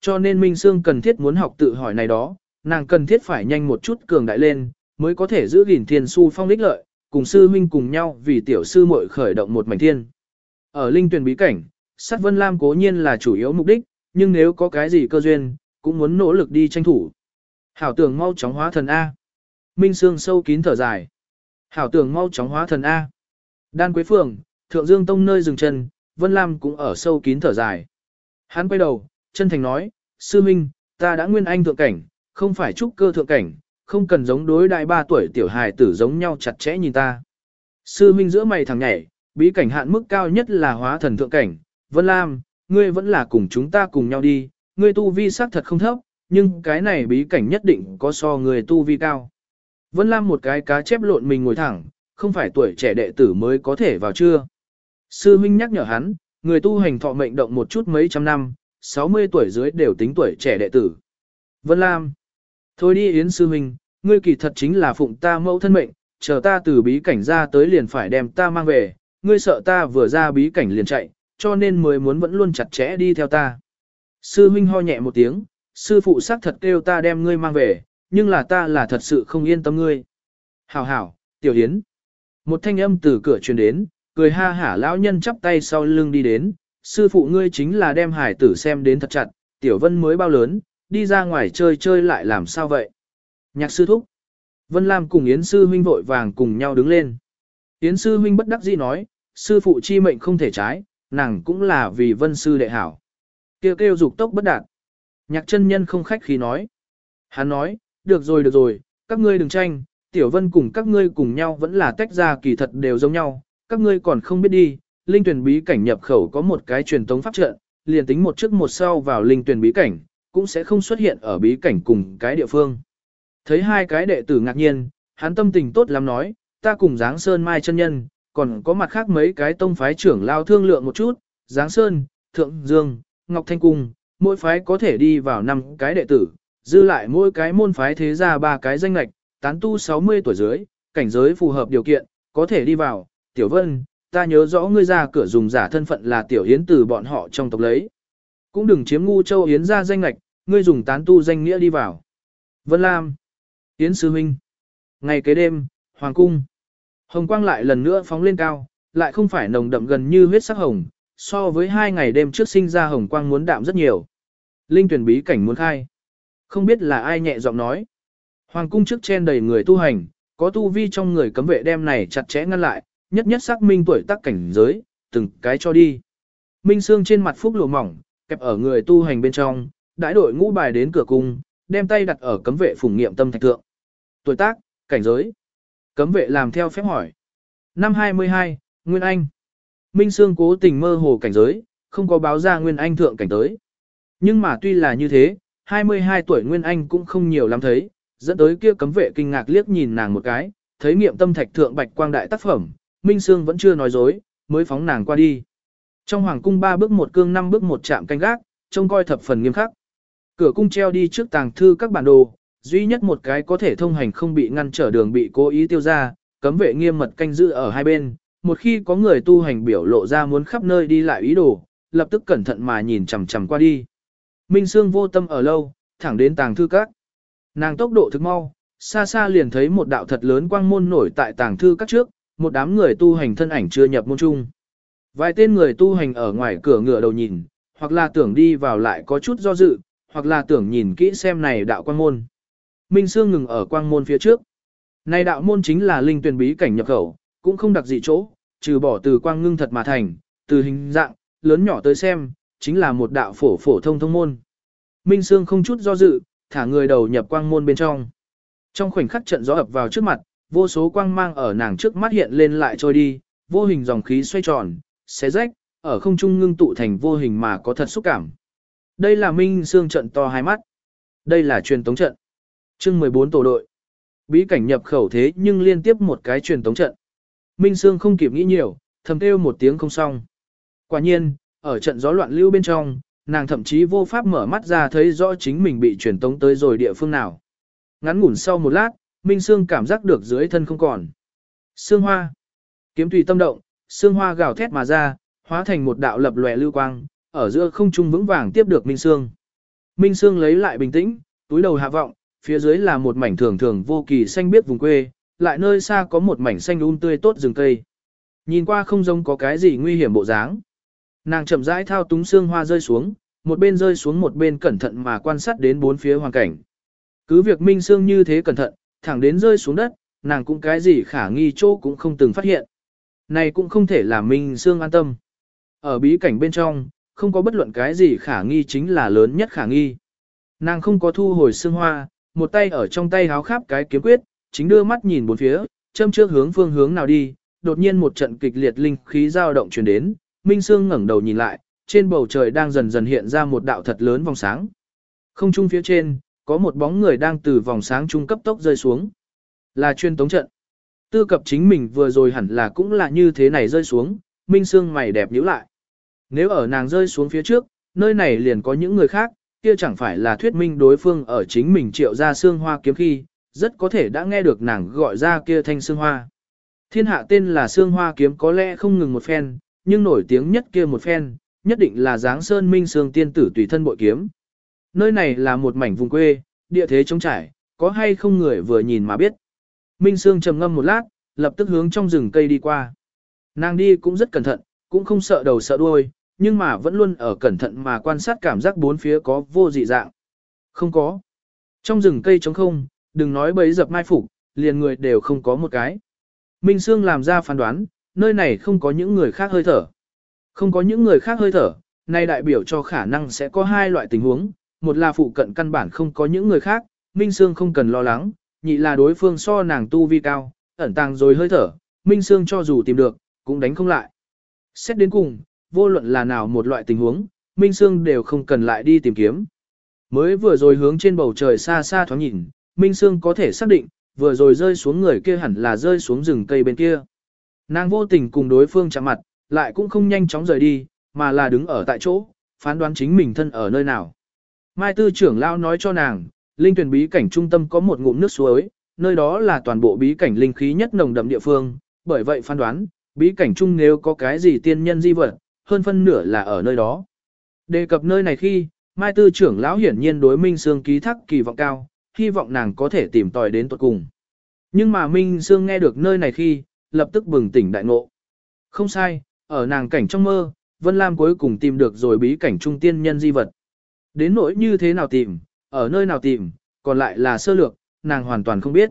Cho nên Minh Sương cần thiết muốn học tự hỏi này đó, nàng cần thiết phải nhanh một chút cường đại lên, mới có thể giữ gìn thiên su phong đích lợi, cùng sư huynh cùng nhau vì tiểu sư muội khởi động một mảnh thiên. Ở linh tuyển bí cảnh, sát vân lam cố nhiên là chủ yếu mục đích, nhưng nếu có cái gì cơ duyên, cũng muốn nỗ lực đi tranh thủ. Hảo tưởng mau chóng hóa thần A. Minh Sương sâu kín thở dài. Hảo tưởng mau chóng hóa thần A. Đan Quế Phường, Thượng Dương Tông nơi dừng chân, Vân Lam cũng ở sâu kín thở dài. Hắn quay đầu, chân thành nói, Sư Minh, ta đã nguyên anh thượng cảnh, không phải trúc cơ thượng cảnh, không cần giống đối đại ba tuổi tiểu hài tử giống nhau chặt chẽ nhìn ta. Sư Minh giữa mày thằng nhảy, bí cảnh hạn mức cao nhất là hóa thần thượng cảnh, Vân Lam, ngươi vẫn là cùng chúng ta cùng nhau đi, ngươi tu vi xác thật không thấp, nhưng cái này bí cảnh nhất định có so người tu vi cao. Vân Lam một cái cá chép lộn mình ngồi thẳng, không phải tuổi trẻ đệ tử mới có thể vào chưa. Sư Minh nhắc nhở hắn, người tu hành thọ mệnh động một chút mấy trăm năm, 60 tuổi dưới đều tính tuổi trẻ đệ tử. Vân Lam. Thôi đi Yến Sư Minh, ngươi kỳ thật chính là phụng ta mẫu thân mệnh, chờ ta từ bí cảnh ra tới liền phải đem ta mang về, ngươi sợ ta vừa ra bí cảnh liền chạy, cho nên mới muốn vẫn luôn chặt chẽ đi theo ta. Sư Minh ho nhẹ một tiếng, sư phụ xác thật kêu ta đem ngươi mang về, nhưng là ta là thật sự không yên tâm ngươi. Hảo hảo, tiểu Yến. Một thanh âm từ cửa truyền đến, cười ha hả lão nhân chắp tay sau lưng đi đến, sư phụ ngươi chính là đem hải tử xem đến thật chặt, tiểu vân mới bao lớn, đi ra ngoài chơi chơi lại làm sao vậy. Nhạc sư thúc. Vân Lam cùng Yến sư huynh vội vàng cùng nhau đứng lên. Yến sư huynh bất đắc dĩ nói, sư phụ chi mệnh không thể trái, nàng cũng là vì vân sư đệ hảo. Kêu kêu dục tốc bất đạt. Nhạc chân nhân không khách khí nói. Hắn nói, được rồi được rồi, các ngươi đừng tranh, tiểu vân cùng các ngươi cùng nhau vẫn là tách ra kỳ thật đều giống nhau, các ngươi còn không biết đi, linh tuyển bí cảnh nhập khẩu có một cái truyền tống pháp trận, liền tính một trước một sau vào linh tuyển bí cảnh, cũng sẽ không xuất hiện ở bí cảnh cùng cái địa phương. Thấy hai cái đệ tử ngạc nhiên, hắn tâm tình tốt lắm nói, ta cùng Giáng Sơn Mai chân nhân, còn có mặt khác mấy cái tông phái trưởng lao thương lượng một chút, Giáng Sơn, Thượng Dương, Ngọc Thanh Cung, mỗi phái có thể đi vào năm cái đệ tử, dư lại mỗi cái môn phái thế ra ba cái danh lệch, tán tu 60 tuổi dưới, cảnh giới phù hợp điều kiện, có thể đi vào, Tiểu Vân, ta nhớ rõ ngươi ra cửa dùng giả thân phận là Tiểu Hiến từ bọn họ trong tộc lấy. Cũng đừng chiếm ngu châu Hiến ra danh lạch, ngươi dùng tán tu danh nghĩa đi vào. Vân Lam, Hiến Sư Minh. Ngày kế đêm, Hoàng Cung. Hồng quang lại lần nữa phóng lên cao, lại không phải nồng đậm gần như huyết sắc hồng, so với hai ngày đêm trước sinh ra hồng quang muốn đạm rất nhiều. Linh tuyển bí cảnh muốn khai. Không biết là ai nhẹ giọng nói. Hoàng cung trước trên đầy người tu hành, có tu vi trong người cấm vệ đem này chặt chẽ ngăn lại, nhất nhất xác minh tuổi tác cảnh giới, từng cái cho đi. Minh Sương trên mặt phúc lụa mỏng, kẹp ở người tu hành bên trong, đãi đội ngũ bài đến cửa cung, đem tay đặt ở cấm vệ phùng nghiệm tâm thạch thượng. Tuổi tác, cảnh giới. Cấm vệ làm theo phép hỏi. Năm 22, Nguyên Anh. Minh Sương cố tình mơ hồ cảnh giới, không có báo ra Nguyên Anh thượng cảnh tới. Nhưng mà tuy là như thế, 22 tuổi Nguyên Anh cũng không nhiều lắm thấy, dẫn tới kia cấm vệ kinh ngạc liếc nhìn nàng một cái, thấy nghiệm tâm thạch thượng bạch quang đại tác phẩm, Minh Sương vẫn chưa nói dối, mới phóng nàng qua đi. Trong hoàng cung ba bước một cương năm bước một chạm canh gác, trông coi thập phần nghiêm khắc. Cửa cung treo đi trước tàng thư các bản đồ, duy nhất một cái có thể thông hành không bị ngăn trở đường bị cố ý tiêu ra, cấm vệ nghiêm mật canh giữ ở hai bên. Một khi có người tu hành biểu lộ ra muốn khắp nơi đi lại ý đồ, lập tức cẩn thận mà nhìn chằm chằm qua đi. Minh Sương vô tâm ở lâu, thẳng đến tàng thư các. Nàng tốc độ thực mau, xa xa liền thấy một đạo thật lớn quang môn nổi tại tàng thư các trước, một đám người tu hành thân ảnh chưa nhập môn chung Vài tên người tu hành ở ngoài cửa ngựa đầu nhìn, hoặc là tưởng đi vào lại có chút do dự, hoặc là tưởng nhìn kỹ xem này đạo quang môn. Minh Sương ngừng ở quang môn phía trước. Này đạo môn chính là linh tuyển bí cảnh nhập khẩu, cũng không đặc gì chỗ, trừ bỏ từ quang ngưng thật mà thành, từ hình dạng, lớn nhỏ tới xem, chính là một đạo phổ phổ thông thông môn. Minh Sương không chút do dự, thả người đầu nhập quang môn bên trong. Trong khoảnh khắc trận gió ập vào trước mặt, vô số quang mang ở nàng trước mắt hiện lên lại trôi đi, vô hình dòng khí xoay tròn, xé rách, ở không trung ngưng tụ thành vô hình mà có thật xúc cảm. Đây là Minh Sương trận to hai mắt. Đây là truyền tống trận. Chương 14 tổ đội. Bí cảnh nhập khẩu thế nhưng liên tiếp một cái truyền tống trận. Minh Sương không kịp nghĩ nhiều, thầm kêu một tiếng không xong. Quả nhiên, ở trận gió loạn lưu bên trong, nàng thậm chí vô pháp mở mắt ra thấy rõ chính mình bị truyền tống tới rồi địa phương nào. Ngắn ngủn sau một lát, Minh Sương cảm giác được dưới thân không còn. Sương hoa. Kiếm tùy tâm động, sương hoa gào thét mà ra, hóa thành một đạo lập lòe lưu quang, ở giữa không trung vững vàng tiếp được Minh Sương. Minh Sương lấy lại bình tĩnh, túi đầu hạ vọng, phía dưới là một mảnh thường thường vô kỳ xanh biếc vùng quê, lại nơi xa có một mảnh xanh um tươi tốt rừng cây. Nhìn qua không giống có cái gì nguy hiểm bộ dáng. Nàng chậm rãi thao túng sương hoa rơi xuống, một bên rơi xuống một bên cẩn thận mà quan sát đến bốn phía hoàn cảnh. Cứ việc Minh Sương như thế cẩn thận, thẳng đến rơi xuống đất, nàng cũng cái gì khả nghi chỗ cũng không từng phát hiện. Này cũng không thể làm Minh Sương an tâm. Ở bí cảnh bên trong, không có bất luận cái gì khả nghi chính là lớn nhất khả nghi. Nàng không có thu hồi xương hoa, một tay ở trong tay háo khắp cái kiếm quyết, chính đưa mắt nhìn bốn phía, châm trước hướng phương hướng nào đi, đột nhiên một trận kịch liệt linh khí dao động truyền đến, Minh Sương ngẩng đầu nhìn lại, trên bầu trời đang dần dần hiện ra một đạo thật lớn vòng sáng. Không trung phía trên, có một bóng người đang từ vòng sáng trung cấp tốc rơi xuống. Là chuyên tống trận. Tư cập chính mình vừa rồi hẳn là cũng là như thế này rơi xuống, Minh Sương mày đẹp nhíu lại. Nếu ở nàng rơi xuống phía trước, nơi này liền có những người khác, kia chẳng phải là thuyết minh đối phương ở chính mình triệu ra xương hoa kiếm khi, rất có thể đã nghe được nàng gọi ra kia thanh xương hoa. Thiên hạ tên là xương hoa kiếm có lẽ không ngừng một phen, nhưng nổi tiếng nhất kia một phen, nhất định là dáng sơn minh sương tiên tử tùy thân bội kiếm. Nơi này là một mảnh vùng quê, địa thế trống trải, có hay không người vừa nhìn mà biết. Minh Sương trầm ngâm một lát, lập tức hướng trong rừng cây đi qua. Nàng đi cũng rất cẩn thận, cũng không sợ đầu sợ đuôi, nhưng mà vẫn luôn ở cẩn thận mà quan sát cảm giác bốn phía có vô dị dạng. Không có. Trong rừng cây trống không, đừng nói bấy dập mai phục, liền người đều không có một cái. Minh Sương làm ra phán đoán, nơi này không có những người khác hơi thở. Không có những người khác hơi thở, nay đại biểu cho khả năng sẽ có hai loại tình huống, một là phụ cận căn bản không có những người khác, Minh Sương không cần lo lắng, nhị là đối phương so nàng tu vi cao, ẩn tàng rồi hơi thở, Minh Sương cho dù tìm được, cũng đánh không lại. Xét đến cùng, vô luận là nào một loại tình huống, Minh Sương đều không cần lại đi tìm kiếm. Mới vừa rồi hướng trên bầu trời xa xa thoáng nhìn, Minh Sương có thể xác định, vừa rồi rơi xuống người kia hẳn là rơi xuống rừng cây bên kia. Nàng vô tình cùng đối phương chạm mặt, lại cũng không nhanh chóng rời đi, mà là đứng ở tại chỗ, phán đoán chính mình thân ở nơi nào. Mai tư trưởng lao nói cho nàng, linh tuyển bí cảnh trung tâm có một ngụm nước suối, nơi đó là toàn bộ bí cảnh linh khí nhất nồng đậm địa phương, bởi vậy phán đoán, bí cảnh chung nếu có cái gì tiên nhân di vật, hơn phân nửa là ở nơi đó. Đề cập nơi này khi, Mai tư trưởng lão hiển nhiên đối Minh Sương ký thác kỳ vọng cao, hy vọng nàng có thể tìm tòi đến tuật cùng. Nhưng mà Minh Sương nghe được nơi này khi, lập tức bừng tỉnh đại ngộ. Không sai, ở nàng cảnh trong mơ, Vân Lam cuối cùng tìm được rồi bí cảnh trung tiên nhân di vật. Đến nỗi như thế nào tìm, ở nơi nào tìm, còn lại là sơ lược, nàng hoàn toàn không biết.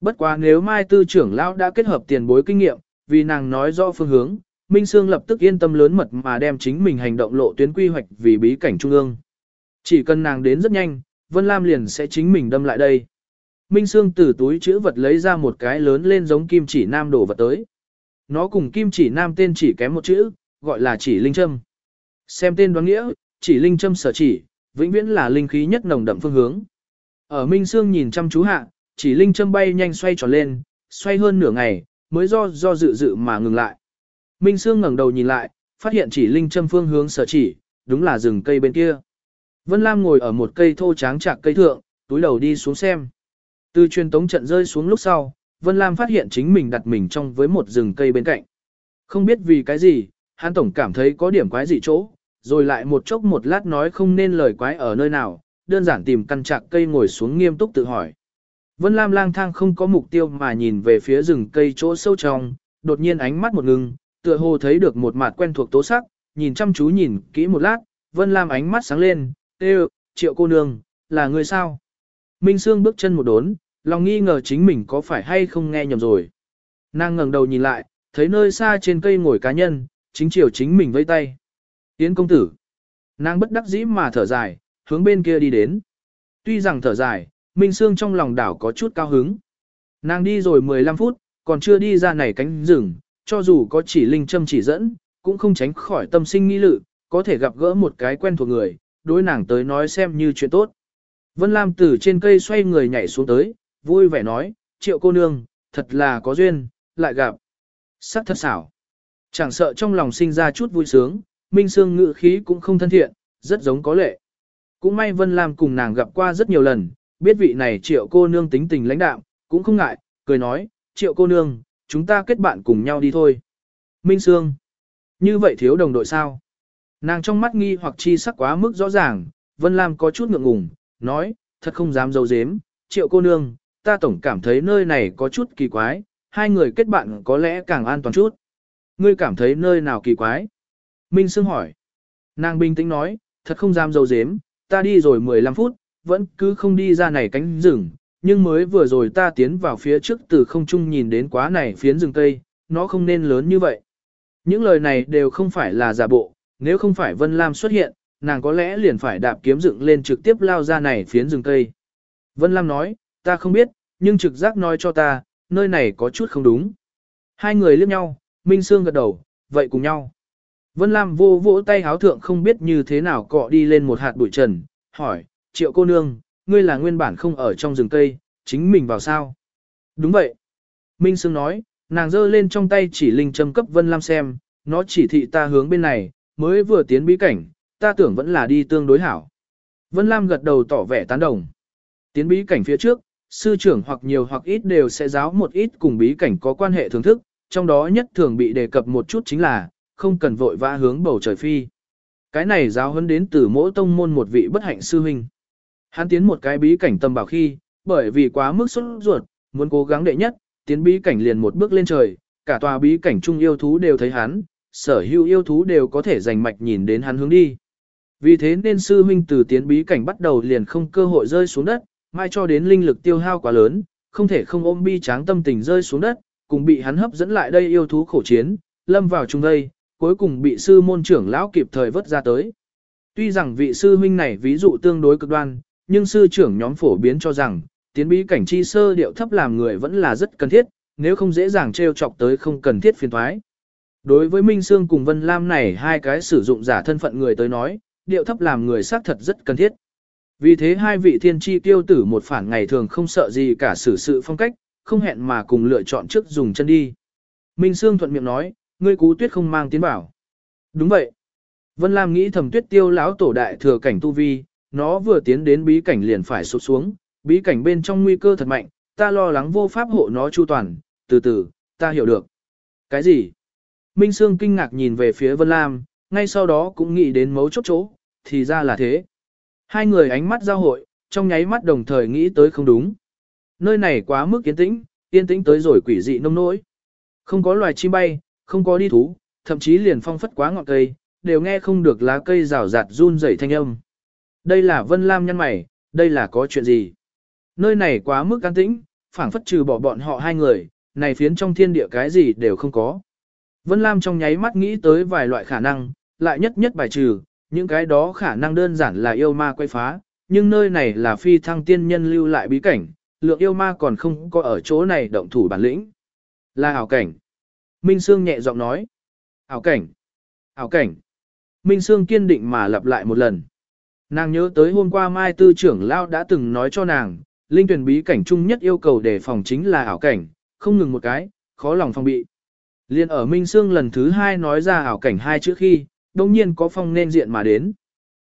Bất quá nếu Mai Tư trưởng lão đã kết hợp tiền bối kinh nghiệm, vì nàng nói rõ phương hướng, Minh Sương lập tức yên tâm lớn mật mà đem chính mình hành động lộ tuyến quy hoạch vì bí cảnh trung ương. Chỉ cần nàng đến rất nhanh, Vân Lam liền sẽ chính mình đâm lại đây. Minh Sương từ túi chữ vật lấy ra một cái lớn lên giống kim chỉ nam đổ vật tới. Nó cùng kim chỉ nam tên chỉ kém một chữ, gọi là chỉ linh châm. Xem tên đoán nghĩa, chỉ linh châm sở chỉ, vĩnh viễn là linh khí nhất nồng đậm phương hướng. Ở Minh Sương nhìn chăm chú hạ, chỉ linh châm bay nhanh xoay tròn lên, xoay hơn nửa ngày, mới do do dự dự mà ngừng lại. Minh Sương ngẩng đầu nhìn lại, phát hiện chỉ linh châm phương hướng sở chỉ, đúng là rừng cây bên kia. Vân Lam ngồi ở một cây thô tráng chạc cây thượng, túi đầu đi xuống xem. Từ truyền tống trận rơi xuống lúc sau, Vân Lam phát hiện chính mình đặt mình trong với một rừng cây bên cạnh. Không biết vì cái gì, hắn tổng cảm thấy có điểm quái dị chỗ, rồi lại một chốc một lát nói không nên lời quái ở nơi nào, đơn giản tìm căn chạc cây ngồi xuống nghiêm túc tự hỏi. Vân Lam lang thang không có mục tiêu mà nhìn về phía rừng cây chỗ sâu trong, đột nhiên ánh mắt một ngừng, tựa hồ thấy được một mặt quen thuộc tố sắc, nhìn chăm chú nhìn kỹ một lát, Vân Lam ánh mắt sáng lên, kêu, triệu cô nương, là người sao? Minh Sương bước chân một đốn, lòng nghi ngờ chính mình có phải hay không nghe nhầm rồi. Nàng ngẩng đầu nhìn lại, thấy nơi xa trên cây ngồi cá nhân, chính chiều chính mình vây tay. Tiến công tử. Nàng bất đắc dĩ mà thở dài, hướng bên kia đi đến. Tuy rằng thở dài, Minh Sương trong lòng đảo có chút cao hứng. Nàng đi rồi 15 phút, còn chưa đi ra này cánh rừng, cho dù có chỉ linh châm chỉ dẫn, cũng không tránh khỏi tâm sinh nghi lự, có thể gặp gỡ một cái quen thuộc người, đối nàng tới nói xem như chuyện tốt. Vân Lam từ trên cây xoay người nhảy xuống tới, vui vẻ nói, triệu cô nương, thật là có duyên, lại gặp. Sắc thật xảo. Chẳng sợ trong lòng sinh ra chút vui sướng, Minh Sương ngự khí cũng không thân thiện, rất giống có lệ. Cũng may Vân Lam cùng nàng gặp qua rất nhiều lần, biết vị này triệu cô nương tính tình lãnh đạm, cũng không ngại, cười nói, triệu cô nương, chúng ta kết bạn cùng nhau đi thôi. Minh Sương, như vậy thiếu đồng đội sao? Nàng trong mắt nghi hoặc chi sắc quá mức rõ ràng, Vân Lam có chút ngượng ngùng, nói, thật không dám dấu dếm, triệu cô nương, ta tổng cảm thấy nơi này có chút kỳ quái, hai người kết bạn có lẽ càng an toàn chút. Ngươi cảm thấy nơi nào kỳ quái? Minh Sương hỏi. Nàng bình tĩnh nói, thật không dám dấu dếm, ta đi rồi 15 phút, vẫn cứ không đi ra này cánh rừng, nhưng mới vừa rồi ta tiến vào phía trước từ không trung nhìn đến quá này phiến rừng cây, nó không nên lớn như vậy. Những lời này đều không phải là giả bộ, nếu không phải Vân Lam xuất hiện, nàng có lẽ liền phải đạp kiếm dựng lên trực tiếp lao ra này phiến rừng cây. Vân Lam nói, ta không biết, nhưng trực giác nói cho ta, nơi này có chút không đúng. Hai người liếc nhau, Minh Sương gật đầu, vậy cùng nhau. Vân Lam vô vỗ tay háo thượng không biết như thế nào cọ đi lên một hạt bụi trần, hỏi, triệu cô nương, ngươi là nguyên bản không ở trong rừng cây, chính mình vào sao? Đúng vậy. Minh Sương nói, nàng giơ lên trong tay chỉ linh châm cấp Vân Lam xem, nó chỉ thị ta hướng bên này, mới vừa tiến bí cảnh, ta tưởng vẫn là đi tương đối hảo. Vân Lam gật đầu tỏ vẻ tán đồng. Tiến bí cảnh phía trước, sư trưởng hoặc nhiều hoặc ít đều sẽ giáo một ít cùng bí cảnh có quan hệ thưởng thức, trong đó nhất thường bị đề cập một chút chính là, không cần vội vã hướng bầu trời phi. Cái này giáo huấn đến từ mỗi tông môn một vị bất hạnh sư huynh. Hắn tiến một cái bí cảnh tâm bảo khi, bởi vì quá mức xuất ruột, muốn cố gắng đệ nhất, tiến bí cảnh liền một bước lên trời, cả tòa bí cảnh trung yêu thú đều thấy hắn, sở hữu yêu thú đều có thể dành mạch nhìn đến hắn hướng đi. Vì thế nên sư huynh từ tiến bí cảnh bắt đầu liền không cơ hội rơi xuống đất, mai cho đến linh lực tiêu hao quá lớn, không thể không ôm bi tráng tâm tình rơi xuống đất, cùng bị hắn hấp dẫn lại đây yêu thú khổ chiến, lâm vào chung đây, cuối cùng bị sư môn trưởng lão kịp thời vớt ra tới. Tuy rằng vị sư huynh này ví dụ tương đối cực đoan, nhưng sư trưởng nhóm phổ biến cho rằng, tiến bí cảnh chi sơ điệu thấp làm người vẫn là rất cần thiết, nếu không dễ dàng trêu chọc tới không cần thiết phiền thoái. Đối với Minh Sương cùng Vân Lam này hai cái sử dụng giả thân phận người tới nói, điệu thấp làm người xác thật rất cần thiết. Vì thế hai vị thiên tri tiêu tử một phản ngày thường không sợ gì cả xử sự phong cách, không hẹn mà cùng lựa chọn trước dùng chân đi. Minh Sương thuận miệng nói, ngươi cú tuyết không mang tiến bảo. Đúng vậy. Vân Lam nghĩ thầm tuyết tiêu lão tổ đại thừa cảnh tu vi, nó vừa tiến đến bí cảnh liền phải sụp xuống, bí cảnh bên trong nguy cơ thật mạnh, ta lo lắng vô pháp hộ nó chu toàn, từ từ, ta hiểu được. Cái gì? Minh Sương kinh ngạc nhìn về phía Vân Lam, ngay sau đó cũng nghĩ đến mấu chốt chỗ, thì ra là thế. Hai người ánh mắt giao hội, trong nháy mắt đồng thời nghĩ tới không đúng. Nơi này quá mức yên tĩnh, yên tĩnh tới rồi quỷ dị nông nỗi. Không có loài chim bay, không có đi thú, thậm chí liền phong phất quá ngọn cây, đều nghe không được lá cây rào rạt run rẩy thanh âm. Đây là Vân Lam nhân mày, đây là có chuyện gì? Nơi này quá mức an tĩnh, phảng phất trừ bỏ bọn họ hai người, này phiến trong thiên địa cái gì đều không có. Vân Lam trong nháy mắt nghĩ tới vài loại khả năng, lại nhất nhất bài trừ, những cái đó khả năng đơn giản là yêu ma quay phá, nhưng nơi này là phi thăng tiên nhân lưu lại bí cảnh, lượng yêu ma còn không có ở chỗ này động thủ bản lĩnh. Là ảo cảnh. Minh Sương nhẹ giọng nói. Ảo cảnh. Ảo cảnh. Minh Sương kiên định mà lặp lại một lần. Nàng nhớ tới hôm qua Mai Tư trưởng Lao đã từng nói cho nàng, linh tuyển bí cảnh chung nhất yêu cầu để phòng chính là ảo cảnh, không ngừng một cái, khó lòng phòng bị. Liên ở Minh Sương lần thứ hai nói ra ảo cảnh hai chữ khi, đồng nhiên có phong nên diện mà đến.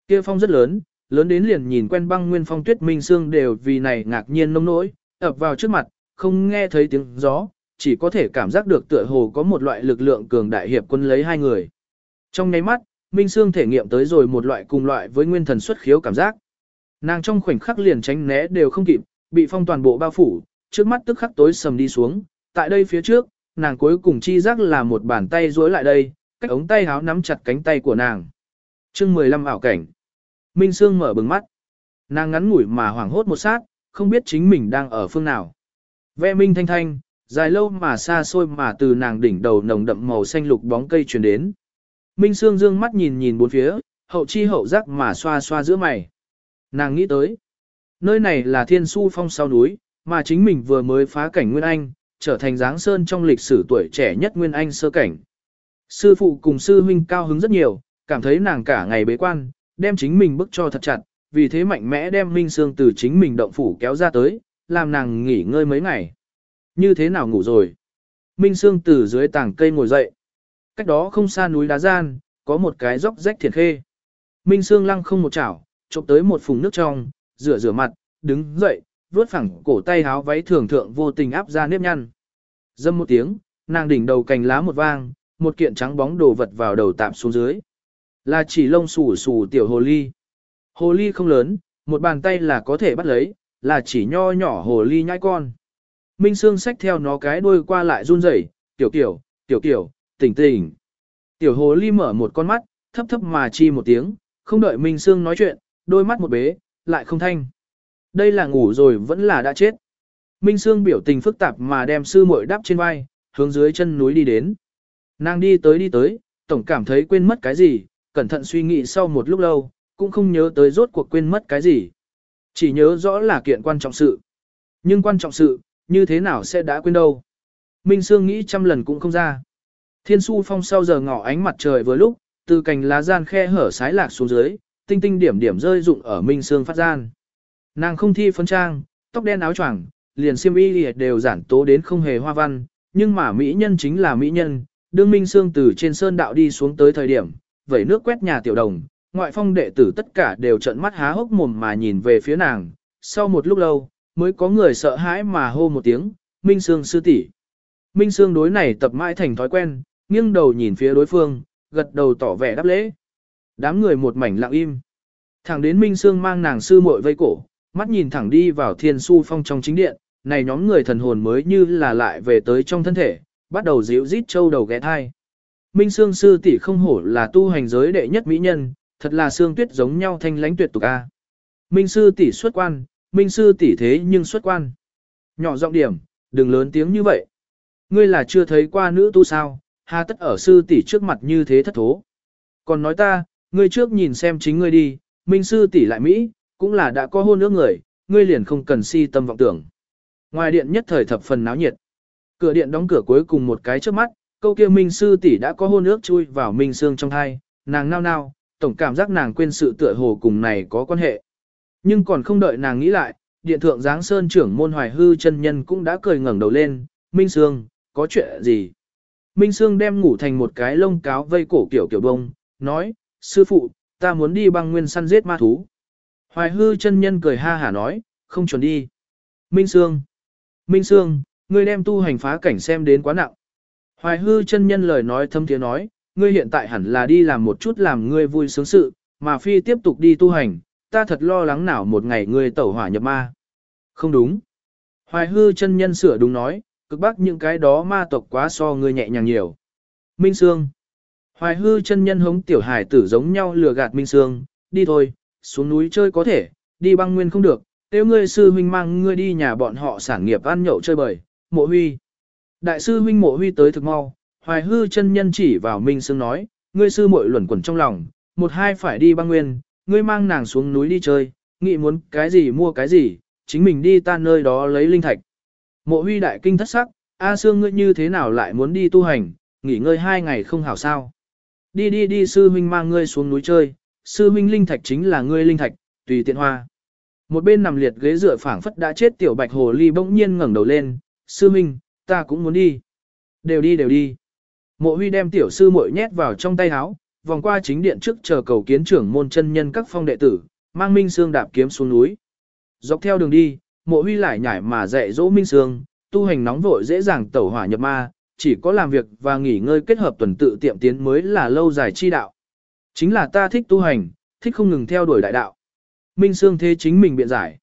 kia phong rất lớn, lớn đến liền nhìn quen băng nguyên phong tuyết Minh Sương đều vì này ngạc nhiên nông nỗi, ập vào trước mặt, không nghe thấy tiếng gió, chỉ có thể cảm giác được tựa hồ có một loại lực lượng cường đại hiệp quân lấy hai người. Trong nháy mắt, Minh Sương thể nghiệm tới rồi một loại cùng loại với nguyên thần xuất khiếu cảm giác. Nàng trong khoảnh khắc liền tránh né đều không kịp, bị phong toàn bộ bao phủ, trước mắt tức khắc tối sầm đi xuống, tại đây phía trước, nàng cuối cùng chi giác là một bàn tay duỗi lại đây, cách ống tay háo nắm chặt cánh tay của nàng. chương 15 ảo cảnh. Minh Sương mở bừng mắt. Nàng ngắn ngủi mà hoảng hốt một sát, không biết chính mình đang ở phương nào. Ve minh thanh thanh, dài lâu mà xa xôi mà từ nàng đỉnh đầu nồng đậm màu xanh lục bóng cây truyền đến. Minh Sương dương mắt nhìn nhìn bốn phía, hậu chi hậu giác mà xoa xoa giữa mày. Nàng nghĩ tới, nơi này là thiên su phong sau núi, mà chính mình vừa mới phá cảnh Nguyên Anh, trở thành giáng sơn trong lịch sử tuổi trẻ nhất Nguyên Anh sơ cảnh. Sư phụ cùng sư huynh cao hứng rất nhiều, cảm thấy nàng cả ngày bế quan, đem chính mình bức cho thật chặt, vì thế mạnh mẽ đem Minh Sương từ chính mình động phủ kéo ra tới, làm nàng nghỉ ngơi mấy ngày. Như thế nào ngủ rồi? Minh Sương từ dưới tảng cây ngồi dậy. Cách đó không xa núi đá gian, có một cái dốc rách thiệt khê. Minh Sương lăng không một chảo, chộp tới một phùng nước trong, rửa rửa mặt, đứng dậy, vuốt phẳng cổ tay háo váy thường thượng vô tình áp ra nếp nhăn. Dâm một tiếng, nàng đỉnh đầu cành lá một vang, một kiện trắng bóng đồ vật vào đầu tạm xuống dưới. Là chỉ lông xù xù tiểu hồ ly. Hồ ly không lớn, một bàn tay là có thể bắt lấy, là chỉ nho nhỏ hồ ly nhai con. Minh Sương xách theo nó cái đuôi qua lại run rẩy, tiểu tiểu, tiểu tiểu, tỉnh tỉnh. Tiểu hồ ly mở một con mắt, thấp thấp mà chi một tiếng, không đợi Minh Sương nói chuyện, đôi mắt một bế, lại không thanh. Đây là ngủ rồi vẫn là đã chết. Minh Sương biểu tình phức tạp mà đem sư muội đắp trên vai, hướng dưới chân núi đi đến. Nàng đi tới đi tới, tổng cảm thấy quên mất cái gì, cẩn thận suy nghĩ sau một lúc lâu, cũng không nhớ tới rốt cuộc quên mất cái gì. Chỉ nhớ rõ là kiện quan trọng sự. Nhưng quan trọng sự, như thế nào sẽ đã quên đâu. Minh Sương nghĩ trăm lần cũng không ra. Thiên su phong sau giờ ngỏ ánh mặt trời vừa lúc, từ cành lá gian khe hở sái lạc xuống dưới, tinh tinh điểm điểm rơi rụng ở Minh Sương phát gian. Nàng không thi phấn trang, tóc đen áo choàng, liền xiêm y đều giản tố đến không hề hoa văn, nhưng mà mỹ nhân chính là mỹ nhân, đương Minh Sương từ trên sơn đạo đi xuống tới thời điểm, vẩy nước quét nhà tiểu đồng, ngoại phong đệ tử tất cả đều trợn mắt há hốc mồm mà nhìn về phía nàng, sau một lúc lâu, mới có người sợ hãi mà hô một tiếng, Minh Sương sư tỷ. Minh Sương đối này tập mãi thành thói quen, nghiêng đầu nhìn phía đối phương, gật đầu tỏ vẻ đáp lễ. Đám người một mảnh lặng im. Thẳng đến Minh Sương mang nàng sư muội vây cổ, mắt nhìn thẳng đi vào thiên su phong trong chính điện, này nhóm người thần hồn mới như là lại về tới trong thân thể, bắt đầu dịu rít châu đầu ghé thai. Minh Sương sư tỷ không hổ là tu hành giới đệ nhất mỹ nhân, thật là xương tuyết giống nhau thanh lãnh tuyệt tục a. Minh sư tỷ xuất quan, Minh sư tỷ thế nhưng xuất quan. Nhỏ giọng điểm, đừng lớn tiếng như vậy. Ngươi là chưa thấy qua nữ tu sao, hà tất ở sư tỷ trước mặt như thế thất thố. Còn nói ta, ngươi trước nhìn xem chính ngươi đi, Minh sư tỷ lại Mỹ, cũng là đã có hôn ước người, ngươi liền không cần si tâm vọng tưởng. Ngoài điện nhất thời thập phần náo nhiệt. Cửa điện đóng cửa cuối cùng một cái trước mắt, câu kia Minh sư tỷ đã có hôn ước chui vào Minh xương trong thai, nàng nao nao, tổng cảm giác nàng quên sự tựa hồ cùng này có quan hệ. Nhưng còn không đợi nàng nghĩ lại, điện thượng giáng sơn trưởng môn hoài hư chân nhân cũng đã cười ngẩng đầu lên, Minh Sương, có chuyện gì? Minh Sương đem ngủ thành một cái lông cáo vây cổ kiểu kiểu bông, nói, sư phụ, ta muốn đi băng nguyên săn giết ma thú. Hoài hư chân nhân cười ha hả nói, không chuẩn đi. Minh Sương, Minh Sương, ngươi đem tu hành phá cảnh xem đến quá nặng. Hoài hư chân nhân lời nói thâm tiếng nói, ngươi hiện tại hẳn là đi làm một chút làm ngươi vui sướng sự, mà phi tiếp tục đi tu hành, ta thật lo lắng nào một ngày ngươi tẩu hỏa nhập ma. Không đúng. Hoài hư chân nhân sửa đúng nói, cực bắc những cái đó ma tộc quá so ngươi nhẹ nhàng nhiều. Minh Sương. Hoài hư chân nhân hống tiểu hải tử giống nhau lừa gạt Minh Sương, đi thôi, xuống núi chơi có thể, đi băng nguyên không được, nếu ngươi sư huynh mang ngươi đi nhà bọn họ sản nghiệp ăn nhậu chơi bời, mộ huy. Đại sư huynh mộ huy tới thực mau, hoài hư chân nhân chỉ vào Minh Sương nói, ngươi sư muội luẩn quẩn trong lòng, một hai phải đi băng nguyên, ngươi mang nàng xuống núi đi chơi, nghĩ muốn cái gì mua cái gì, chính mình đi ta nơi đó lấy linh thạch. Mộ huy đại kinh thất sắc, A Sương ngươi như thế nào lại muốn đi tu hành, nghỉ ngơi hai ngày không hảo sao. Đi đi đi sư huynh mang ngươi xuống núi chơi, sư huynh linh thạch chính là ngươi linh thạch, tùy tiện hoa. Một bên nằm liệt ghế dựa phảng phất đã chết tiểu bạch hồ ly bỗng nhiên ngẩng đầu lên, sư huynh, ta cũng muốn đi. Đều đi đều đi. Mộ huy đem tiểu sư muội nhét vào trong tay áo, vòng qua chính điện trước chờ cầu kiến trưởng môn chân nhân các phong đệ tử, mang Minh Sương đạp kiếm xuống núi. Dọc theo đường đi, mộ huy lại nhảy mà dạy dỗ Minh Sương, tu hành nóng vội dễ dàng tẩu hỏa nhập ma, chỉ có làm việc và nghỉ ngơi kết hợp tuần tự tiệm tiến mới là lâu dài chi đạo. Chính là ta thích tu hành, thích không ngừng theo đuổi đại đạo. Minh Sương thế chính mình biện giải.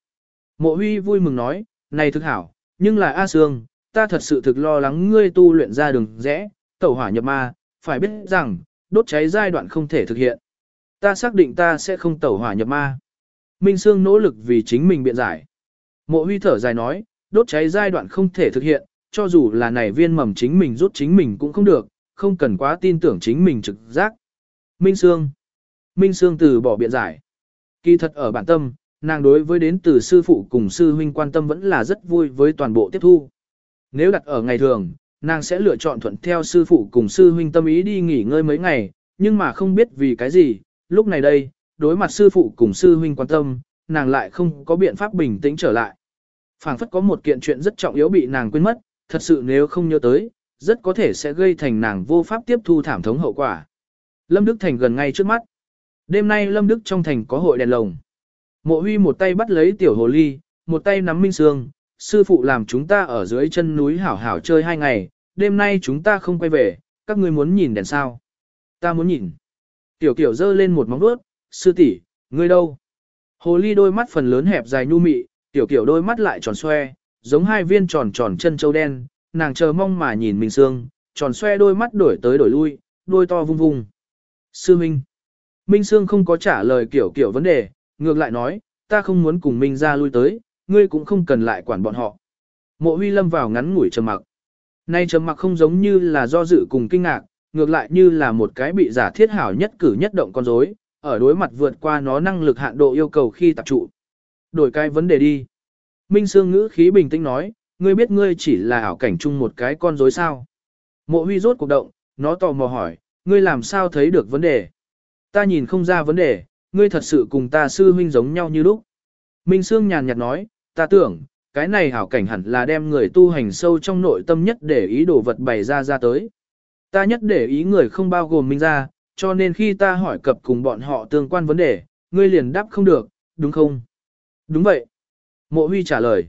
Mộ huy vui mừng nói, này thực hảo, nhưng là A Sương, ta thật sự thực lo lắng ngươi tu luyện ra đường rẽ, tẩu hỏa nhập ma, phải biết rằng, đốt cháy giai đoạn không thể thực hiện. Ta xác định ta sẽ không tẩu hỏa nhập ma. Minh Sương nỗ lực vì chính mình biện giải. Mộ huy thở dài nói, đốt cháy giai đoạn không thể thực hiện, cho dù là này viên mầm chính mình rút chính mình cũng không được, không cần quá tin tưởng chính mình trực giác. Minh Sương Minh Sương từ bỏ biện giải. Kỳ thật ở bản tâm, nàng đối với đến từ sư phụ cùng sư huynh quan tâm vẫn là rất vui với toàn bộ tiếp thu. Nếu đặt ở ngày thường, nàng sẽ lựa chọn thuận theo sư phụ cùng sư huynh tâm ý đi nghỉ ngơi mấy ngày, nhưng mà không biết vì cái gì, lúc này đây, đối mặt sư phụ cùng sư huynh quan tâm, nàng lại không có biện pháp bình tĩnh trở lại. phảng phất có một kiện chuyện rất trọng yếu bị nàng quên mất, thật sự nếu không nhớ tới, rất có thể sẽ gây thành nàng vô pháp tiếp thu thảm thống hậu quả. Lâm Đức Thành gần ngay trước mắt. Đêm nay Lâm Đức trong thành có hội đèn lồng. Mộ huy một tay bắt lấy tiểu hồ ly, một tay nắm minh sương, sư phụ làm chúng ta ở dưới chân núi hảo hảo chơi hai ngày, đêm nay chúng ta không quay về, các ngươi muốn nhìn đèn sao. Ta muốn nhìn. Tiểu kiểu giơ lên một móng vuốt, sư tỷ, ngươi đâu? Hồ ly đôi mắt phần lớn hẹp dài nhu mị, tiểu kiểu đôi mắt lại tròn xoe, giống hai viên tròn tròn chân châu đen, nàng chờ mong mà nhìn Minh Sương, tròn xoe đôi mắt đổi tới đổi lui, đôi to vung vung. Sư Minh. Minh Sương không có trả lời kiểu kiểu vấn đề, ngược lại nói, ta không muốn cùng Minh ra lui tới, ngươi cũng không cần lại quản bọn họ. Mộ huy lâm vào ngắn ngủi trầm mặc. Nay trầm mặc không giống như là do dự cùng kinh ngạc, ngược lại như là một cái bị giả thiết hảo nhất cử nhất động con rối, ở đối mặt vượt qua nó năng lực hạn độ yêu cầu khi tập trụ. Đổi cái vấn đề đi. Minh Sương ngữ khí bình tĩnh nói, ngươi biết ngươi chỉ là ảo cảnh chung một cái con rối sao. Mộ huy rốt cuộc động, nó tò mò hỏi, ngươi làm sao thấy được vấn đề? Ta nhìn không ra vấn đề, ngươi thật sự cùng ta sư huynh giống nhau như lúc. Minh Sương nhàn nhạt nói, ta tưởng, cái này hảo cảnh hẳn là đem người tu hành sâu trong nội tâm nhất để ý đồ vật bày ra ra tới. Ta nhất để ý người không bao gồm Minh ra, cho nên khi ta hỏi cập cùng bọn họ tương quan vấn đề, ngươi liền đáp không được, đúng không? Đúng vậy. Mộ huy trả lời.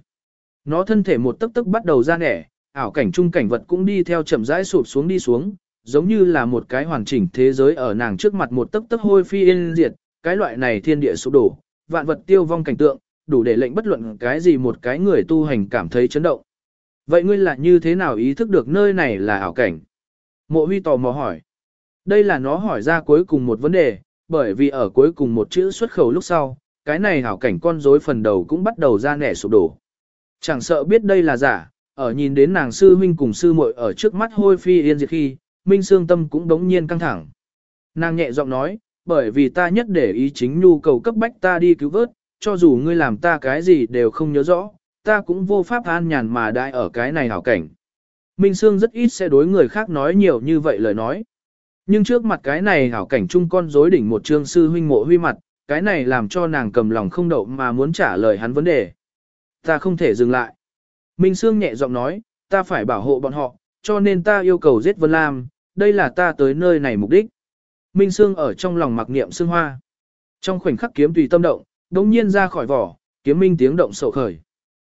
Nó thân thể một tấc tức bắt đầu ra nẻ, ảo cảnh trung cảnh vật cũng đi theo chậm rãi sụp xuống đi xuống, giống như là một cái hoàn chỉnh thế giới ở nàng trước mặt một tấc tấc hôi phi yên diệt, cái loại này thiên địa sụp đổ, vạn vật tiêu vong cảnh tượng, đủ để lệnh bất luận cái gì một cái người tu hành cảm thấy chấn động. Vậy ngươi là như thế nào ý thức được nơi này là ảo cảnh? Mộ huy tò mò hỏi. Đây là nó hỏi ra cuối cùng một vấn đề, bởi vì ở cuối cùng một chữ xuất khẩu lúc sau, cái này ảo cảnh con rối phần đầu cũng bắt đầu ra nẻ sụp đổ. Chẳng sợ biết đây là giả, ở nhìn đến nàng sư huynh cùng sư muội ở trước mắt hôi phi yên diệt khi, Minh Sương Tâm cũng đống nhiên căng thẳng. Nàng nhẹ giọng nói, bởi vì ta nhất để ý chính nhu cầu cấp bách ta đi cứu vớt, cho dù ngươi làm ta cái gì đều không nhớ rõ, ta cũng vô pháp an nhàn mà đại ở cái này hảo cảnh. Minh Sương rất ít sẽ đối người khác nói nhiều như vậy lời nói. Nhưng trước mặt cái này hảo cảnh chung con rối đỉnh một trương sư huynh mộ huy mặt, cái này làm cho nàng cầm lòng không đậu mà muốn trả lời hắn vấn đề. Ta không thể dừng lại. Minh Sương nhẹ giọng nói, ta phải bảo hộ bọn họ, cho nên ta yêu cầu giết Vân Lam, đây là ta tới nơi này mục đích. Minh Sương ở trong lòng mặc niệm xương hoa. Trong khoảnh khắc kiếm tùy tâm động, đông nhiên ra khỏi vỏ, kiếm minh tiếng động sầu khởi.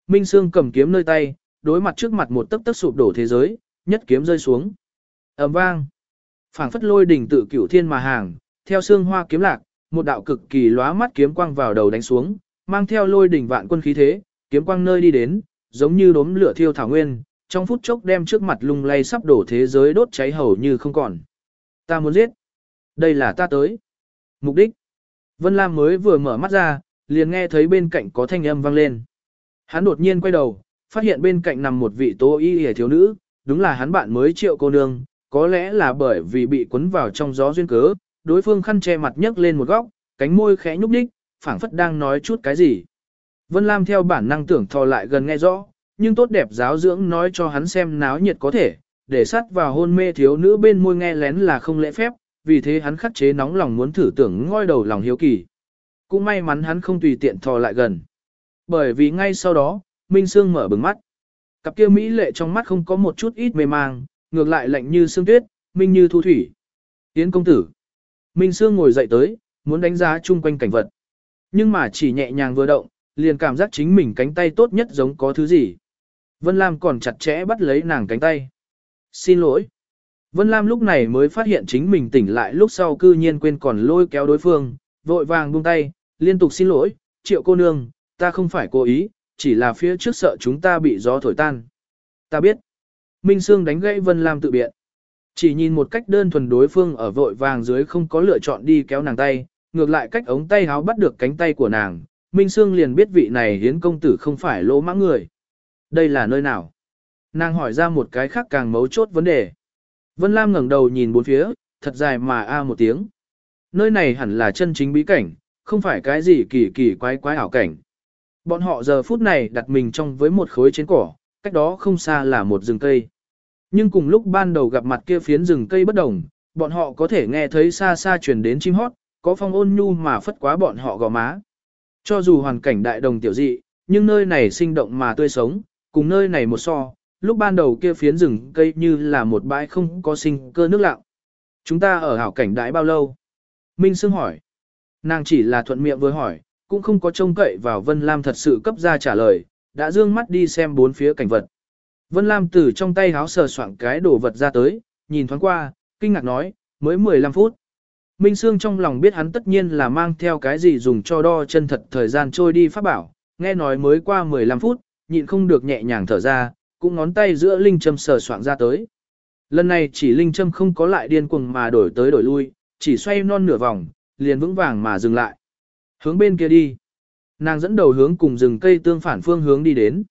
Minh Sương cầm kiếm nơi tay, đối mặt trước mặt một tấc tấc sụp đổ thế giới, nhất kiếm rơi xuống. ầm vang. phảng phất lôi đỉnh tự cửu thiên mà hàng, theo xương hoa kiếm lạc, một đạo cực kỳ lóa mắt kiếm quang vào đầu đánh xuống, mang theo lôi đỉnh vạn quân khí thế, kiếm quang nơi đi đến, giống như đốm lửa thiêu thảo nguyên, trong phút chốc đem trước mặt lung lay sắp đổ thế giới đốt cháy hầu như không còn. Ta muốn giết. Đây là ta tới. Mục đích. Vân Lam mới vừa mở mắt ra, liền nghe thấy bên cạnh có thanh âm vang lên. Hắn đột nhiên quay đầu, phát hiện bên cạnh nằm một vị tố y hề thiếu nữ, đúng là hắn bạn mới triệu cô nương, có lẽ là bởi vì bị cuốn vào trong gió duyên cớ, đối phương khăn che mặt nhấc lên một góc, cánh môi khẽ nhúc đích, phảng phất đang nói chút cái gì. Vân Lam theo bản năng tưởng thò lại gần nghe rõ, nhưng tốt đẹp giáo dưỡng nói cho hắn xem náo nhiệt có thể, để sát vào hôn mê thiếu nữ bên môi nghe lén là không lễ phép, vì thế hắn khắc chế nóng lòng muốn thử tưởng ngoi đầu lòng hiếu kỳ. Cũng may mắn hắn không tùy tiện thò lại gần. Bởi vì ngay sau đó, Minh Sương mở bừng mắt. Cặp kia Mỹ lệ trong mắt không có một chút ít mê mang, ngược lại lạnh như sương tuyết, minh như thu thủy. Tiến công tử. Minh Sương ngồi dậy tới, muốn đánh giá chung quanh cảnh vật. Nhưng mà chỉ nhẹ nhàng vừa động, liền cảm giác chính mình cánh tay tốt nhất giống có thứ gì. Vân Lam còn chặt chẽ bắt lấy nàng cánh tay. Xin lỗi. Vân Lam lúc này mới phát hiện chính mình tỉnh lại lúc sau cư nhiên quên còn lôi kéo đối phương, vội vàng buông tay, liên tục xin lỗi, triệu cô nương, ta không phải cố ý, chỉ là phía trước sợ chúng ta bị gió thổi tan. Ta biết. Minh Sương đánh gãy Vân Lam tự biện. Chỉ nhìn một cách đơn thuần đối phương ở vội vàng dưới không có lựa chọn đi kéo nàng tay, ngược lại cách ống tay háo bắt được cánh tay của nàng, Minh Sương liền biết vị này hiến công tử không phải lỗ mãng người. Đây là nơi nào? Nàng hỏi ra một cái khác càng mấu chốt vấn đề. Vân Lam ngẩng đầu nhìn bốn phía, thật dài mà a một tiếng. Nơi này hẳn là chân chính bí cảnh, không phải cái gì kỳ kỳ quái quái ảo cảnh. Bọn họ giờ phút này đặt mình trong với một khối trên cỏ, cách đó không xa là một rừng cây. Nhưng cùng lúc ban đầu gặp mặt kia phiến rừng cây bất đồng, bọn họ có thể nghe thấy xa xa truyền đến chim hót, có phong ôn nhu mà phất quá bọn họ gò má. Cho dù hoàn cảnh đại đồng tiểu dị, nhưng nơi này sinh động mà tươi sống, cùng nơi này một so, lúc ban đầu kia phiến rừng cây như là một bãi không có sinh cơ nước lặng. Chúng ta ở hảo cảnh đãi bao lâu? Minh Sương hỏi. Nàng chỉ là thuận miệng với hỏi, cũng không có trông cậy vào Vân Lam thật sự cấp ra trả lời, đã dương mắt đi xem bốn phía cảnh vật. Vân Lam từ trong tay háo sờ soạn cái đồ vật ra tới, nhìn thoáng qua, kinh ngạc nói, mới 15 phút. Minh Sương trong lòng biết hắn tất nhiên là mang theo cái gì dùng cho đo chân thật thời gian trôi đi pháp bảo, nghe nói mới qua 15 phút, nhịn không được nhẹ nhàng thở ra, cũng ngón tay giữa linh châm sờ soạn ra tới. Lần này chỉ linh châm không có lại điên cuồng mà đổi tới đổi lui, chỉ xoay non nửa vòng, liền vững vàng mà dừng lại. Hướng bên kia đi. Nàng dẫn đầu hướng cùng rừng cây tương phản phương hướng đi đến.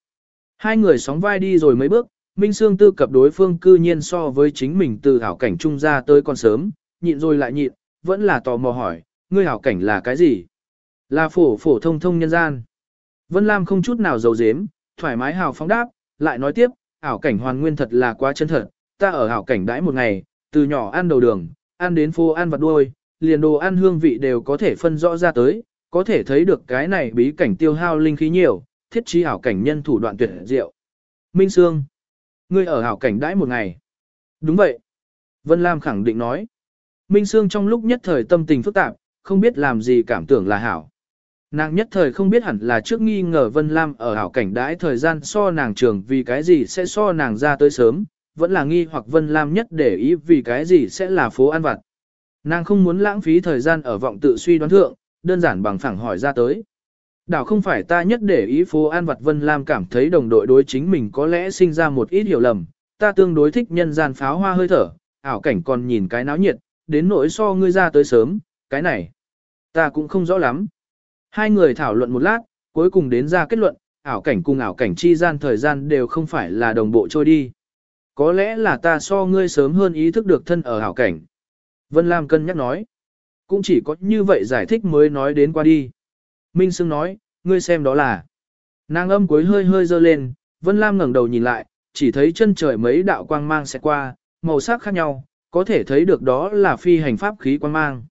Hai người sóng vai đi rồi mấy bước, Minh Sương tư cập đối phương cư nhiên so với chính mình từ hảo cảnh trung ra tới còn sớm, nhịn rồi lại nhịn, vẫn là tò mò hỏi, ngươi hảo cảnh là cái gì? Là phổ phổ thông thông nhân gian. Vân Lam không chút nào giấu dếm, thoải mái hào phóng đáp, lại nói tiếp, ảo cảnh hoàn nguyên thật là quá chân thật, ta ở ảo cảnh đãi một ngày, từ nhỏ ăn đầu đường, ăn đến phố ăn vặt đuôi, liền đồ ăn hương vị đều có thể phân rõ ra tới, có thể thấy được cái này bí cảnh tiêu hao linh khí nhiều, thiết trí ảo cảnh nhân thủ đoạn tuyệt diệu. Minh Sương, ngươi ở ảo cảnh đãi một ngày. Đúng vậy. Vân Lam khẳng định nói. Minh Sương trong lúc nhất thời tâm tình phức tạp, không biết làm gì cảm tưởng là hảo. Nàng nhất thời không biết hẳn là trước nghi ngờ Vân Lam ở hảo cảnh đãi thời gian so nàng trường vì cái gì sẽ so nàng ra tới sớm, vẫn là nghi hoặc Vân Lam nhất để ý vì cái gì sẽ là phố ăn vặt. Nàng không muốn lãng phí thời gian ở vọng tự suy đoán thượng, đơn giản bằng phẳng hỏi ra tới. Đảo không phải ta nhất để ý phố An Vật Vân Lam cảm thấy đồng đội đối chính mình có lẽ sinh ra một ít hiểu lầm, ta tương đối thích nhân gian pháo hoa hơi thở, ảo cảnh còn nhìn cái náo nhiệt, đến nỗi so ngươi ra tới sớm, cái này, ta cũng không rõ lắm. Hai người thảo luận một lát, cuối cùng đến ra kết luận, ảo cảnh cùng ảo cảnh chi gian thời gian đều không phải là đồng bộ trôi đi. Có lẽ là ta so ngươi sớm hơn ý thức được thân ở ảo cảnh. Vân Lam cân nhắc nói. Cũng chỉ có như vậy giải thích mới nói đến qua đi. Minh Sương nói, ngươi xem đó là. Nàng âm cuối hơi hơi dơ lên, Vân Lam ngẩng đầu nhìn lại, chỉ thấy chân trời mấy đạo quang mang sẽ qua, màu sắc khác nhau, có thể thấy được đó là phi hành pháp khí quang mang.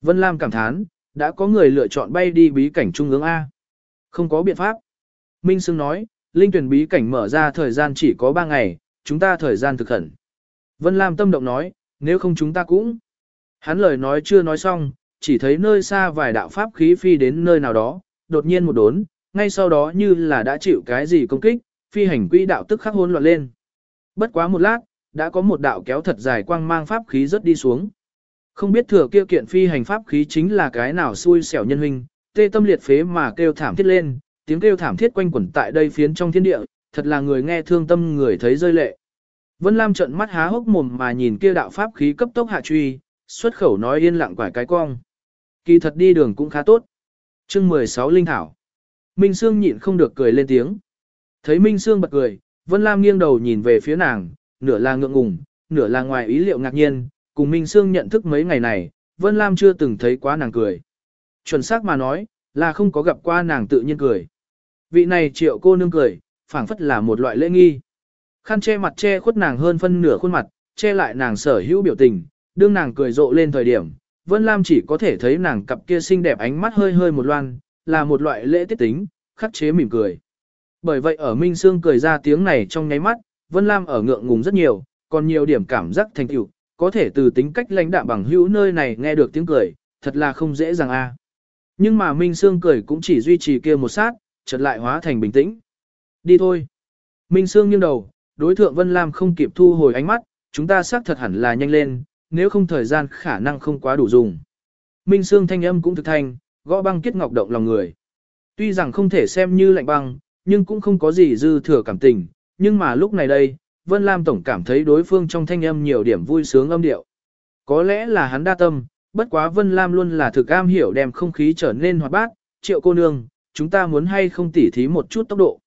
Vân Lam cảm thán, đã có người lựa chọn bay đi bí cảnh trung ương A. Không có biện pháp. Minh Sương nói, linh tuyển bí cảnh mở ra thời gian chỉ có 3 ngày, chúng ta thời gian thực khẩn. Vân Lam tâm động nói, nếu không chúng ta cũng. Hắn lời nói chưa nói xong, chỉ thấy nơi xa vài đạo pháp khí phi đến nơi nào đó, đột nhiên một đốn, ngay sau đó như là đã chịu cái gì công kích, phi hành quỹ đạo tức khắc hỗn loạn lên. Bất quá một lát, đã có một đạo kéo thật dài quang mang pháp khí rất đi xuống. Không biết thừa kia kiện phi hành pháp khí chính là cái nào xui xẻo nhân huynh, tê tâm liệt phế mà kêu thảm thiết lên, tiếng kêu thảm thiết quanh quẩn tại đây phiến trong thiên địa, thật là người nghe thương tâm người thấy rơi lệ. Vân Lam trợn mắt há hốc mồm mà nhìn kia đạo pháp khí cấp tốc hạ truy, xuất khẩu nói yên lặng quải cái cong. Kỳ thật đi đường cũng khá tốt. chương 16 Linh Thảo. Minh Sương nhịn không được cười lên tiếng. Thấy Minh Sương bật cười, Vân Lam nghiêng đầu nhìn về phía nàng, nửa là ngượng ngùng, nửa là ngoài ý liệu ngạc nhiên, cùng Minh Sương nhận thức mấy ngày này, Vân Lam chưa từng thấy quá nàng cười. Chuẩn xác mà nói, là không có gặp qua nàng tự nhiên cười. Vị này triệu cô nương cười, phảng phất là một loại lễ nghi. Khăn che mặt che khuất nàng hơn phân nửa khuôn mặt, che lại nàng sở hữu biểu tình, đương nàng cười rộ lên thời điểm, Vân Lam chỉ có thể thấy nàng cặp kia xinh đẹp ánh mắt hơi hơi một loan, là một loại lễ tiết tính, khắc chế mỉm cười. Bởi vậy ở Minh Sương cười ra tiếng này trong nháy mắt, Vân Lam ở ngượng ngùng rất nhiều, còn nhiều điểm cảm giác thành tựu, có thể từ tính cách lãnh đạm bằng hữu nơi này nghe được tiếng cười, thật là không dễ dàng a. Nhưng mà Minh Sương cười cũng chỉ duy trì kia một sát, chợt lại hóa thành bình tĩnh. Đi thôi. Minh Sương nghiêng đầu, đối thượng Vân Lam không kịp thu hồi ánh mắt, chúng ta xác thật hẳn là nhanh lên, nếu không thời gian khả năng không quá đủ dùng. Minh Sương thanh âm cũng thực thanh, gõ băng kết ngọc động lòng người. Tuy rằng không thể xem như lạnh băng, nhưng cũng không có gì dư thừa cảm tình, nhưng mà lúc này đây, Vân Lam Tổng cảm thấy đối phương trong thanh âm nhiều điểm vui sướng âm điệu. Có lẽ là hắn đa tâm, bất quá Vân Lam luôn là thực am hiểu đem không khí trở nên hoạt bát, triệu cô nương, chúng ta muốn hay không tỉ thí một chút tốc độ.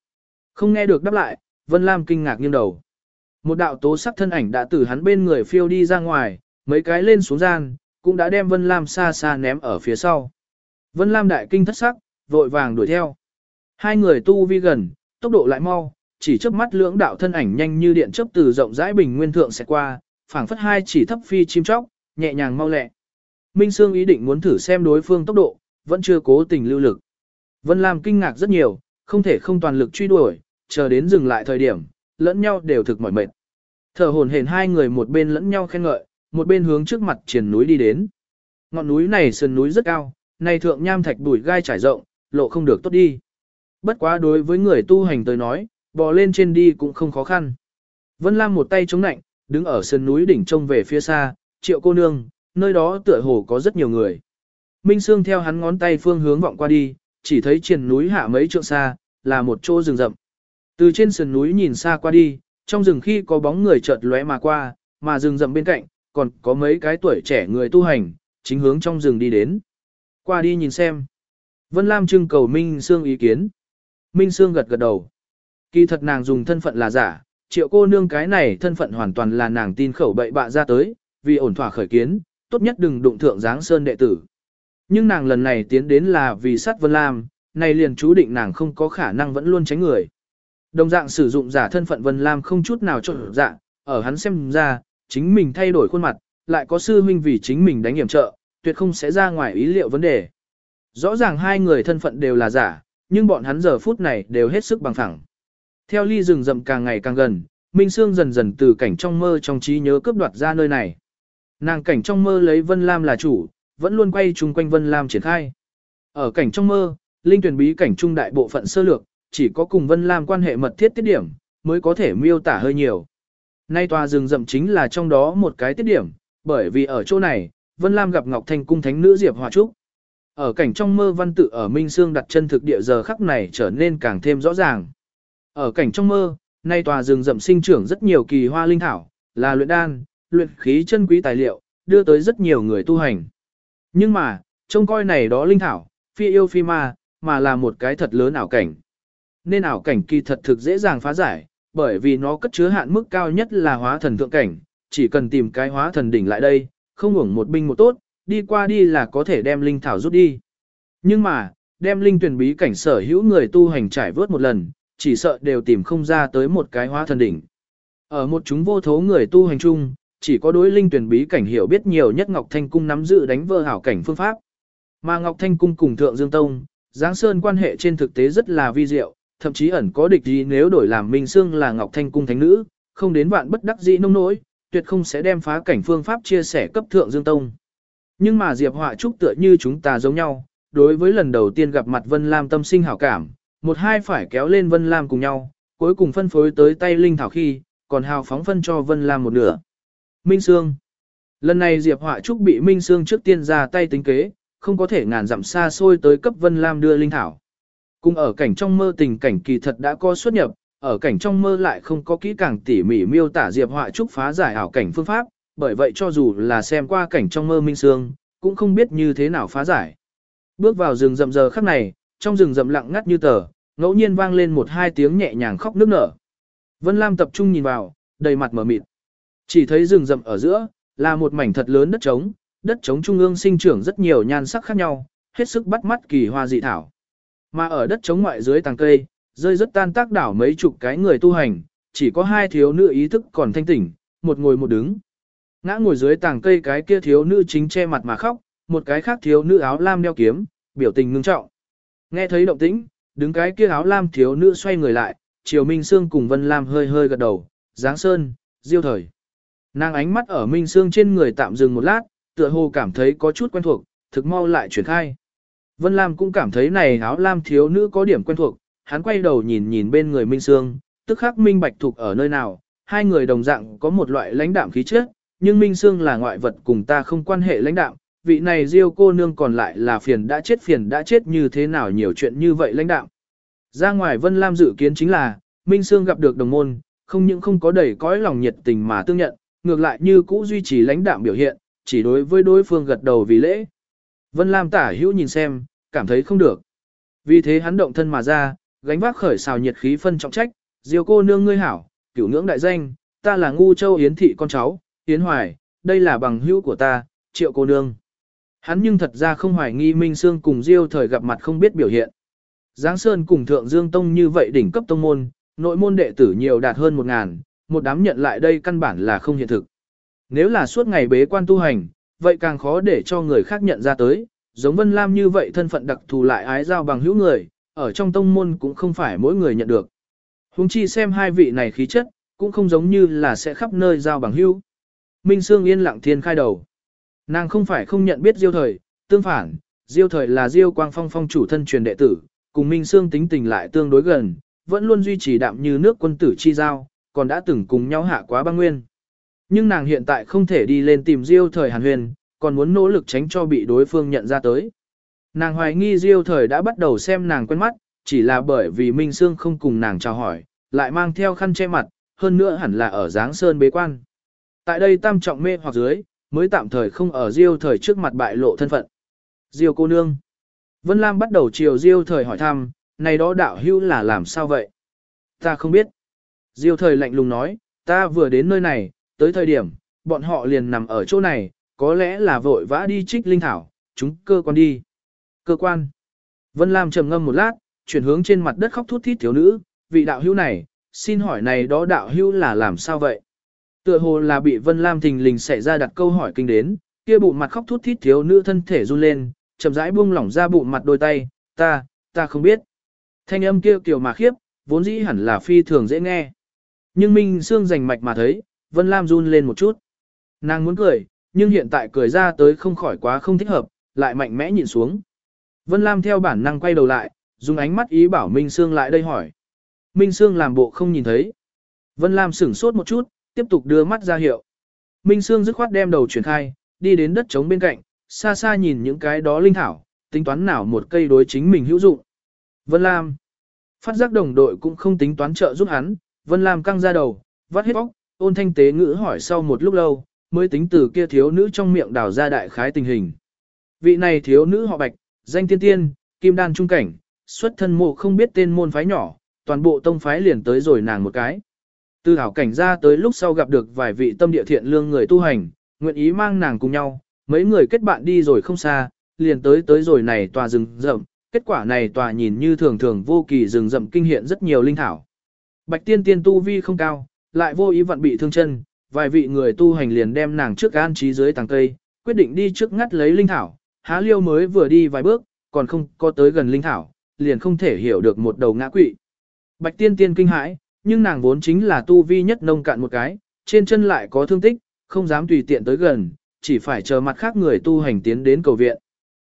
Không nghe được đáp lại, Vân Lam kinh ngạc nghiêng đầu. Một đạo tố sắc thân ảnh đã từ hắn bên người phiêu đi ra ngoài, mấy cái lên xuống gian, cũng đã đem Vân Lam xa xa ném ở phía sau. Vân Lam đại kinh thất sắc, vội vàng đuổi theo. Hai người tu vi gần, tốc độ lại mau, chỉ chớp mắt lưỡng đạo thân ảnh nhanh như điện chớp từ rộng rãi bình nguyên thượng sẽ qua, phảng phất hai chỉ thấp phi chim chóc, nhẹ nhàng mau lẹ. Minh Sương ý định muốn thử xem đối phương tốc độ, vẫn chưa cố tình lưu lực. Vân Lam kinh ngạc rất nhiều, không thể không toàn lực truy đuổi, chờ đến dừng lại thời điểm, lẫn nhau đều thực mỏi mệt. Thở hồn hển hai người một bên lẫn nhau khen ngợi, một bên hướng trước mặt triển núi đi đến. Ngọn núi này sườn núi rất cao, này thượng nham thạch bùi gai trải rộng, lộ không được tốt đi. Bất quá đối với người tu hành tới nói, bò lên trên đi cũng không khó khăn. Vân Lam một tay chống nạnh, đứng ở sườn núi đỉnh trông về phía xa, triệu cô nương, nơi đó tựa hồ có rất nhiều người. Minh Sương theo hắn ngón tay phương hướng vọng qua đi, chỉ thấy trên núi hạ mấy trượng xa, là một chỗ rừng rậm. Từ trên sườn núi nhìn xa qua đi, trong rừng khi có bóng người chợt lóe mà qua, mà rừng rậm bên cạnh, còn có mấy cái tuổi trẻ người tu hành, chính hướng trong rừng đi đến. Qua đi nhìn xem. Vân Lam trưng cầu Minh Sương ý kiến. Minh Sương gật gật đầu. Kỳ thật nàng dùng thân phận là giả, triệu cô nương cái này thân phận hoàn toàn là nàng tin khẩu bậy bạ ra tới, vì ổn thỏa khởi kiến, tốt nhất đừng đụng thượng giáng sơn đệ tử. Nhưng nàng lần này tiến đến là vì sát Vân Lam, này liền chú định nàng không có khả năng vẫn luôn tránh người. Đồng dạng sử dụng giả thân phận Vân Lam không chút nào trộn dạng, ở hắn xem ra, chính mình thay đổi khuôn mặt, lại có sư huynh vì chính mình đánh hiểm trợ, tuyệt không sẽ ra ngoài ý liệu vấn đề. Rõ ràng hai người thân phận đều là giả, nhưng bọn hắn giờ phút này đều hết sức bằng phẳng. Theo ly rừng rậm càng ngày càng gần, Minh Sương dần dần từ cảnh trong mơ trong trí nhớ cướp đoạt ra nơi này. Nàng cảnh trong mơ lấy Vân Lam là chủ, vẫn luôn quay chung quanh Vân Lam triển khai. Ở cảnh trong mơ, linh tuyển bí cảnh trung đại bộ phận sơ lược, chỉ có cùng Vân Lam quan hệ mật thiết tiết điểm, mới có thể miêu tả hơi nhiều. Nay tòa rừng rậm chính là trong đó một cái tiết điểm, bởi vì ở chỗ này, Vân Lam gặp Ngọc Thanh cung thánh nữ Diệp Hòa Trúc. Ở cảnh trong mơ văn tự ở Minh Sương đặt chân thực địa giờ khắc này trở nên càng thêm rõ ràng. Ở cảnh trong mơ, nay tòa rừng rậm sinh trưởng rất nhiều kỳ hoa linh thảo, là luyện đan, luyện khí chân quý tài liệu, đưa tới rất nhiều người tu hành. Nhưng mà, trông coi này đó linh thảo, phi yêu phi ma, mà là một cái thật lớn ảo cảnh. Nên ảo cảnh kỳ thật thực dễ dàng phá giải, bởi vì nó cất chứa hạn mức cao nhất là hóa thần thượng cảnh, chỉ cần tìm cái hóa thần đỉnh lại đây, không hưởng một binh một tốt, đi qua đi là có thể đem linh thảo rút đi. Nhưng mà, đem linh tuyển bí cảnh sở hữu người tu hành trải vớt một lần, chỉ sợ đều tìm không ra tới một cái hóa thần đỉnh. Ở một chúng vô thố người tu hành chung, chỉ có đối linh tuyển bí cảnh hiểu biết nhiều nhất Ngọc Thanh Cung nắm giữ đánh vỡ hảo cảnh phương pháp. Mà Ngọc Thanh Cung cùng Thượng Dương Tông, Giáng Sơn quan hệ trên thực tế rất là vi diệu, thậm chí ẩn có địch gì nếu đổi làm Minh Sương là Ngọc Thanh Cung thánh nữ, không đến vạn bất đắc dĩ nông nỗi, tuyệt không sẽ đem phá cảnh phương pháp chia sẻ cấp Thượng Dương Tông. Nhưng mà Diệp Họa Trúc tựa như chúng ta giống nhau, đối với lần đầu tiên gặp mặt Vân Lam tâm sinh hảo cảm, một hai phải kéo lên Vân Lam cùng nhau, cuối cùng phân phối tới tay Linh Thảo khi, còn hào phóng phân cho Vân Lam một nửa. Minh Sương Lần này Diệp Họa Trúc bị Minh Sương trước tiên ra tay tính kế, không có thể ngàn dặm xa xôi tới cấp Vân Lam đưa Linh Thảo. Cùng ở cảnh trong mơ tình cảnh kỳ thật đã có xuất nhập, ở cảnh trong mơ lại không có kỹ càng tỉ mỉ miêu tả Diệp Họa Trúc phá giải ảo cảnh phương pháp, bởi vậy cho dù là xem qua cảnh trong mơ Minh Sương, cũng không biết như thế nào phá giải. Bước vào rừng rậm giờ khắc này, trong rừng rậm lặng ngắt như tờ, ngẫu nhiên vang lên một hai tiếng nhẹ nhàng khóc nức nở. Vân Lam tập trung nhìn vào, đầy mặt mở mịt. Chỉ thấy rừng rậm ở giữa, là một mảnh thật lớn đất trống, đất trống trung ương sinh trưởng rất nhiều nhan sắc khác nhau, hết sức bắt mắt kỳ hoa dị thảo. Mà ở đất chống ngoại dưới tàng cây, rơi rất tan tác đảo mấy chục cái người tu hành, chỉ có hai thiếu nữ ý thức còn thanh tỉnh, một ngồi một đứng. Ngã ngồi dưới tàng cây cái kia thiếu nữ chính che mặt mà khóc, một cái khác thiếu nữ áo lam đeo kiếm, biểu tình ngưng trọng. Nghe thấy động tĩnh, đứng cái kia áo lam thiếu nữ xoay người lại, Triều Minh Sương cùng Vân Lam hơi hơi gật đầu, Giáng Sơn, Diêu Thời. Nàng ánh mắt ở Minh Sương trên người tạm dừng một lát, tựa hồ cảm thấy có chút quen thuộc, thực mau lại chuyển khai. Vân Lam cũng cảm thấy này áo lam thiếu nữ có điểm quen thuộc, hắn quay đầu nhìn nhìn bên người Minh Sương, tức khắc Minh Bạch thuộc ở nơi nào, hai người đồng dạng có một loại lãnh đạm khí chất, nhưng Minh Sương là ngoại vật cùng ta không quan hệ lãnh đạm, vị này Diêu cô nương còn lại là phiền đã chết phiền đã chết như thế nào nhiều chuyện như vậy lãnh đạm. Ra ngoài Vân Lam dự kiến chính là, Minh Sương gặp được đồng môn, không những không có đầy cõi lòng nhiệt tình mà tương nhận, ngược lại như cũ duy trì lãnh đạm biểu hiện, chỉ đối với đối phương gật đầu vì lễ. Vân Lam tả hữu nhìn xem, cảm thấy không được. Vì thế hắn động thân mà ra, gánh vác khởi xào nhiệt khí phân trọng trách, Diêu cô nương ngươi hảo, cửu ngưỡng đại danh, ta là ngu châu yến thị con cháu, yến hoài, đây là bằng hữu của ta, triệu cô nương. Hắn nhưng thật ra không hoài nghi Minh Sương cùng Diêu thời gặp mặt không biết biểu hiện. Giáng Sơn cùng Thượng Dương Tông như vậy đỉnh cấp tông môn, nội môn đệ tử nhiều đạt hơn một ngàn, một đám nhận lại đây căn bản là không hiện thực. Nếu là suốt ngày bế quan tu hành, vậy càng khó để cho người khác nhận ra tới, giống Vân Lam như vậy thân phận đặc thù lại ái giao bằng hữu người, ở trong tông môn cũng không phải mỗi người nhận được. Hùng chi xem hai vị này khí chất, cũng không giống như là sẽ khắp nơi giao bằng hữu. Minh Sương yên lặng thiên khai đầu. Nàng không phải không nhận biết Diêu thời, tương phản, Diêu thời là Diêu Quang Phong phong chủ thân truyền đệ tử, cùng Minh Sương tính tình lại tương đối gần, vẫn luôn duy trì đạm như nước quân tử chi giao, còn đã từng cùng nhau hạ quá băng nguyên. Nhưng nàng hiện tại không thể đi lên tìm Diêu thời Hàn Huyền, còn muốn nỗ lực tránh cho bị đối phương nhận ra tới. Nàng hoài nghi Diêu thời đã bắt đầu xem nàng quen mắt, chỉ là bởi vì Minh Sương không cùng nàng chào hỏi, lại mang theo khăn che mặt, hơn nữa hẳn là ở dáng sơn bế quan. Tại đây tam trọng mê hoặc dưới, mới tạm thời không ở Diêu thời trước mặt bại lộ thân phận. Diêu cô nương. Vân Lam bắt đầu chiều Diêu thời hỏi thăm, này đó đạo hữu là làm sao vậy? Ta không biết. Diêu thời lạnh lùng nói, ta vừa đến nơi này, tới thời điểm, bọn họ liền nằm ở chỗ này, có lẽ là vội vã đi trích linh thảo, chúng cơ quan đi. Cơ quan. Vân Lam trầm ngâm một lát, chuyển hướng trên mặt đất khóc thút thít thiếu nữ, vị đạo hữu này, xin hỏi này đó đạo hữu là làm sao vậy? Tựa hồ là bị Vân Lam thình lình xảy ra đặt câu hỏi kinh đến, kia bụng mặt khóc thút thít thiếu nữ thân thể run lên, chậm rãi buông lỏng ra bụng mặt đôi tay, ta, ta không biết. Thanh âm kia kiều mà khiếp, vốn dĩ hẳn là phi thường dễ nghe. Nhưng Minh Sương rành mạch mà thấy, Vân Lam run lên một chút. Nàng muốn cười, nhưng hiện tại cười ra tới không khỏi quá không thích hợp, lại mạnh mẽ nhìn xuống. Vân Lam theo bản năng quay đầu lại, dùng ánh mắt ý bảo Minh Sương lại đây hỏi. Minh Sương làm bộ không nhìn thấy. Vân Lam sửng sốt một chút, tiếp tục đưa mắt ra hiệu. Minh Sương dứt khoát đem đầu chuyển khai, đi đến đất trống bên cạnh, xa xa nhìn những cái đó linh thảo, tính toán nào một cây đối chính mình hữu dụng. Vân Lam. Phát giác đồng đội cũng không tính toán trợ giúp hắn, Vân Lam căng ra đầu, vắt hết óc, ôn thanh tế ngữ hỏi sau một lúc lâu, mới tính từ kia thiếu nữ trong miệng đào ra đại khái tình hình. Vị này thiếu nữ họ bạch, danh tiên tiên, kim đan trung cảnh, xuất thân mộ không biết tên môn phái nhỏ, toàn bộ tông phái liền tới rồi nàng một cái. Từ hảo cảnh ra tới lúc sau gặp được vài vị tâm địa thiện lương người tu hành, nguyện ý mang nàng cùng nhau, mấy người kết bạn đi rồi không xa, liền tới tới rồi này tòa rừng rậm, kết quả này tòa nhìn như thường thường vô kỳ rừng rậm kinh hiện rất nhiều linh thảo. Bạch tiên tiên tu vi không cao, lại vô ý vận bị thương chân, vài vị người tu hành liền đem nàng trước an trí dưới tàng cây, quyết định đi trước ngắt lấy linh thảo, há liêu mới vừa đi vài bước, còn không có tới gần linh thảo, liền không thể hiểu được một đầu ngã quỵ. Bạch tiên tiên kinh hãi, nhưng nàng vốn chính là tu vi nhất nông cạn một cái, trên chân lại có thương tích, không dám tùy tiện tới gần, chỉ phải chờ mặt khác người tu hành tiến đến cầu viện.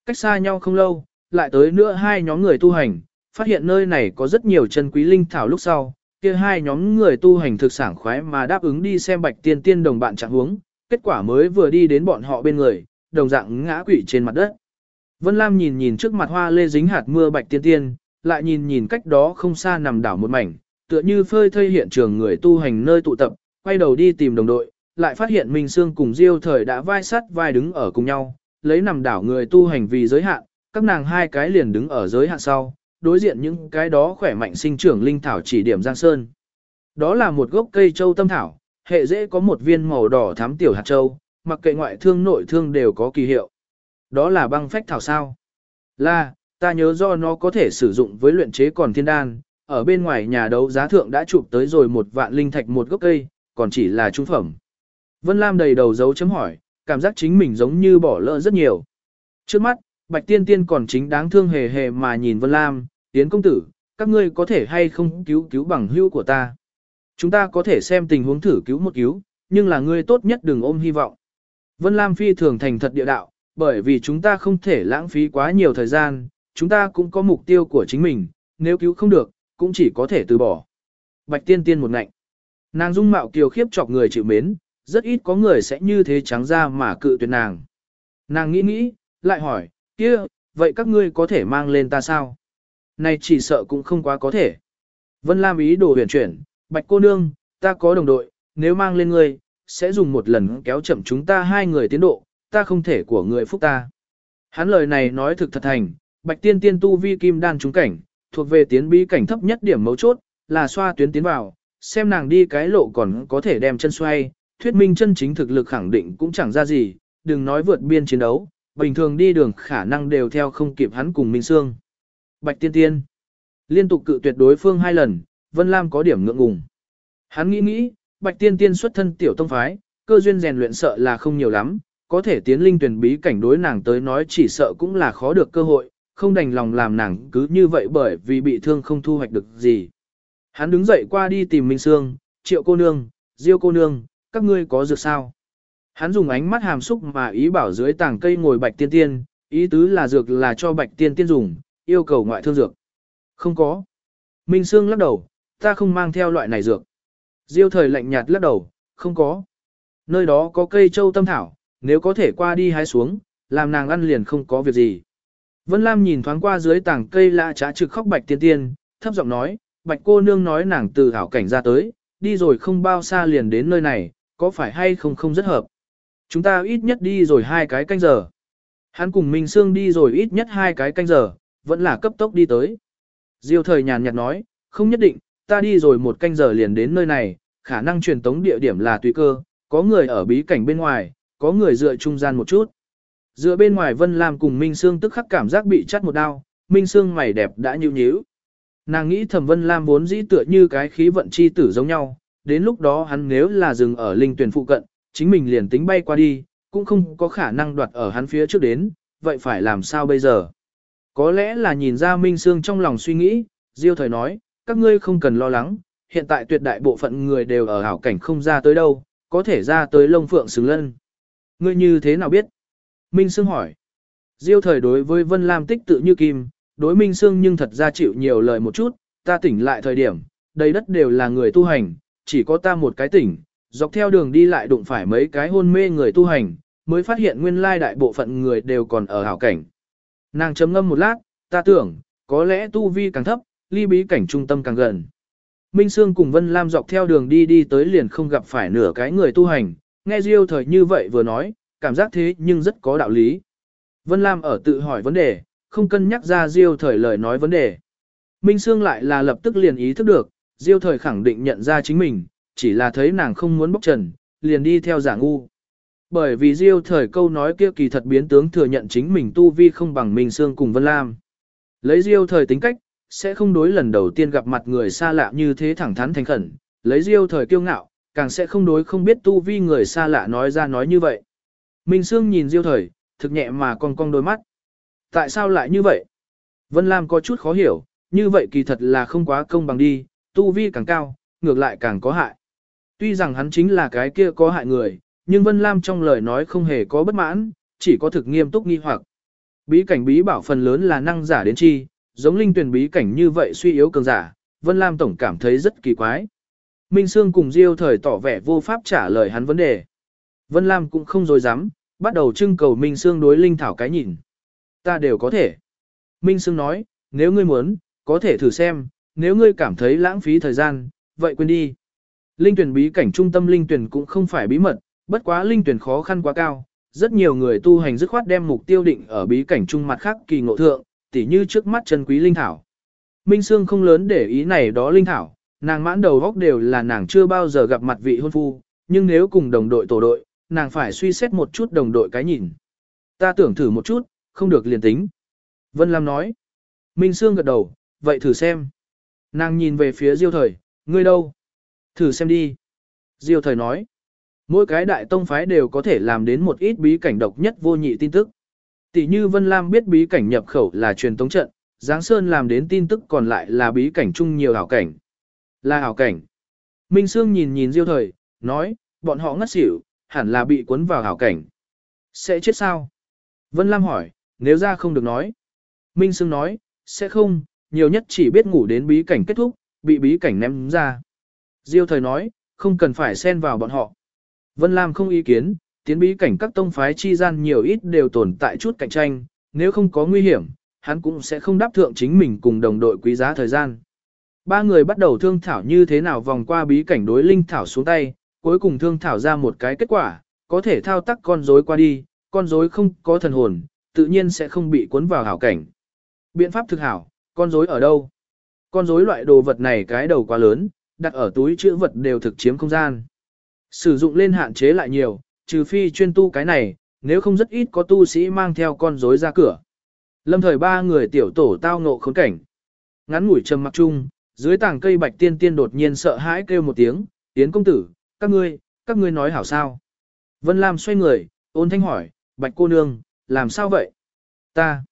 Cách xa nhau không lâu, lại tới nữa hai nhóm người tu hành, phát hiện nơi này có rất nhiều chân quý linh thảo lúc sau, kia hai nhóm người tu hành thực sản khoái mà đáp ứng đi xem bạch tiên tiên đồng bạn trạng huống, kết quả mới vừa đi đến bọn họ bên người, đồng dạng ngã quỵ trên mặt đất. Vân Lam nhìn nhìn trước mặt hoa lê dính hạt mưa bạch tiên tiên, lại nhìn nhìn cách đó không xa nằm đảo một mảnh, tựa như phơi thây hiện trường người tu hành nơi tụ tập, quay đầu đi tìm đồng đội, lại phát hiện Minh Sương cùng Diêu thời đã vai sắt vai đứng ở cùng nhau, lấy nằm đảo người tu hành vì giới hạn, các nàng hai cái liền đứng ở giới hạn sau, đối diện những cái đó khỏe mạnh sinh trưởng linh thảo chỉ điểm Giang Sơn. Đó là một gốc cây châu tâm thảo, hệ dễ có một viên màu đỏ thắm tiểu hạt châu, mặc kệ ngoại thương nội thương đều có kỳ hiệu. Đó là băng phách thảo sao? Là, ta nhớ do nó có thể sử dụng với luyện chế còn thiên đan, ở bên ngoài nhà đấu giá thượng đã chụp tới rồi một vạn linh thạch một gốc cây, còn chỉ là trung phẩm. Vân Lam đầy đầu dấu chấm hỏi, cảm giác chính mình giống như bỏ lỡ rất nhiều. Trước mắt, Bạch Tiên Tiên còn chính đáng thương hề hề mà nhìn Vân Lam, Tiến công tử, các ngươi có thể hay không cứu cứu bằng hữu của ta. Chúng ta có thể xem tình huống thử cứu một cứu, nhưng là ngươi tốt nhất đừng ôm hy vọng. Vân Lam Phi thường thành thật địa đạo, bởi vì chúng ta không thể lãng phí quá nhiều thời gian, chúng ta cũng có mục tiêu của chính mình, nếu cứu không được, cũng chỉ có thể từ bỏ. Bạch tiên tiên một ngạnh. Nàng dung mạo kiều khiếp chọc người chịu mến, rất ít có người sẽ như thế trắng ra mà cự tuyệt nàng. Nàng nghĩ nghĩ, lại hỏi, kia, vậy các ngươi có thể mang lên ta sao? Này chỉ sợ cũng không quá có thể. Vân Lam ý đồ huyền chuyển, bạch cô nương, ta có đồng đội, nếu mang lên ngươi, sẽ dùng một lần kéo chậm chúng ta hai người tiến độ, ta không thể của người phúc ta. Hắn lời này nói thực thật thành, bạch tiên tiên tu vi kim đan trúng cảnh, thuộc về tiến bí cảnh thấp nhất điểm mấu chốt, là xoa tuyến tiến vào, xem nàng đi cái lộ còn có thể đem chân xoay, thuyết minh chân chính thực lực khẳng định cũng chẳng ra gì, đừng nói vượt biên chiến đấu, bình thường đi đường khả năng đều theo không kịp hắn cùng Minh Sương. Bạch tiên tiên, liên tục cự tuyệt đối phương hai lần, Vân Lam có điểm ngượng ngùng. Hắn nghĩ nghĩ, Bạch tiên tiên xuất thân tiểu tông phái, cơ duyên rèn luyện sợ là không nhiều lắm, có thể tiến linh tuyển bí cảnh đối nàng tới nói chỉ sợ cũng là khó được cơ hội, không đành lòng làm nàng cứ như vậy bởi vì bị thương không thu hoạch được gì. Hắn đứng dậy qua đi tìm Minh Sương, triệu cô nương, diêu cô nương, các ngươi có dược sao? Hắn dùng ánh mắt hàm xúc mà ý bảo dưới tảng cây ngồi bạch tiên tiên, ý tứ là dược là cho bạch tiên tiên dùng, yêu cầu ngoại thương dược. Không có. Minh Sương lắc đầu, ta không mang theo loại này dược. Diêu thời lạnh nhạt lắc đầu, không có. Nơi đó có cây châu tâm thảo, nếu có thể qua đi hái xuống, làm nàng ăn liền không có việc gì. Vân Lam nhìn thoáng qua dưới tảng cây lạ trá trực khóc bạch tiên tiên, thấp giọng nói, bạch cô nương nói nàng từ hảo cảnh ra tới, đi rồi không bao xa liền đến nơi này, có phải hay không không rất hợp. Chúng ta ít nhất đi rồi hai cái canh giờ. Hắn cùng Minh Sương đi rồi ít nhất hai cái canh giờ, vẫn là cấp tốc đi tới. Diêu thời nhàn nhạt nói, không nhất định, ta đi rồi một canh giờ liền đến nơi này, khả năng truyền tống địa điểm là tùy cơ, có người ở bí cảnh bên ngoài, có người dựa trung gian một chút. Dựa bên ngoài Vân Lam cùng Minh Sương tức khắc cảm giác bị chắt một đao, Minh Sương mày đẹp đã nhíu nhíu. Nàng nghĩ thẩm Vân Lam vốn dĩ tựa như cái khí vận chi tử giống nhau, đến lúc đó hắn nếu là dừng ở linh tuyển phụ cận, chính mình liền tính bay qua đi, cũng không có khả năng đoạt ở hắn phía trước đến, vậy phải làm sao bây giờ? Có lẽ là nhìn ra Minh Sương trong lòng suy nghĩ, Diêu thời nói, các ngươi không cần lo lắng, hiện tại tuyệt đại bộ phận người đều ở hảo cảnh không ra tới đâu, có thể ra tới lông phượng xứng lân. Ngươi như thế nào biết? Minh Sương hỏi. Diêu thời đối với Vân Lam tích tự như kim, đối Minh Sương nhưng thật ra chịu nhiều lời một chút, ta tỉnh lại thời điểm, đầy đất đều là người tu hành, chỉ có ta một cái tỉnh, dọc theo đường đi lại đụng phải mấy cái hôn mê người tu hành, mới phát hiện nguyên lai đại bộ phận người đều còn ở hảo cảnh. Nàng chấm ngâm một lát, ta tưởng, có lẽ tu vi càng thấp, ly bí cảnh trung tâm càng gần. Minh Sương cùng Vân Lam dọc theo đường đi đi tới liền không gặp phải nửa cái người tu hành, nghe Diêu thời như vậy vừa nói, cảm giác thế nhưng rất có đạo lý. Vân Lam ở tự hỏi vấn đề, không cân nhắc ra Diêu thời lời nói vấn đề. Minh Sương lại là lập tức liền ý thức được, Diêu thời khẳng định nhận ra chính mình, chỉ là thấy nàng không muốn bốc trần, liền đi theo giả ngu. Bởi vì Diêu thời câu nói kia kỳ thật biến tướng thừa nhận chính mình tu vi không bằng Minh Sương cùng Vân Lam. Lấy Diêu thời tính cách, sẽ không đối lần đầu tiên gặp mặt người xa lạ như thế thẳng thắn thành khẩn, lấy Diêu thời kiêu ngạo, càng sẽ không đối không biết tu vi người xa lạ nói ra nói như vậy. Minh Sương nhìn Diêu thời, thực nhẹ mà cong cong đôi mắt. Tại sao lại như vậy? Vân Lam có chút khó hiểu, như vậy kỳ thật là không quá công bằng đi, tu vi càng cao, ngược lại càng có hại. Tuy rằng hắn chính là cái kia có hại người, nhưng Vân Lam trong lời nói không hề có bất mãn, chỉ có thực nghiêm túc nghi hoặc. Bí cảnh bí bảo phần lớn là năng giả đến chi, giống linh tuyển bí cảnh như vậy suy yếu cường giả, Vân Lam tổng cảm thấy rất kỳ quái. Minh Sương cùng Diêu thời tỏ vẻ vô pháp trả lời hắn vấn đề. Vân Lam cũng không dối dám, bắt đầu trưng cầu Minh Sương đối linh thảo cái nhìn. Ta đều có thể. Minh Sương nói, nếu ngươi muốn, có thể thử xem, nếu ngươi cảm thấy lãng phí thời gian, vậy quên đi. Linh tuyển bí cảnh trung tâm linh tuyển cũng không phải bí mật, bất quá linh tuyển khó khăn quá cao, rất nhiều người tu hành dứt khoát đem mục tiêu định ở bí cảnh trung mặt khác kỳ ngộ thượng, tỉ như trước mắt chân quý linh thảo. Minh Sương không lớn để ý này đó linh thảo, nàng mãn đầu góc đều là nàng chưa bao giờ gặp mặt vị hôn phu, nhưng nếu cùng đồng đội tổ đội, nàng phải suy xét một chút đồng đội cái nhìn. Ta tưởng thử một chút, không được liền tính. Vân Lam nói. Minh Sương gật đầu, vậy thử xem. Nàng nhìn về phía Diêu Thời, ngươi đâu? Thử xem đi. Diêu Thời nói. Mỗi cái đại tông phái đều có thể làm đến một ít bí cảnh độc nhất vô nhị tin tức. Tỷ như Vân Lam biết bí cảnh nhập khẩu là truyền tống trận, Giáng Sơn làm đến tin tức còn lại là bí cảnh chung nhiều ảo cảnh. Là ảo cảnh. Minh Sương nhìn nhìn Diêu Thời, nói, bọn họ ngất xỉu, hẳn là bị cuốn vào ảo cảnh. Sẽ chết sao? Vân Lam hỏi, nếu ra không được nói. Minh Sương nói, sẽ không, nhiều nhất chỉ biết ngủ đến bí cảnh kết thúc, bị bí cảnh ném ra. Diêu Thời nói, không cần phải xen vào bọn họ. Vân Lam không ý kiến, tiến bí cảnh các tông phái chi gian nhiều ít đều tồn tại chút cạnh tranh, nếu không có nguy hiểm, hắn cũng sẽ không đáp thượng chính mình cùng đồng đội quý giá thời gian. Ba người bắt đầu thương thảo như thế nào vòng qua bí cảnh đối linh thảo xuống tay, cuối cùng thương thảo ra một cái kết quả, có thể thao tác con rối qua đi, con rối không có thần hồn, tự nhiên sẽ không bị cuốn vào hảo cảnh. Biện pháp thực hảo, con rối ở đâu? Con rối loại đồ vật này cái đầu quá lớn, đặt ở túi chữ vật đều thực chiếm không gian. Sử dụng lên hạn chế lại nhiều, trừ phi chuyên tu cái này, nếu không rất ít có tu sĩ mang theo con rối ra cửa. Lâm thời ba người tiểu tổ tao ngộ khốn cảnh. Ngắn ngủi trầm mặc chung, dưới tảng cây bạch tiên tiên đột nhiên sợ hãi kêu một tiếng, tiến công tử, các ngươi, các ngươi nói hảo sao. Vân Lam xoay người, ôn thanh hỏi, bạch cô nương, làm sao vậy? Ta,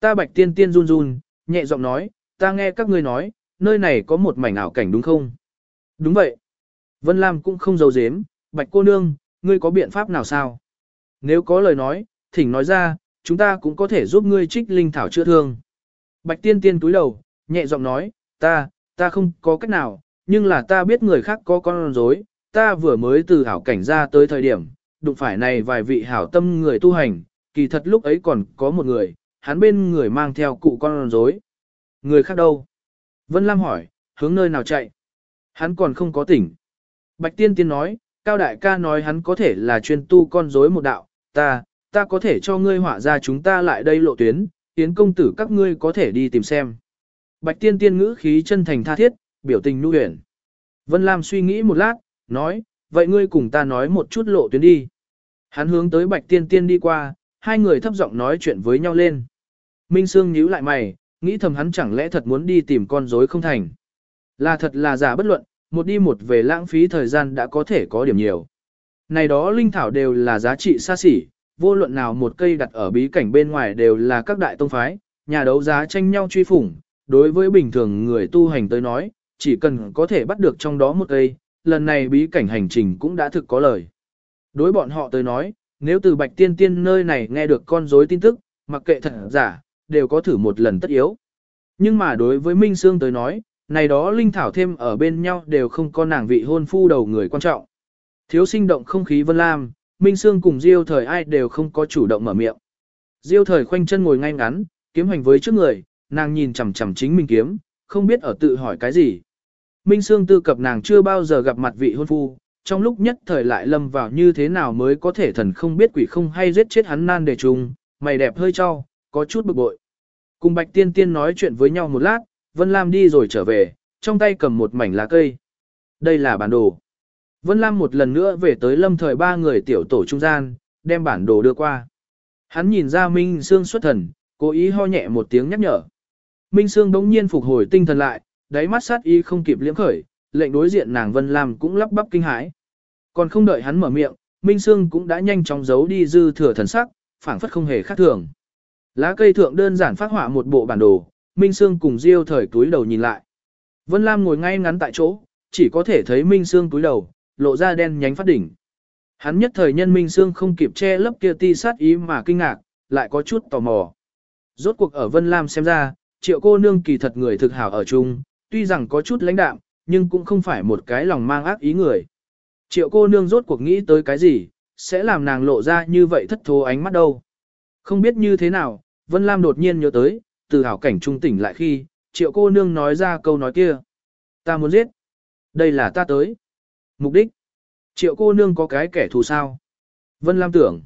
ta bạch tiên tiên run run, nhẹ giọng nói, ta nghe các ngươi nói, nơi này có một mảnh ảo cảnh đúng không? Đúng vậy. Vân Lam cũng không giấu giếm, bạch cô nương, ngươi có biện pháp nào sao? Nếu có lời nói, thỉnh nói ra, chúng ta cũng có thể giúp ngươi trích linh thảo chữa thương. Bạch tiên tiên túi đầu, nhẹ giọng nói, ta, ta không có cách nào, nhưng là ta biết người khác có con rối, ta vừa mới từ hảo cảnh ra tới thời điểm, đụng phải này vài vị hảo tâm người tu hành, kỳ thật lúc ấy còn có một người, hắn bên người mang theo cụ con rối. Người khác đâu? Vân Lam hỏi, hướng nơi nào chạy? Hắn còn không có tỉnh. Bạch Tiên Tiên nói, Cao Đại ca nói hắn có thể là chuyên tu con rối một đạo, ta, ta có thể cho ngươi họa ra chúng ta lại đây lộ tuyến, tiến công tử các ngươi có thể đi tìm xem. Bạch Tiên Tiên ngữ khí chân thành tha thiết, biểu tình nhu huyền. Vân Lam suy nghĩ một lát, nói, vậy ngươi cùng ta nói một chút lộ tuyến đi. Hắn hướng tới Bạch Tiên Tiên đi qua, hai người thấp giọng nói chuyện với nhau lên. Minh Sương nhíu lại mày, nghĩ thầm hắn chẳng lẽ thật muốn đi tìm con rối không thành. Là thật là giả bất luận, một đi một về lãng phí thời gian đã có thể có điểm nhiều. Này đó linh thảo đều là giá trị xa xỉ, vô luận nào một cây đặt ở bí cảnh bên ngoài đều là các đại tông phái, nhà đấu giá tranh nhau truy phủng, đối với bình thường người tu hành tới nói, chỉ cần có thể bắt được trong đó một cây, lần này bí cảnh hành trình cũng đã thực có lời. Đối bọn họ tới nói, nếu từ bạch tiên tiên nơi này nghe được con rối tin tức, mặc kệ thật giả, đều có thử một lần tất yếu. Nhưng mà đối với Minh Sương tới nói, này đó linh thảo thêm ở bên nhau đều không có nàng vị hôn phu đầu người quan trọng. Thiếu sinh động không khí vân lam, Minh Sương cùng Diêu thời ai đều không có chủ động mở miệng. Diêu thời khoanh chân ngồi ngay ngắn, kiếm hành với trước người, nàng nhìn chằm chằm chính mình kiếm, không biết ở tự hỏi cái gì. Minh Sương tư cập nàng chưa bao giờ gặp mặt vị hôn phu, trong lúc nhất thời lại lâm vào như thế nào mới có thể thần không biết quỷ không hay giết chết hắn nan để trùng, mày đẹp hơi cho, có chút bực bội. Cùng Bạch Tiên Tiên nói chuyện với nhau một lát, Vân Lam đi rồi trở về, trong tay cầm một mảnh lá cây. Đây là bản đồ. Vân Lam một lần nữa về tới lâm thời ba người tiểu tổ trung gian, đem bản đồ đưa qua. Hắn nhìn ra Minh Sương xuất thần, cố ý ho nhẹ một tiếng nhắc nhở. Minh Sương bỗng nhiên phục hồi tinh thần lại, đáy mắt sát ý không kịp liễm khởi, lệnh đối diện nàng Vân Lam cũng lắp bắp kinh hãi. Còn không đợi hắn mở miệng, Minh Sương cũng đã nhanh chóng giấu đi dư thừa thần sắc, phảng phất không hề khác thường. Lá cây thượng đơn giản phát họa một bộ bản đồ, Minh Sương cùng Diêu thời túi đầu nhìn lại. Vân Lam ngồi ngay ngắn tại chỗ, chỉ có thể thấy Minh Sương túi đầu, lộ ra đen nhánh phát đỉnh. Hắn nhất thời nhân Minh Sương không kịp che lấp kia ti sát ý mà kinh ngạc, lại có chút tò mò. Rốt cuộc ở Vân Lam xem ra, triệu cô nương kỳ thật người thực hảo ở chung, tuy rằng có chút lãnh đạm, nhưng cũng không phải một cái lòng mang ác ý người. Triệu cô nương rốt cuộc nghĩ tới cái gì, sẽ làm nàng lộ ra như vậy thất thố ánh mắt đâu. Không biết như thế nào, Vân Lam đột nhiên nhớ tới, từ hảo cảnh trung tỉnh lại khi, triệu cô nương nói ra câu nói kia. Ta muốn giết. Đây là ta tới. Mục đích. Triệu cô nương có cái kẻ thù sao. Vân Lam tưởng.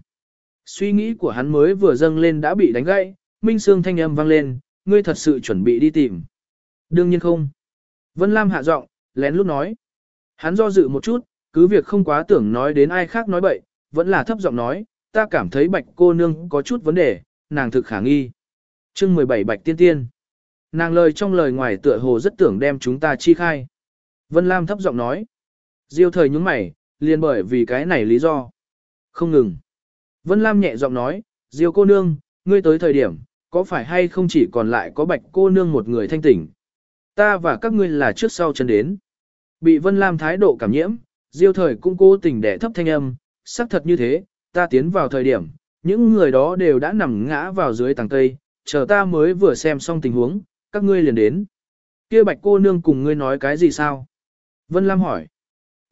Suy nghĩ của hắn mới vừa dâng lên đã bị đánh gãy, Minh Sương thanh âm vang lên, ngươi thật sự chuẩn bị đi tìm. Đương nhiên không. Vân Lam hạ giọng, lén lút nói. Hắn do dự một chút, cứ việc không quá tưởng nói đến ai khác nói bậy, vẫn là thấp giọng nói, ta cảm thấy bạch cô nương có chút vấn đề, nàng thực khả nghi chương 17 bạch tiên tiên. Nàng lời trong lời ngoài tựa hồ rất tưởng đem chúng ta chi khai. Vân Lam thấp giọng nói. Diêu thời nhúng mày, liền bởi vì cái này lý do. Không ngừng. Vân Lam nhẹ giọng nói, Diêu cô nương, ngươi tới thời điểm, có phải hay không chỉ còn lại có bạch cô nương một người thanh tỉnh. Ta và các ngươi là trước sau chân đến. Bị Vân Lam thái độ cảm nhiễm, Diêu thời cũng cố tình để thấp thanh âm, xác thật như thế, ta tiến vào thời điểm, những người đó đều đã nằm ngã vào dưới tầng cây, chờ ta mới vừa xem xong tình huống, các ngươi liền đến. Kia bạch cô nương cùng ngươi nói cái gì sao? Vân Lam hỏi.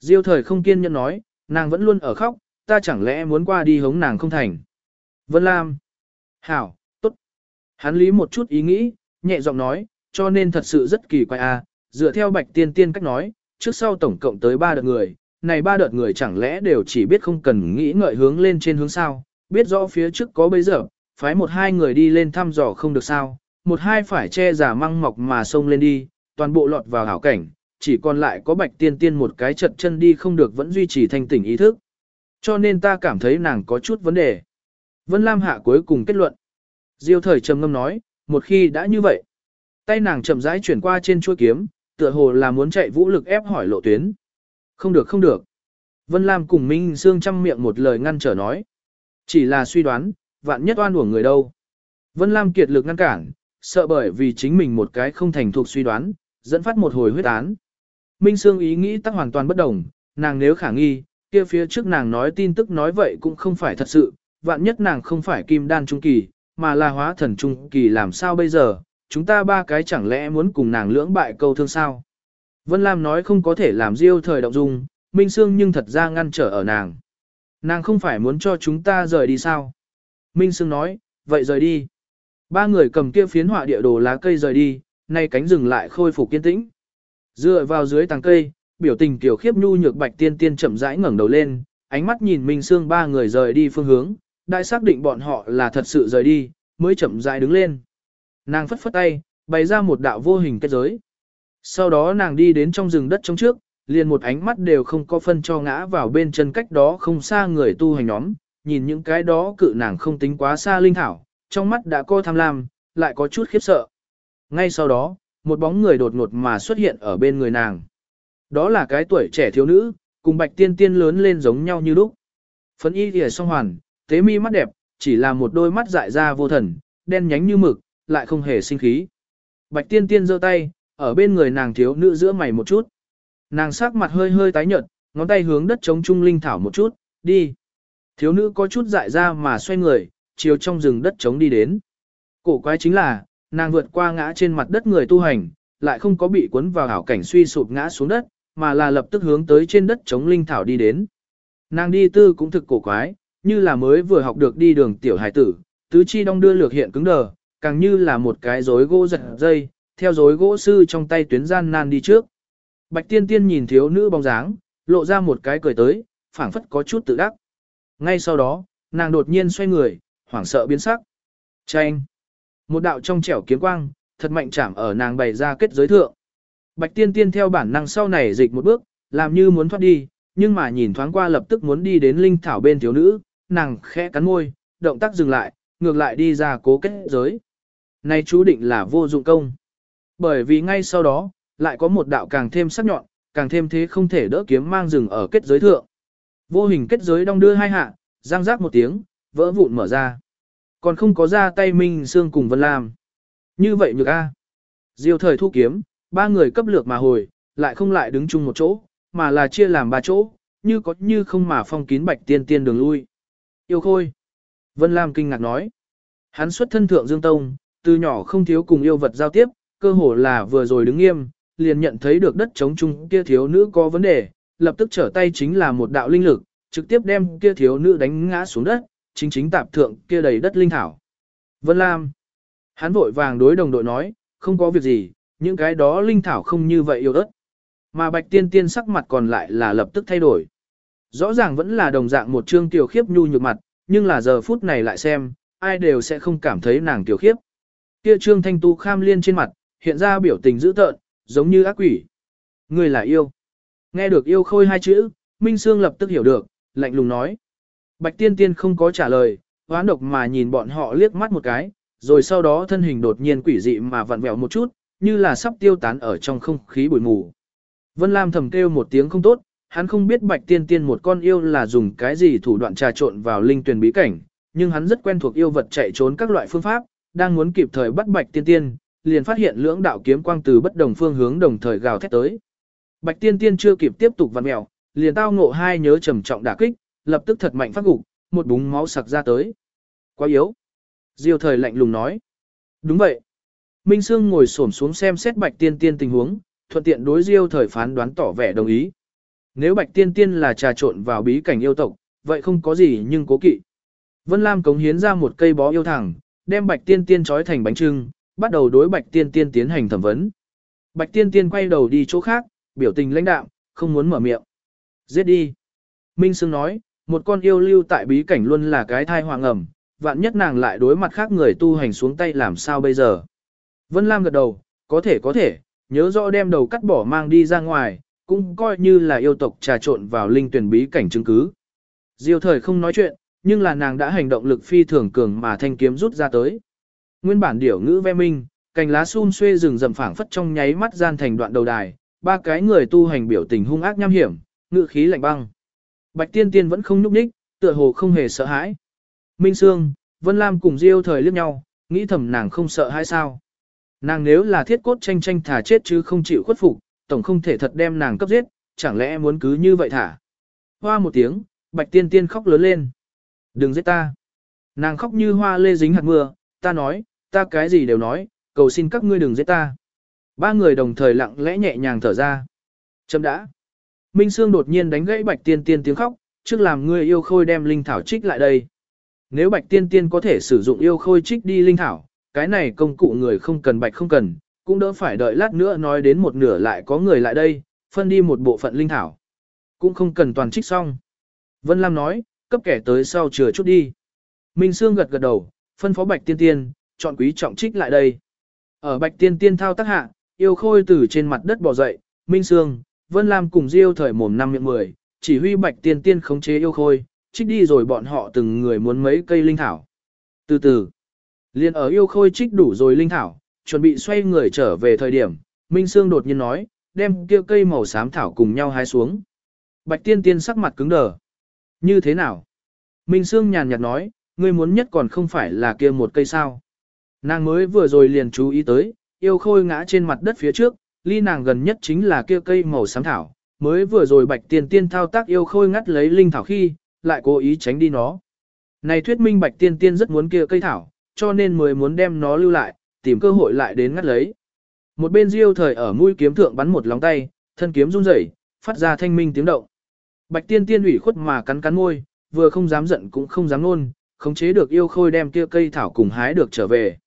Diêu thời không kiên nhẫn nói, nàng vẫn luôn ở khóc, ta chẳng lẽ muốn qua đi hống nàng không thành. Vân Lam. Hảo, tốt. Hắn lý một chút ý nghĩ, nhẹ giọng nói, cho nên thật sự rất kỳ quái à, dựa theo bạch tiên tiên cách nói, trước sau tổng cộng tới ba đợt người, này ba đợt người chẳng lẽ đều chỉ biết không cần nghĩ ngợi hướng lên trên hướng sao, biết rõ phía trước có bây giờ, phái một hai người đi lên thăm dò không được sao, một hai phải che giả măng mọc mà xông lên đi, toàn bộ lọt vào hảo cảnh, chỉ còn lại có bạch tiên tiên một cái chật chân đi không được vẫn duy trì thanh tỉnh ý thức. Cho nên ta cảm thấy nàng có chút vấn đề. Vân Lam hạ cuối cùng kết luận. Diêu thời trầm ngâm nói, một khi đã như vậy, tay nàng chậm rãi chuyển qua trên chuôi kiếm, tựa hồ là muốn chạy vũ lực ép hỏi lộ tuyến. Không được không được. Vân Lam cùng Minh Sương chăm miệng một lời ngăn trở nói. Chỉ là suy đoán, vạn nhất oan uổng người đâu. Vân Lam kiệt lực ngăn cản, sợ bởi vì chính mình một cái không thành thuộc suy đoán, dẫn phát một hồi huyết án. Minh Sương ý nghĩ tắc hoàn toàn bất đồng, nàng nếu khả nghi, kia phía trước nàng nói tin tức nói vậy cũng không phải thật sự, vạn nhất nàng không phải kim đan trung kỳ, mà là hóa thần trung kỳ làm sao bây giờ, chúng ta ba cái chẳng lẽ muốn cùng nàng lưỡng bại câu thương sao. Vân Lam nói không có thể làm diêu thời động dung, Minh Sương nhưng thật ra ngăn trở ở nàng. Nàng không phải muốn cho chúng ta rời đi sao? Minh Sương nói, vậy rời đi. Ba người cầm kia phiến họa địa đồ lá cây rời đi, nay cánh rừng lại khôi phục kiên tĩnh. Dựa vào dưới tàng cây, biểu tình tiểu khiếp nhu nhược bạch tiên tiên chậm rãi ngẩng đầu lên, ánh mắt nhìn Minh Sương ba người rời đi phương hướng, đại xác định bọn họ là thật sự rời đi, mới chậm rãi đứng lên. Nàng phất phất tay, bày ra một đạo vô hình kết giới. Sau đó nàng đi đến trong rừng đất trong trước, liền một ánh mắt đều không có phân cho ngã vào bên chân cách đó không xa người tu hành nhóm, nhìn những cái đó cự nàng không tính quá xa linh thảo, trong mắt đã có tham lam, lại có chút khiếp sợ. Ngay sau đó, một bóng người đột ngột mà xuất hiện ở bên người nàng. Đó là cái tuổi trẻ thiếu nữ, cùng bạch tiên tiên lớn lên giống nhau như lúc. Phấn y thìa song hoàn, tế mi mắt đẹp, chỉ là một đôi mắt dại ra vô thần, đen nhánh như mực, lại không hề sinh khí. Bạch tiên tiên giơ tay, ở bên người nàng thiếu nữ giữa mày một chút. Nàng sắc mặt hơi hơi tái nhợt, ngón tay hướng đất chống trung linh thảo một chút, đi. Thiếu nữ có chút dại ra mà xoay người, chiều trong rừng đất trống đi đến. Cổ quái chính là, nàng vượt qua ngã trên mặt đất người tu hành, lại không có bị cuốn vào hảo cảnh suy sụp ngã xuống đất, mà là lập tức hướng tới trên đất trống linh thảo đi đến. Nàng đi tư cũng thực cổ quái, như là mới vừa học được đi đường tiểu hải tử, tứ chi đong đưa lược hiện cứng đờ, càng như là một cái rối gỗ giật dây, theo rối gỗ sư trong tay tuyến gian nan đi trước. Bạch tiên tiên nhìn thiếu nữ bóng dáng, lộ ra một cái cười tới, phảng phất có chút tự đắc. Ngay sau đó, nàng đột nhiên xoay người, hoảng sợ biến sắc. Chanh! Một đạo trong trẻo kiếm quang, thật mạnh chạm ở nàng bày ra kết giới thượng. Bạch tiên tiên theo bản năng sau này dịch một bước, làm như muốn thoát đi, nhưng mà nhìn thoáng qua lập tức muốn đi đến linh thảo bên thiếu nữ, nàng khẽ cắn môi, động tác dừng lại, ngược lại đi ra cố kết giới. Này chú định là vô dụng công. Bởi vì ngay sau đó, lại có một đạo càng thêm sắc nhọn, càng thêm thế không thể đỡ kiếm mang rừng ở kết giới thượng. Vô hình kết giới đong đưa hai hạ, răng rác một tiếng, vỡ vụn mở ra. Còn không có ra tay Minh Sương cùng Vân Lam. Như vậy nhược A. Diêu thời thu kiếm, ba người cấp lược mà hồi, lại không lại đứng chung một chỗ, mà là chia làm ba chỗ, như có như không mà phong kín bạch tiên tiên đường lui. Yêu khôi. Vân Lam kinh ngạc nói. Hắn xuất thân thượng Dương Tông, từ nhỏ không thiếu cùng yêu vật giao tiếp, cơ hồ là vừa rồi đứng nghiêm, liền nhận thấy được đất chống chung kia thiếu nữ có vấn đề, lập tức trở tay chính là một đạo linh lực, trực tiếp đem kia thiếu nữ đánh ngã xuống đất, chính chính tạp thượng kia đầy đất linh thảo. Vân Lam. Hắn vội vàng đối đồng đội nói, không có việc gì, những cái đó linh thảo không như vậy yêu đất. Mà bạch tiên tiên sắc mặt còn lại là lập tức thay đổi. Rõ ràng vẫn là đồng dạng một trương tiểu khiếp nhu nhược mặt, nhưng là giờ phút này lại xem, ai đều sẽ không cảm thấy nàng tiểu khiếp. Kia trương thanh tu kham liên trên mặt, hiện ra biểu tình dữ tợn, giống như ác quỷ. Người là yêu. Nghe được yêu khôi hai chữ, Minh Sương lập tức hiểu được, lạnh lùng nói. Bạch tiên tiên không có trả lời, hoán độc mà nhìn bọn họ liếc mắt một cái, rồi sau đó thân hình đột nhiên quỷ dị mà vặn vẹo một chút, như là sắp tiêu tán ở trong không khí bụi mù. Vân Lam thầm kêu một tiếng không tốt, hắn không biết bạch tiên tiên một con yêu là dùng cái gì thủ đoạn trà trộn vào linh tuyển bí cảnh, nhưng hắn rất quen thuộc yêu vật chạy trốn các loại phương pháp, đang muốn kịp thời bắt bạch tiên tiên, liền phát hiện lưỡng đạo kiếm quang từ bất đồng phương hướng đồng thời gào thét tới. Bạch tiên tiên chưa kịp tiếp tục vặn mèo, liền tao ngộ hai nhớ trầm trọng đả kích, lập tức thật mạnh phát gục, một búng máu sặc ra tới. Quá yếu. Diêu thời lạnh lùng nói. Đúng vậy. Minh Sương ngồi xổm xuống xem xét Bạch Tiên Tiên tình huống, thuận tiện đối Diêu thời phán đoán tỏ vẻ đồng ý. Nếu Bạch Tiên Tiên là trà trộn vào bí cảnh yêu tộc, vậy không có gì nhưng cố kỵ. Vân Lam cống hiến ra một cây bó yêu thẳng, đem Bạch Tiên Tiên trói thành bánh trưng, bắt đầu đối Bạch Tiên Tiên tiến hành thẩm vấn. Bạch Tiên Tiên quay đầu đi chỗ khác, biểu tình lãnh đạm, không muốn mở miệng. Giết đi. Minh Sương nói, một con yêu lưu tại bí cảnh luôn là cái thai hoàng ẩm, vạn nhất nàng lại đối mặt khác người tu hành xuống tay làm sao bây giờ. Vân Lam gật đầu, có thể có thể, nhớ rõ đem đầu cắt bỏ mang đi ra ngoài, cũng coi như là yêu tộc trà trộn vào linh tuyển bí cảnh chứng cứ. Diêu thời không nói chuyện, nhưng là nàng đã hành động lực phi thường cường mà thanh kiếm rút ra tới. Nguyên bản điểu ngữ ve minh, cành lá xun xuê rừng rậm phảng phất trong nháy mắt gian thành đoạn đầu đài, ba cái người tu hành biểu tình hung ác nham hiểm, ngự khí lạnh băng. Bạch Tiên Tiên vẫn không nhúc nhích, tựa hồ không hề sợ hãi. Minh Sương, Vân Lam cùng Diêu thời liếc nhau, nghĩ thầm nàng không sợ hãi sao. Nàng nếu là thiết cốt tranh tranh thả chết chứ không chịu khuất phục, tổng không thể thật đem nàng cấp giết, chẳng lẽ muốn cứ như vậy thả. Hoa một tiếng, Bạch Tiên Tiên khóc lớn lên. Đừng giết ta. Nàng khóc như hoa lê dính hạt mưa, ta nói, ta cái gì đều nói, cầu xin các ngươi đừng giết ta. Ba người đồng thời lặng lẽ nhẹ nhàng thở ra. Chấm đã. Minh Sương đột nhiên đánh gãy Bạch Tiên Tiên tiếng khóc, trước làm ngươi yêu khôi đem linh thảo trích lại đây. Nếu bạch tiên tiên có thể sử dụng yêu khôi trích đi linh thảo, cái này công cụ người không cần bạch không cần, cũng đỡ phải đợi lát nữa nói đến một nửa lại có người lại đây, phân đi một bộ phận linh thảo. Cũng không cần toàn trích xong. Vân Lam nói, cấp kẻ tới sau chừa chút đi. Minh Sương gật gật đầu, phân phó bạch tiên tiên, chọn quý trọng trích lại đây. Ở bạch tiên tiên thao tác hạ, yêu khôi từ trên mặt đất bò dậy, Minh Sương, Vân Lam cùng Diêu thời mồm năm miệng mười, chỉ huy bạch tiên tiên khống chế yêu khôi, trích đi rồi bọn họ từng người muốn mấy cây linh thảo. Từ từ, liền ở yêu khôi trích đủ rồi linh thảo, chuẩn bị xoay người trở về thời điểm, Minh Sương đột nhiên nói, đem kia cây màu xám thảo cùng nhau hái xuống. Bạch tiên tiên sắc mặt cứng đờ. Như thế nào? Minh Sương nhàn nhạt nói, ngươi muốn nhất còn không phải là kia một cây sao. Nàng mới vừa rồi liền chú ý tới, yêu khôi ngã trên mặt đất phía trước, ly nàng gần nhất chính là kia cây màu xám thảo. Mới vừa rồi bạch tiên tiên thao tác yêu khôi ngắt lấy linh thảo khi, lại cố ý tránh đi nó. Này thuyết minh bạch tiên tiên rất muốn kia cây thảo, cho nên mới muốn đem nó lưu lại, tìm cơ hội lại đến ngắt lấy. Một bên diêu thời ở mũi kiếm thượng bắn một lòng tay, thân kiếm run rẩy, phát ra thanh minh tiếng động. Bạch tiên tiên ủy khuất mà cắn cắn môi, vừa không dám giận cũng không dám nôn, khống chế được yêu khôi đem kia cây thảo cùng hái được trở về.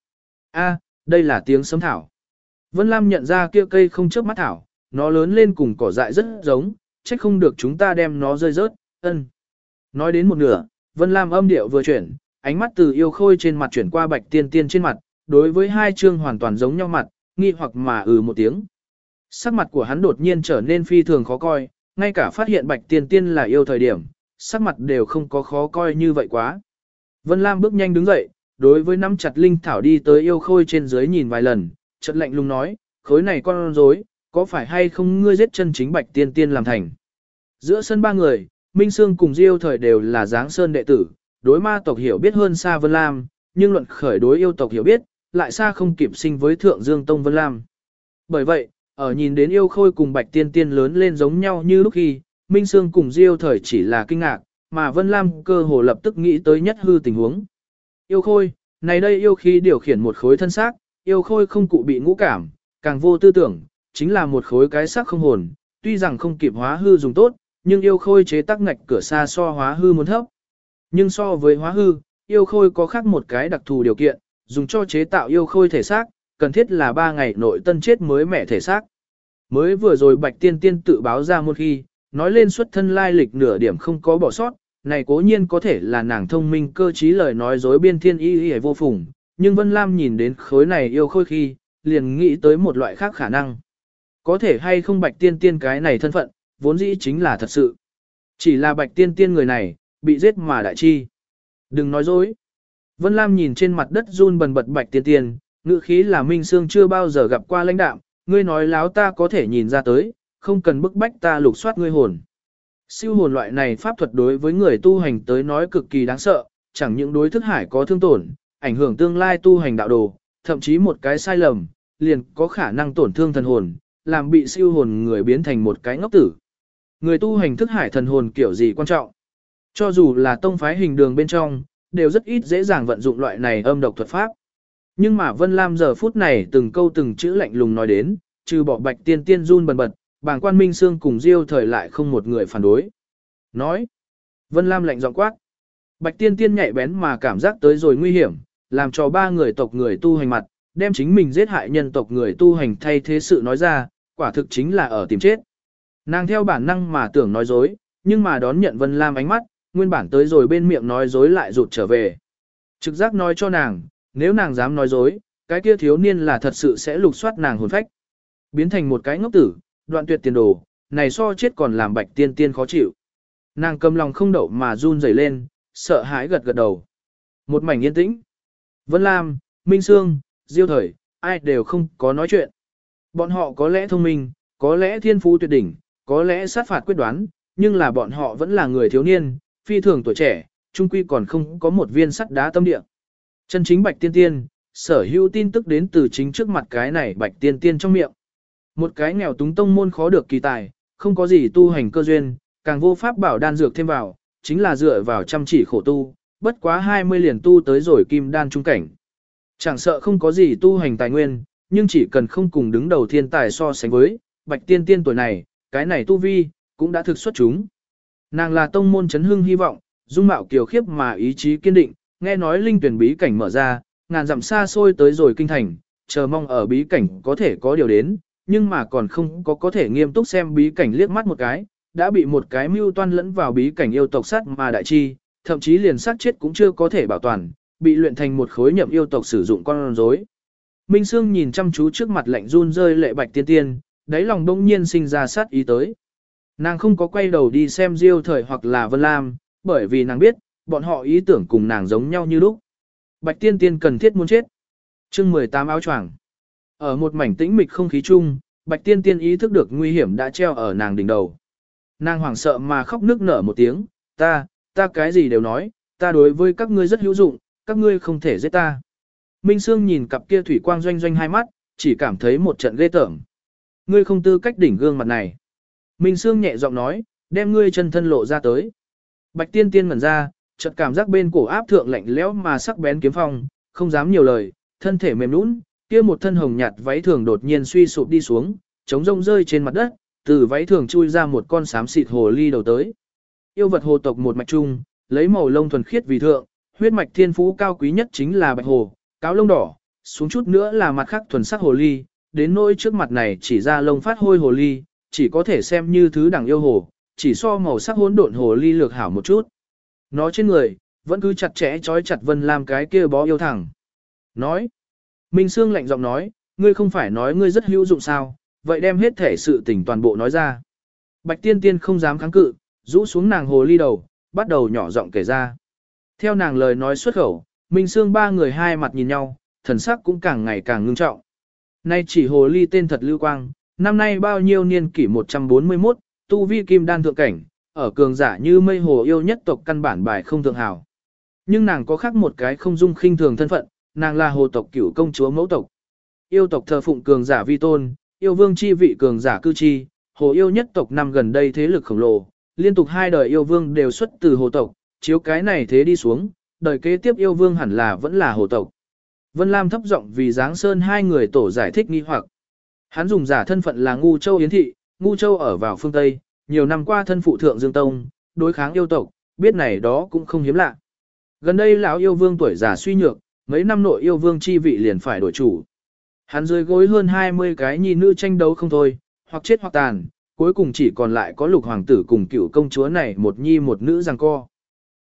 A, đây là tiếng sấm thảo. Vân Lam nhận ra kia cây không chớp mắt thảo, nó lớn lên cùng cỏ dại rất giống, trách không được chúng ta đem nó rơi rớt, ân. Nói đến một nửa, Vân Lam âm điệu vừa chuyển, ánh mắt từ yêu khôi trên mặt chuyển qua bạch tiên tiên trên mặt, đối với hai chương hoàn toàn giống nhau mặt, nghi hoặc mà ừ một tiếng. Sắc mặt của hắn đột nhiên trở nên phi thường khó coi, ngay cả phát hiện bạch tiên tiên là yêu thời điểm, sắc mặt đều không có khó coi như vậy quá. Vân Lam bước nhanh đứng dậy, đối với nắm chặt linh thảo đi tới yêu khôi trên dưới nhìn vài lần, chợt lạnh lùng nói, khối này con rối, có phải hay không ngươi giết chân chính bạch tiên tiên làm thành. Giữa sân ba người, Minh Sương cùng Diêu thời đều là dáng sơn đệ tử, đối ma tộc hiểu biết hơn xa Vân Lam, nhưng luận khởi đối yêu tộc hiểu biết, lại xa không kịp sinh với Thượng Dương Tông Vân Lam. Bởi vậy, ở nhìn đến yêu khôi cùng bạch tiên tiên lớn lên giống nhau như lúc khi, Minh Sương cùng Diêu thời chỉ là kinh ngạc, mà Vân Lam cơ hồ lập tức nghĩ tới nhất hư tình huống. Yêu khôi, này đây yêu khí điều khiển một khối thân xác, yêu khôi không cụ bị ngũ cảm, càng vô tư tưởng, chính là một khối cái xác không hồn, tuy rằng không kịp hóa hư dùng tốt, nhưng yêu khôi chế tác ngạch cửa xa so hóa hư muốn thấp. Nhưng so với hóa hư, yêu khôi có khác một cái đặc thù điều kiện, dùng cho chế tạo yêu khôi thể xác, cần thiết là 3 ngày nội tân chết mới mẻ thể xác. Mới vừa rồi Bạch Tiên Tiên tự báo ra một khi, nói lên xuất thân lai lịch nửa điểm không có bỏ sót, này cố nhiên có thể là nàng thông minh cơ trí lời nói dối biên thiên y y vô phùng, nhưng Vân Lam nhìn đến khối này yêu khôi khi, liền nghĩ tới một loại khác khả năng. Có thể hay không Bạch Tiên Tiên cái này thân phận, vốn dĩ chính là thật sự. Chỉ là Bạch Tiên Tiên người này, bị giết mà đại chi. Đừng nói dối. Vân Lam nhìn trên mặt đất run bần bật Bạch Tiên Tiên, ngữ khí là Minh Sương chưa bao giờ gặp qua lãnh đạm, ngươi nói láo ta có thể nhìn ra tới, không cần bức bách ta lục soát ngươi hồn. Siêu hồn loại này pháp thuật đối với người tu hành tới nói cực kỳ đáng sợ, chẳng những đối thức hải có thương tổn, ảnh hưởng tương lai tu hành đạo đồ, thậm chí một cái sai lầm, liền có khả năng tổn thương thần hồn, làm bị siêu hồn người biến thành một cái ngốc tử. Người tu hành thức hải thần hồn kiểu gì quan trọng? Cho dù là tông phái hình đường bên trong, đều rất ít dễ dàng vận dụng loại này âm độc thuật pháp. Nhưng mà Vân Lam giờ phút này từng câu từng chữ lạnh lùng nói đến, trừ bỏ bạch tiên tiên run bần bật, bàng quan minh sương cùng diêu thời lại không một người phản đối. Nói, Vân Lam lạnh giọng quát. Bạch tiên tiên nhạy bén mà cảm giác tới rồi nguy hiểm, làm cho ba người tộc người tu hành mặt, đem chính mình giết hại nhân tộc người tu hành thay thế sự nói ra, quả thực chính là ở tìm chết. Nàng theo bản năng mà tưởng nói dối, nhưng mà đón nhận Vân Lam ánh mắt, nguyên bản tới rồi bên miệng nói dối lại rụt trở về. Trực giác nói cho nàng, nếu nàng dám nói dối, cái kia thiếu niên là thật sự sẽ lục soát nàng hồn phách. Biến thành một cái ngốc tử, đoạn tuyệt tiền đồ, này so chết còn làm bạch tiên tiên khó chịu. Nàng cầm lòng không đậu mà run rẩy lên, sợ hãi gật gật đầu. Một mảnh yên tĩnh. Vân Lam, Minh Sương, Diêu Thời, ai đều không có nói chuyện. Bọn họ có lẽ thông minh, có lẽ thiên phú tuyệt đỉnh, có lẽ sát phạt quyết đoán, nhưng là bọn họ vẫn là người thiếu niên, phi thường tuổi trẻ, trung quy còn không có một viên sắt đá tâm địa. Chân chính bạch tiên tiên, sở hữu tin tức đến từ chính trước mặt cái này bạch tiên tiên trong miệng. Một cái nghèo túng tông môn khó được kỳ tài, không có gì tu hành cơ duyên, càng vô pháp bảo đan dược thêm vào, chính là dựa vào chăm chỉ khổ tu, bất quá 20 liền tu tới rồi kim đan trung cảnh. Chẳng sợ không có gì tu hành tài nguyên, nhưng chỉ cần không cùng đứng đầu thiên tài so sánh với, bạch tiên tiên tuổi này, cái này tu vi, cũng đã thực xuất chúng. Nàng là tông môn chấn hưng hy vọng, dung mạo kiều khiếp mà ý chí kiên định, nghe nói linh tuyển bí cảnh mở ra, ngàn dặm xa xôi tới rồi kinh thành, chờ mong ở bí cảnh có thể có điều đến, nhưng mà còn không có có thể nghiêm túc xem bí cảnh liếc mắt một cái, đã bị một cái mưu toan lẫn vào bí cảnh yêu tộc sát mà đại chi, thậm chí liền sát chết cũng chưa có thể bảo toàn, bị luyện thành một khối nhậm yêu tộc sử dụng con rối. Minh Sương nhìn chăm chú trước mặt lạnh run rơi lệ bạch tiên tiên, đáy lòng đông nhiên sinh ra sát ý tới. Nàng không có quay đầu đi xem Diêu thời hoặc là Vân Lam, bởi vì nàng biết, bọn họ ý tưởng cùng nàng giống nhau như lúc. Bạch tiên tiên cần thiết muốn chết. chương 18 áo choàng. Ở một mảnh tĩnh mịch không khí chung, bạch tiên tiên ý thức được nguy hiểm đã treo ở nàng đỉnh đầu. Nàng hoảng sợ mà khóc nức nở một tiếng, ta, ta cái gì đều nói, ta đối với các ngươi rất hữu dụng, các ngươi không thể giết ta. Minh Sương nhìn cặp kia thủy quang doanh doanh hai mắt, chỉ cảm thấy một trận ghê tởm. Ngươi không tư cách đỉnh gương mặt này. Minh Sương nhẹ giọng nói, đem ngươi chân thân lộ ra tới. Bạch tiên tiên ngẩn ra, chợt cảm giác bên cổ áp thượng lạnh lẽo mà sắc bén kiếm phong, không dám nhiều lời, thân thể mềm nũng, kia một thân hồng nhạt váy thường đột nhiên suy sụp đi xuống, trống rông rơi trên mặt đất, từ váy thường chui ra một con xám xịt hồ ly đầu tới. Yêu vật hồ tộc một mạch chung, lấy màu lông thuần khiết vì thượng, huyết mạch thiên phú cao quý nhất chính là bạch hồ, cáo lông đỏ, xuống chút nữa là mặt khác thuần sắc hồ ly, đến nỗi trước mặt này chỉ ra lông phát hôi hồ ly, chỉ có thể xem như thứ đẳng yêu hồ, chỉ so màu sắc hỗn độn hồ ly lược hảo một chút. Nó trên người, vẫn cứ chặt chẽ trói chặt Vân Lam cái kia bó yêu thẳng. Nói, Minh Sương lạnh giọng nói, ngươi không phải nói ngươi rất hữu dụng sao, vậy đem hết thể sự tình toàn bộ nói ra. Bạch tiên tiên không dám kháng cự, rũ xuống nàng hồ ly đầu, bắt đầu nhỏ giọng kể ra. Theo nàng lời nói xuất khẩu, Minh Sương ba người hai mặt nhìn nhau, thần sắc cũng càng ngày càng ngưng trọng. Nay chỉ hồ ly tên thật lưu quang, năm nay bao nhiêu niên kỷ 141, tu vi kim đan thượng cảnh, ở cường giả như mây hồ yêu nhất tộc căn bản bài không thượng hào. Nhưng nàng có khác một cái không dung khinh thường thân phận, nàng là hồ tộc cửu công chúa mẫu tộc. Yêu tộc thờ phụng cường giả vi tôn, yêu vương chi vị cường giả cư chi, hồ yêu nhất tộc năm gần đây thế lực khổng lồ, liên tục hai đời yêu vương đều xuất từ hồ tộc, chiếu cái này thế đi xuống, đời kế tiếp yêu vương hẳn là vẫn là hồ tộc. Vân Lam thấp giọng vì Giáng Sơn hai người tổ giải thích nghi hoặc. Hắn dùng giả thân phận là Ngu Châu Yến Thị, Ngu Châu ở vào phương Tây, nhiều năm qua thân phụ thượng Dương Tông, đối kháng yêu tộc, biết này đó cũng không hiếm lạ. Gần đây lão yêu vương tuổi già suy nhược, mấy năm nội yêu vương chi vị liền phải đổi chủ. Hắn dưới gối hơn 20 cái nhi nữ tranh đấu không thôi, hoặc chết hoặc tàn, cuối cùng chỉ còn lại có lục hoàng tử cùng cựu công chúa này một nhi một nữ giằng co.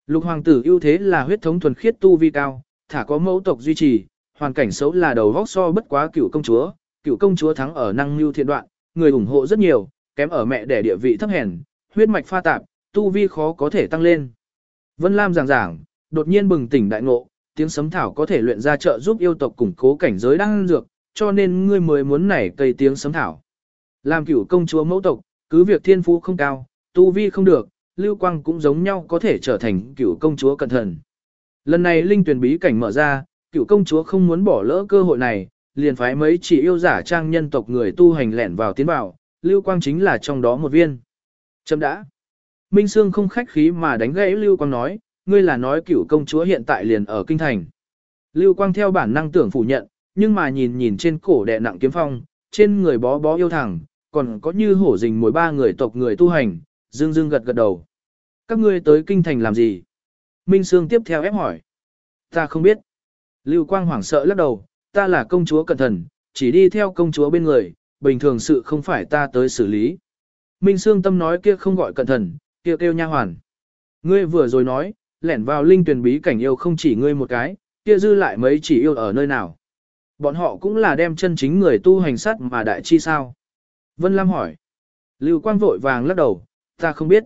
Lục hoàng tử ưu thế là huyết thống thuần khiết tu vi cao, thả có mẫu tộc duy trì, hoàn cảnh xấu là đầu vóc so bất quá cựu công chúa, cựu công chúa thắng ở năng lưu thiện đoạn, người ủng hộ rất nhiều, kém ở mẹ đẻ địa vị thấp hèn, huyết mạch pha tạp, tu vi khó có thể tăng lên. Vân Lam giảng giảng, đột nhiên bừng tỉnh đại ngộ, tiếng sấm thảo có thể luyện ra trợ giúp yêu tộc củng cố cảnh giới đang dược, cho nên ngươi mới muốn nảy cây tiếng sấm thảo. Làm cửu công chúa mẫu tộc, cứ việc thiên phú không cao, tu vi không được, lưu quang cũng giống nhau có thể trở thành cửu công chúa cẩn thận. Lần này linh tuyển bí cảnh mở ra, cửu công chúa không muốn bỏ lỡ cơ hội này, liền phái mấy chỉ yêu giả trang nhân tộc người tu hành lẻn vào tiến vào, lưu quang chính là trong đó một viên. Chấm đã. Minh Sương không khách khí mà đánh gãy lưu quang nói, ngươi là nói cửu công chúa hiện tại liền ở kinh thành. Lưu quang theo bản năng tưởng phủ nhận, nhưng mà nhìn nhìn trên cổ đè nặng kiếm phong, trên người bó bó yêu thẳng, còn có như hổ rình mồi ba người tộc người tu hành, dương dương gật gật đầu. Các ngươi tới kinh thành làm gì? Minh Sương tiếp theo ép hỏi. Ta không biết. Lưu Quang hoảng sợ lắc đầu, ta là công chúa cẩn thận, chỉ đi theo công chúa bên người, bình thường sự không phải ta tới xử lý. Minh Sương tâm nói kia không gọi cẩn thận, kia kêu nha hoàn. Ngươi vừa rồi nói, lẻn vào linh tuyển bí cảnh yêu không chỉ ngươi một cái, kia dư lại mấy chỉ yêu ở nơi nào. Bọn họ cũng là đem chân chính người tu hành sát mà đại chi sao. Vân Lam hỏi. Lưu Quang vội vàng lắc đầu, ta không biết.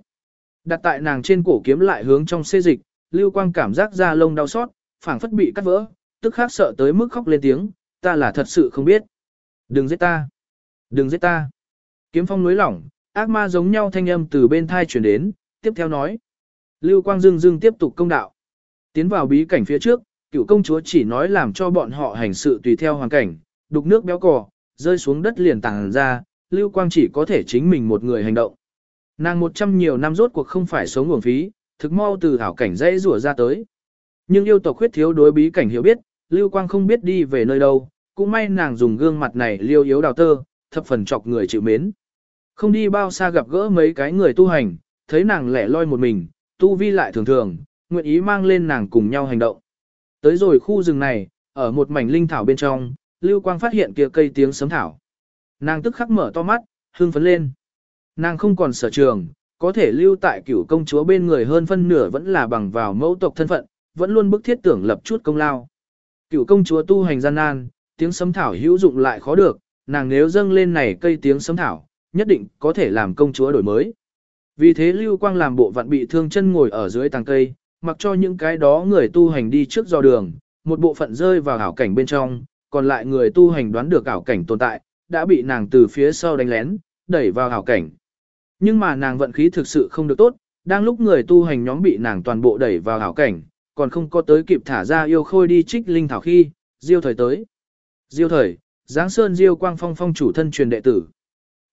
Đặt tại nàng trên cổ kiếm lại hướng trong xê dịch, Lưu Quang cảm giác da lông đau xót, phảng phất bị cắt vỡ, tức khắc sợ tới mức khóc lên tiếng, ta là thật sự không biết. Đừng giết ta. Đừng giết ta. Kiếm phong núi lỏng, ác ma giống nhau thanh âm từ bên thai chuyển đến, tiếp theo nói. Lưu Quang Dương Dương tiếp tục công đạo. Tiến vào bí cảnh phía trước, cựu công chúa chỉ nói làm cho bọn họ hành sự tùy theo hoàn cảnh, đục nước béo cò, rơi xuống đất liền tàng ra, Lưu Quang chỉ có thể chính mình một người hành động. Nàng một trăm nhiều năm rốt cuộc không phải sống nguồn phí, thực mau từ hảo cảnh dãy rủa ra tới. Nhưng yêu tộc khuyết thiếu đối bí cảnh hiểu biết, Lưu Quang không biết đi về nơi đâu, cũng may nàng dùng gương mặt này liêu yếu đào tơ, thập phần chọc người chịu mến. Không đi bao xa gặp gỡ mấy cái người tu hành, thấy nàng lẻ loi một mình, tu vi lại thường thường, nguyện ý mang lên nàng cùng nhau hành động. Tới rồi khu rừng này, ở một mảnh linh thảo bên trong, Lưu Quang phát hiện kia cây tiếng sấm thảo. Nàng tức khắc mở to mắt, hưng phấn lên. Nàng không còn sở trường, có thể lưu tại cửu công chúa bên người hơn phân nửa vẫn là bằng vào mẫu tộc thân phận, vẫn luôn bức thiết tưởng lập chút công lao. Cửu công chúa tu hành gian nan, tiếng sấm thảo hữu dụng lại khó được, nàng nếu dâng lên này cây tiếng sấm thảo, nhất định có thể làm công chúa đổi mới. Vì thế Lưu Quang làm bộ vặn bị thương chân ngồi ở dưới tàng cây, mặc cho những cái đó người tu hành đi trước do đường, một bộ phận rơi vào ảo cảnh bên trong, còn lại người tu hành đoán được ảo cảnh tồn tại, đã bị nàng từ phía sau đánh lén, đẩy vào ảo cảnh. Nhưng mà nàng vận khí thực sự không được tốt, đang lúc người tu hành nhóm bị nàng toàn bộ đẩy vào ảo cảnh, còn không có tới kịp thả ra yêu khôi đi trích linh thảo khi, diêu thời tới. Diêu thời, Giáng Sơn Diêu Quang Phong phong chủ thân truyền đệ tử.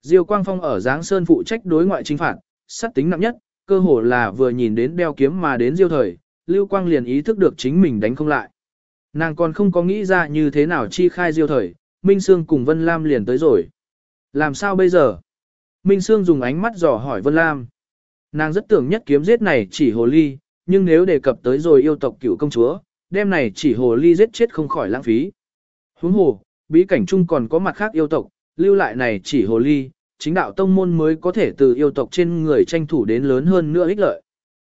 Diêu Quang Phong ở Giáng Sơn phụ trách đối ngoại chính phạt, sát tính nặng nhất, cơ hồ là vừa nhìn đến đeo kiếm mà đến Diêu thời, Lưu Quang liền ý thức được chính mình đánh không lại. Nàng còn không có nghĩ ra như thế nào chi khai Diêu thời, Minh Sương cùng Vân Lam liền tới rồi. Làm sao bây giờ? Minh Sương dùng ánh mắt dò hỏi Vân Lam. Nàng rất tưởng nhất kiếm giết này chỉ hồ ly, nhưng nếu đề cập tới rồi yêu tộc cửu công chúa, đêm này chỉ hồ ly giết chết không khỏi lãng phí. Huống hồ, bí cảnh chung còn có mặt khác yêu tộc, lưu lại này chỉ hồ ly, chính đạo tông môn mới có thể từ yêu tộc trên người tranh thủ đến lớn hơn nữa ích lợi.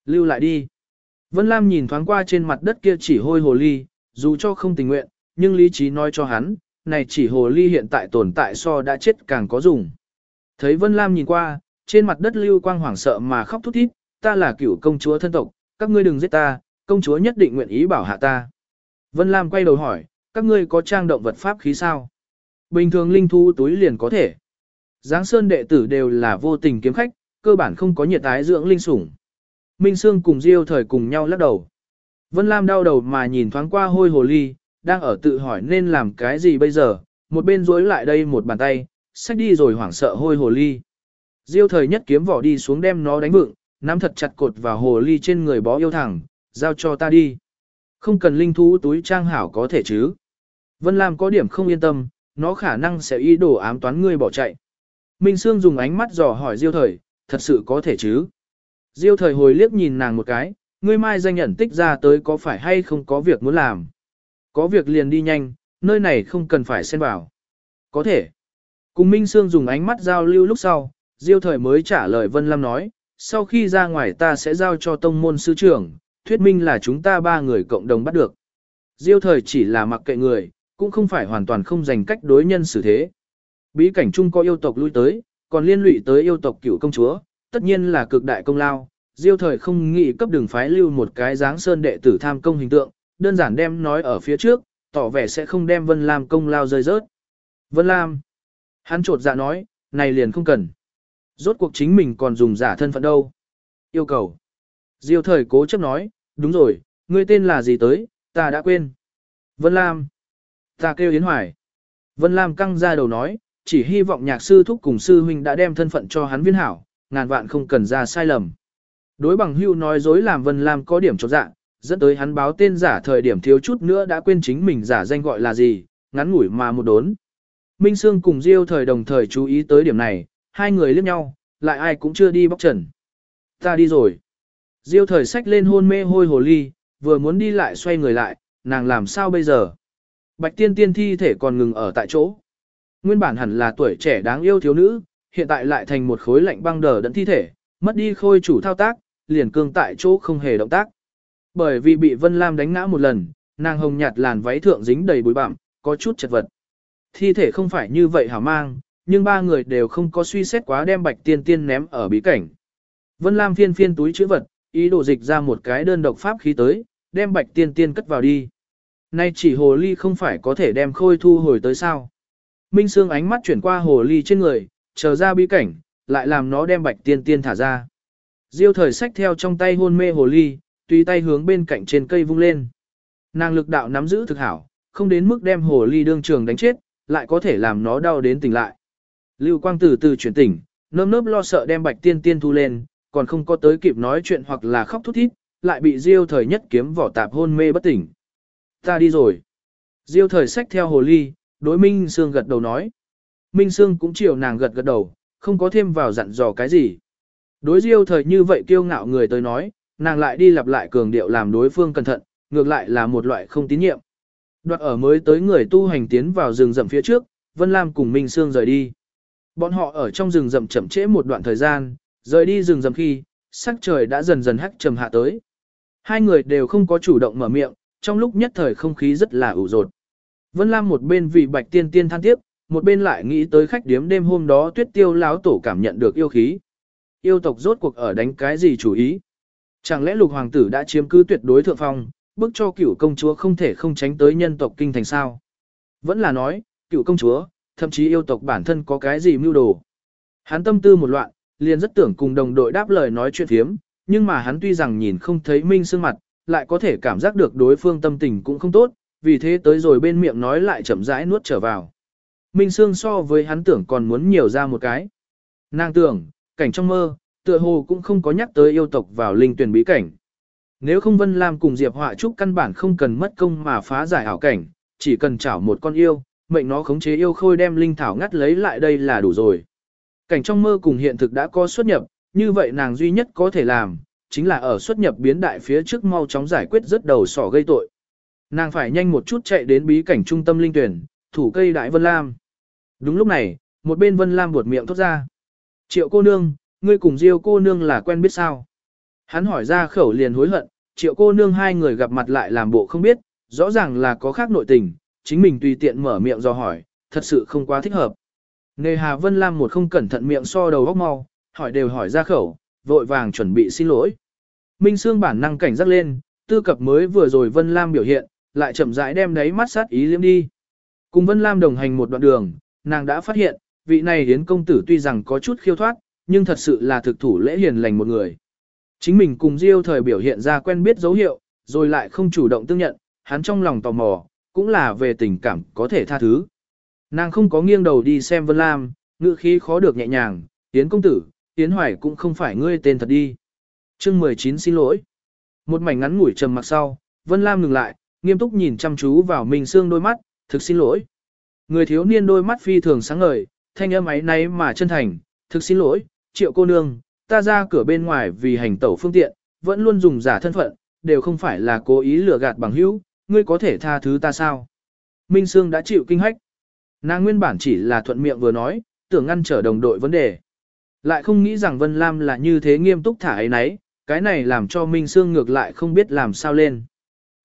Lưu lại đi. Vân Lam nhìn thoáng qua trên mặt đất kia chỉ hôi hồ ly, dù cho không tình nguyện, nhưng lý trí nói cho hắn, này chỉ hồ ly hiện tại tồn tại so đã chết càng có dùng. Thấy Vân Lam nhìn qua, trên mặt đất lưu quang hoảng sợ mà khóc thút thít, ta là cựu công chúa thân tộc, các ngươi đừng giết ta, công chúa nhất định nguyện ý bảo hạ ta. Vân Lam quay đầu hỏi, các ngươi có trang động vật pháp khí sao? Bình thường linh thu túi liền có thể. Giáng Sơn đệ tử đều là vô tình kiếm khách, cơ bản không có nhiệt tái dưỡng linh sủng. Minh Sương cùng Diêu thời cùng nhau lắc đầu. Vân Lam đau đầu mà nhìn thoáng qua hôi hồ ly, đang ở tự hỏi nên làm cái gì bây giờ, một bên rối lại đây một bàn tay, xách đi rồi hoảng sợ hôi hồ ly. Diêu thời nhất kiếm vỏ đi xuống đem nó đánh vựng, nắm thật chặt cột vào hồ ly trên người bó yêu thẳng, giao cho ta đi. Không cần linh thú túi trang hảo có thể chứ. Vân Lam có điểm không yên tâm, nó khả năng sẽ ý đồ ám toán ngươi bỏ chạy. Minh Sương dùng ánh mắt dò hỏi Diêu thời, thật sự có thể chứ. Diêu thời hồi liếc nhìn nàng một cái, ngươi mai danh nhận tích ra tới có phải hay không có việc muốn làm. Có việc liền đi nhanh, nơi này không cần phải xen vào. Có thể. Cùng Minh Sương dùng ánh mắt giao lưu lúc sau, Diêu thời mới trả lời Vân Lam nói, sau khi ra ngoài ta sẽ giao cho tông môn sư trưởng, thuyết minh là chúng ta ba người cộng đồng bắt được. Diêu thời chỉ là mặc kệ người, cũng không phải hoàn toàn không dành cách đối nhân xử thế. Bí cảnh chung có yêu tộc lui tới, còn liên lụy tới yêu tộc cửu công chúa, tất nhiên là cực đại công lao. Diêu thời không nghĩ cấp đường phái lưu một cái dáng sơn đệ tử tham công hình tượng, đơn giản đem nói ở phía trước, tỏ vẻ sẽ không đem Vân Lam công lao rơi rớt. Vân Lam. Hắn trột dạ nói, này liền không cần. Rốt cuộc chính mình còn dùng giả thân phận đâu. Yêu cầu. Diêu thời cố chấp nói, đúng rồi, ngươi tên là gì tới, ta đã quên. Vân Lam. Ta kêu Yến Hoài. Vân Lam căng ra đầu nói, chỉ hy vọng nhạc sư thúc cùng sư huynh đã đem thân phận cho hắn viên hảo, ngàn vạn không cần ra sai lầm. Đối bằng hưu nói dối làm Vân Lam có điểm cho dạ, dẫn tới hắn báo tên giả thời điểm thiếu chút nữa đã quên chính mình giả danh gọi là gì, ngắn ngủi mà một đốn. Minh Sương cùng Diêu thời đồng thời chú ý tới điểm này, hai người liếc nhau, lại ai cũng chưa đi bóc trần. Ta đi rồi. Diêu thời sách lên hôn mê hôi hồ ly, vừa muốn đi lại xoay người lại, nàng làm sao bây giờ? Bạch tiên tiên thi thể còn ngừng ở tại chỗ. Nguyên bản hẳn là tuổi trẻ đáng yêu thiếu nữ, hiện tại lại thành một khối lạnh băng đờ đẫn thi thể, mất đi khôi chủ thao tác, liền cương tại chỗ không hề động tác. Bởi vì bị Vân Lam đánh ngã một lần, nàng hồng nhạt làn váy thượng dính đầy bụi bặm, có chút chật vật. Thi thể không phải như vậy hả mang, nhưng ba người đều không có suy xét quá đem bạch tiên tiên ném ở bí cảnh. Vân Lam phiên phiên túi chữ vật, ý đồ dịch ra một cái đơn độc pháp khí tới, đem bạch tiên tiên cất vào đi. Nay chỉ hồ ly không phải có thể đem khôi thu hồi tới sao. Minh Sương ánh mắt chuyển qua hồ ly trên người, chờ ra bí cảnh, lại làm nó đem bạch tiên tiên thả ra. Diêu thời sách theo trong tay hôn mê hồ ly, tùy tay hướng bên cạnh trên cây vung lên. Nàng lực đạo nắm giữ thực hảo, không đến mức đem hồ ly đương trường đánh chết, lại có thể làm nó đau đến tỉnh lại. Lưu Quang từ từ chuyển tỉnh, nơm nớp lo sợ đem bạch tiên tiên thu lên, còn không có tới kịp nói chuyện hoặc là khóc thút thít, lại bị Diêu thời nhất kiếm vỏ tạp hôn mê bất tỉnh. Ta đi rồi. Diêu thời sách theo hồ ly, đối Minh Sương gật đầu nói. Minh Sương cũng chiều nàng gật gật đầu, không có thêm vào dặn dò cái gì. Đối diêu thời như vậy kiêu ngạo người tới nói, nàng lại đi lặp lại cường điệu làm đối phương cẩn thận, ngược lại là một loại không tín nhiệm. Đoạt ở mới tới người tu hành tiến vào rừng rậm phía trước, Vân Lam cùng Minh Sương rời đi. Bọn họ ở trong rừng rậm chậm trễ một đoạn thời gian, rời đi rừng rậm khi, sắc trời đã dần dần hắc trầm hạ tới. Hai người đều không có chủ động mở miệng, trong lúc nhất thời không khí rất là ủ rột. Vân Lam một bên vì bạch tiên tiên than tiếp, một bên lại nghĩ tới khách điếm đêm hôm đó tuyết tiêu láo tổ cảm nhận được yêu khí. Yêu tộc rốt cuộc ở đánh cái gì chủ ý? Chẳng lẽ lục hoàng tử đã chiếm cứ tuyệt đối thượng phong, bức cho cửu công chúa không thể không tránh tới nhân tộc kinh thành sao? Vẫn là nói, cửu công chúa, thậm chí yêu tộc bản thân có cái gì mưu đồ. Hắn tâm tư một loạn, liền rất tưởng cùng đồng đội đáp lời nói chuyện thiếm, nhưng mà hắn tuy rằng nhìn không thấy Minh Sương mặt, lại có thể cảm giác được đối phương tâm tình cũng không tốt, vì thế tới rồi bên miệng nói lại chậm rãi nuốt trở vào. Minh Sương so với hắn tưởng còn muốn nhiều ra một cái. Nàng tưởng, cảnh trong mơ, tựa hồ cũng không có nhắc tới yêu tộc vào linh tuyển bí cảnh. Nếu không Vân Lam cùng Diệp Họa Trúc căn bản không cần mất công mà phá giải ảo cảnh, chỉ cần chảo một con yêu, mệnh nó khống chế yêu khôi đem linh thảo ngắt lấy lại đây là đủ rồi. Cảnh trong mơ cùng hiện thực đã có xuất nhập, như vậy nàng duy nhất có thể làm, chính là ở xuất nhập biến đại phía trước mau chóng giải quyết rất đầu sỏ gây tội. Nàng phải nhanh một chút chạy đến bí cảnh trung tâm linh tuyển, thủ cây đại Vân Lam. Đúng lúc này, một bên Vân Lam buột miệng thốt ra. Triệu cô nương, ngươi cùng Diêu cô nương là quen biết sao? Hắn hỏi ra khẩu liền hối hận, triệu cô nương hai người gặp mặt lại làm bộ không biết, rõ ràng là có khác nội tình, chính mình tùy tiện mở miệng do hỏi, thật sự không quá thích hợp. Nề Hà Vân Lam một không cẩn thận miệng so đầu góc mau, hỏi đều hỏi ra khẩu, vội vàng chuẩn bị xin lỗi. Minh Sương bản năng cảnh giác lên, tư cập mới vừa rồi Vân Lam biểu hiện, lại chậm rãi đem đáy mắt sát ý liếm đi. Cùng Vân Lam đồng hành một đoạn đường, nàng đã phát hiện, vị này hiến công tử tuy rằng có chút khiêu thoát, nhưng thật sự là thực thủ lễ hiền lành một người. Chính mình cùng Diêu thời biểu hiện ra quen biết dấu hiệu, rồi lại không chủ động tương nhận, hắn trong lòng tò mò, cũng là về tình cảm có thể tha thứ. Nàng không có nghiêng đầu đi xem Vân Lam, ngữ khí khó được nhẹ nhàng, Yến công tử, Yến Hoài cũng không phải ngươi tên thật đi. chương 19 xin lỗi. Một mảnh ngắn ngủi trầm mặc sau, Vân Lam ngừng lại, nghiêm túc nhìn chăm chú vào Minh Sương đôi mắt, thực xin lỗi. Người thiếu niên đôi mắt phi thường sáng ngời, thanh âm ấy náy mà chân thành, thực xin lỗi, triệu cô nương, ta ra cửa bên ngoài vì hành tẩu phương tiện, vẫn luôn dùng giả thân phận, đều không phải là cố ý lừa gạt bằng hữu, ngươi có thể tha thứ ta sao? Minh Sương đã chịu kinh hách. Nàng nguyên bản chỉ là thuận miệng vừa nói, tưởng ngăn trở đồng đội vấn đề. Lại không nghĩ rằng Vân Lam là như thế nghiêm túc thả ấy nấy, cái này làm cho Minh Sương ngược lại không biết làm sao lên.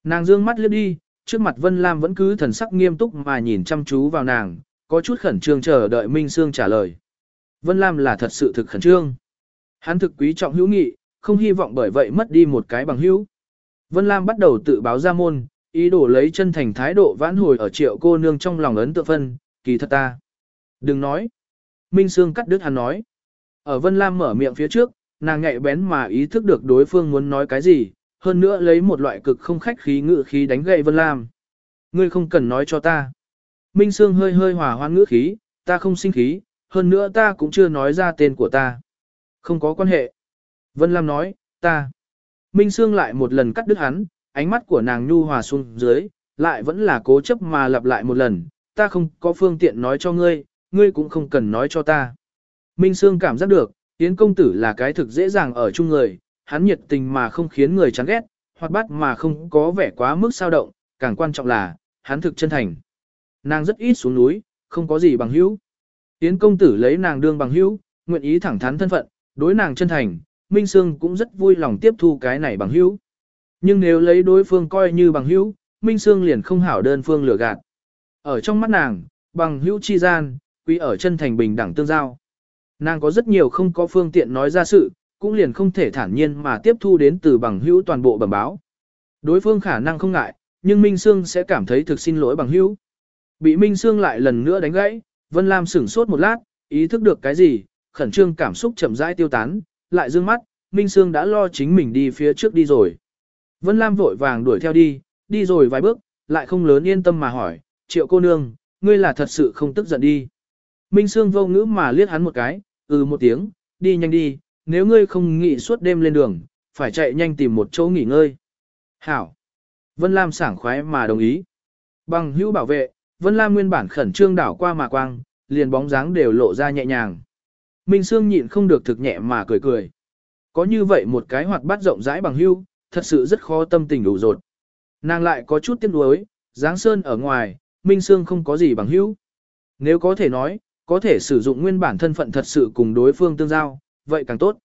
Nàng dương mắt liếc đi, trước mặt Vân Lam vẫn cứ thần sắc nghiêm túc mà nhìn chăm chú vào nàng, có chút khẩn trương chờ đợi Minh Sương trả lời. Vân Lam là thật sự thực khẩn trương. Hắn thực quý trọng hữu nghị, không hy vọng bởi vậy mất đi một cái bằng hữu. Vân Lam bắt đầu tự báo ra môn, ý đồ lấy chân thành thái độ vãn hồi ở triệu cô nương trong lòng ấn tượng phân, kỳ thật ta. Đừng nói. Minh Sương cắt đứt hắn nói. Ở Vân Lam mở miệng phía trước, nàng nhạy bén mà ý thức được đối phương muốn nói cái gì, hơn nữa lấy một loại cực không khách khí ngự khí đánh gậy Vân Lam. Ngươi không cần nói cho ta. Minh Sương hơi hơi hòa hoan ngữ khí, ta không sinh khí, hơn nữa ta cũng chưa nói ra tên của ta. Không có quan hệ. Vân Lam nói, ta. Minh Sương lại một lần cắt đứt hắn, ánh mắt của nàng nhu hòa xuống dưới, lại vẫn là cố chấp mà lặp lại một lần, ta không có phương tiện nói cho ngươi, ngươi cũng không cần nói cho ta. Minh Sương cảm giác được, Yến công tử là cái thực dễ dàng ở chung người, hắn nhiệt tình mà không khiến người chán ghét, hoặc bắt mà không có vẻ quá mức sao động, càng quan trọng là, hắn thực chân thành. Nàng rất ít xuống núi, không có gì bằng hữu. Yến công tử lấy nàng đương bằng hữu, nguyện ý thẳng thắn thân phận, đối nàng chân thành, Minh Sương cũng rất vui lòng tiếp thu cái này bằng hữu. Nhưng nếu lấy đối phương coi như bằng hữu, Minh Sương liền không hảo đơn phương lừa gạt. Ở trong mắt nàng, bằng hữu chi gian, quý ở chân thành bình đẳng tương giao. Nàng có rất nhiều không có phương tiện nói ra sự, cũng liền không thể thản nhiên mà tiếp thu đến từ bằng hữu toàn bộ bẩm báo. Đối phương khả năng không ngại, nhưng Minh Sương sẽ cảm thấy thực xin lỗi bằng hữu. Bị Minh Sương lại lần nữa đánh gãy, Vân Lam sửng sốt một lát, ý thức được cái gì, khẩn trương cảm xúc chậm rãi tiêu tán, lại dương mắt, Minh Sương đã lo chính mình đi phía trước đi rồi. Vân Lam vội vàng đuổi theo đi, đi rồi vài bước, lại không lớn yên tâm mà hỏi, triệu cô nương, ngươi là thật sự không tức giận đi. Minh Sương vô ngữ mà liếc hắn một cái, ừ một tiếng, đi nhanh đi, nếu ngươi không nghỉ suốt đêm lên đường, phải chạy nhanh tìm một chỗ nghỉ ngơi. Hảo. Vân Lam sảng khoái mà đồng ý. Bằng hữu bảo vệ, Vân Lam nguyên bản khẩn trương đảo qua mà quang, liền bóng dáng đều lộ ra nhẹ nhàng. Minh Sương nhịn không được thực nhẹ mà cười cười. có như vậy một cái hoạt bát rộng rãi bằng hữu thật sự rất khó tâm tình đủ rột. Nàng lại có chút tiếc nuối, Giáng Sơn ở ngoài, Minh Sương không có gì bằng hữu. Nếu có thể nói, có thể sử dụng nguyên bản thân phận thật sự cùng đối phương tương giao, vậy càng tốt.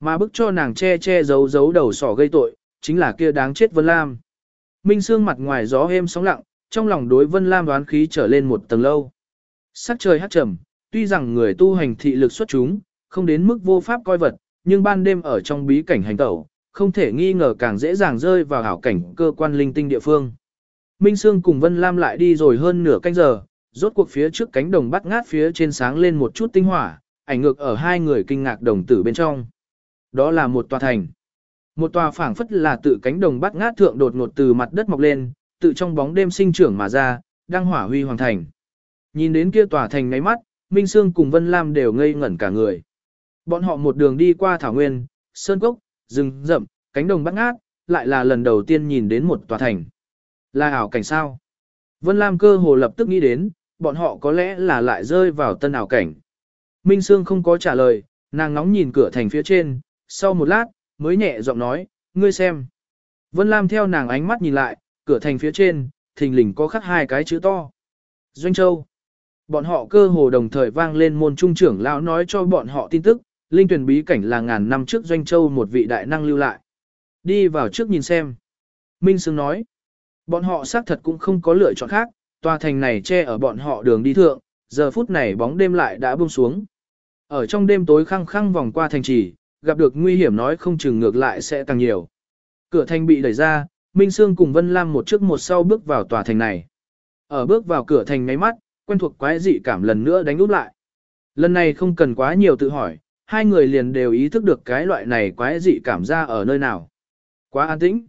Mà bức cho nàng che che giấu giấu đầu sỏ gây tội, chính là kia đáng chết Vân Lam. Minh Sương mặt ngoài gió êm sóng lặng, trong lòng đối Vân Lam đoán khí trở lên một tầng lâu. Sắc trời hát trầm, tuy rằng người tu hành thị lực xuất chúng, không đến mức vô pháp coi vật, nhưng ban đêm ở trong bí cảnh hành tẩu, không thể nghi ngờ càng dễ dàng rơi vào hảo cảnh cơ quan linh tinh địa phương. Minh Sương cùng Vân Lam lại đi rồi hơn nửa canh giờ, rốt cuộc phía trước cánh đồng bắt ngát phía trên sáng lên một chút tinh hỏa, ảnh ngược ở hai người kinh ngạc đồng tử bên trong. Đó là một tòa thành. Một tòa phảng phất là tự cánh đồng bắt ngát thượng đột ngột từ mặt đất mọc lên, tự trong bóng đêm sinh trưởng mà ra, đang hỏa huy hoàng thành. Nhìn đến kia tòa thành ngáy mắt, Minh Sương cùng Vân Lam đều ngây ngẩn cả người. Bọn họ một đường đi qua thảo nguyên, sơn cốc, rừng rậm, cánh đồng bắt ngát, lại là lần đầu tiên nhìn đến một tòa thành. Là ảo cảnh sao? Vân Lam cơ hồ lập tức nghĩ đến, bọn họ có lẽ là lại rơi vào tân ảo cảnh. Minh Sương không có trả lời, nàng ngóng nhìn cửa thành phía trên, sau một lát, mới nhẹ giọng nói, ngươi xem. Vân Lam theo nàng ánh mắt nhìn lại, cửa thành phía trên, thình lình có khắc hai cái chữ to. Doanh Châu. Bọn họ cơ hồ đồng thời vang lên môn trung trưởng lão nói cho bọn họ tin tức, linh tuyển bí cảnh là ngàn năm trước Doanh Châu một vị đại năng lưu lại. Đi vào trước nhìn xem. Minh Sương nói. Bọn họ xác thật cũng không có lựa chọn khác, tòa thành này che ở bọn họ đường đi thượng, giờ phút này bóng đêm lại đã buông xuống. Ở trong đêm tối khăng khăng vòng qua thành trì, gặp được nguy hiểm nói không chừng ngược lại sẽ càng nhiều. Cửa thành bị đẩy ra, Minh Sương cùng Vân Lam một trước một sau bước vào tòa thành này. Ở bước vào cửa thành ngáy mắt, quen thuộc quái dị cảm lần nữa đánh úp lại. Lần này không cần quá nhiều tự hỏi, hai người liền đều ý thức được cái loại này quái dị cảm ra ở nơi nào. Quá an tĩnh.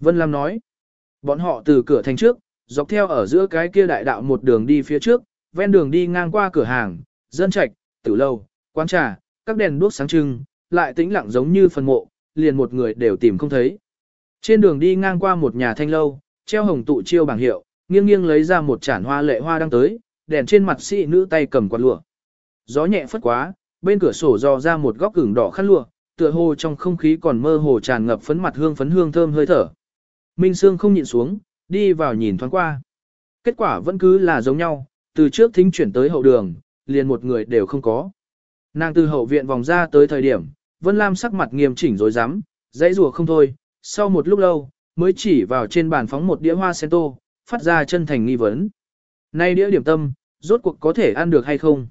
Vân Lam nói. Bọn họ từ cửa thành trước, dọc theo ở giữa cái kia đại đạo một đường đi phía trước, ven đường đi ngang qua cửa hàng, dân trạch, tử lâu, quán trà, các đèn đuốc sáng trưng, lại tĩnh lặng giống như phần mộ, liền một người đều tìm không thấy. Trên đường đi ngang qua một nhà thanh lâu, treo hồng tụ chiêu bảng hiệu, nghiêng nghiêng lấy ra một chản hoa lệ hoa đang tới, đèn trên mặt sĩ nữ tay cầm quạt lụa. Gió nhẹ phất quá, bên cửa sổ dò ra một góc gừng đỏ khăn lụa, tựa hồ trong không khí còn mơ hồ tràn ngập phấn mặt hương phấn hương thơm hơi thở. Minh Sương không nhịn xuống, đi vào nhìn thoáng qua. Kết quả vẫn cứ là giống nhau, từ trước thính chuyển tới hậu đường, liền một người đều không có. Nàng từ hậu viện vòng ra tới thời điểm, Vân Lam sắc mặt nghiêm chỉnh rồi dám, dãy rùa không thôi, sau một lúc lâu, mới chỉ vào trên bàn phóng một đĩa hoa sen tô, phát ra chân thành nghi vấn. Nay đĩa điểm tâm, rốt cuộc có thể ăn được hay không?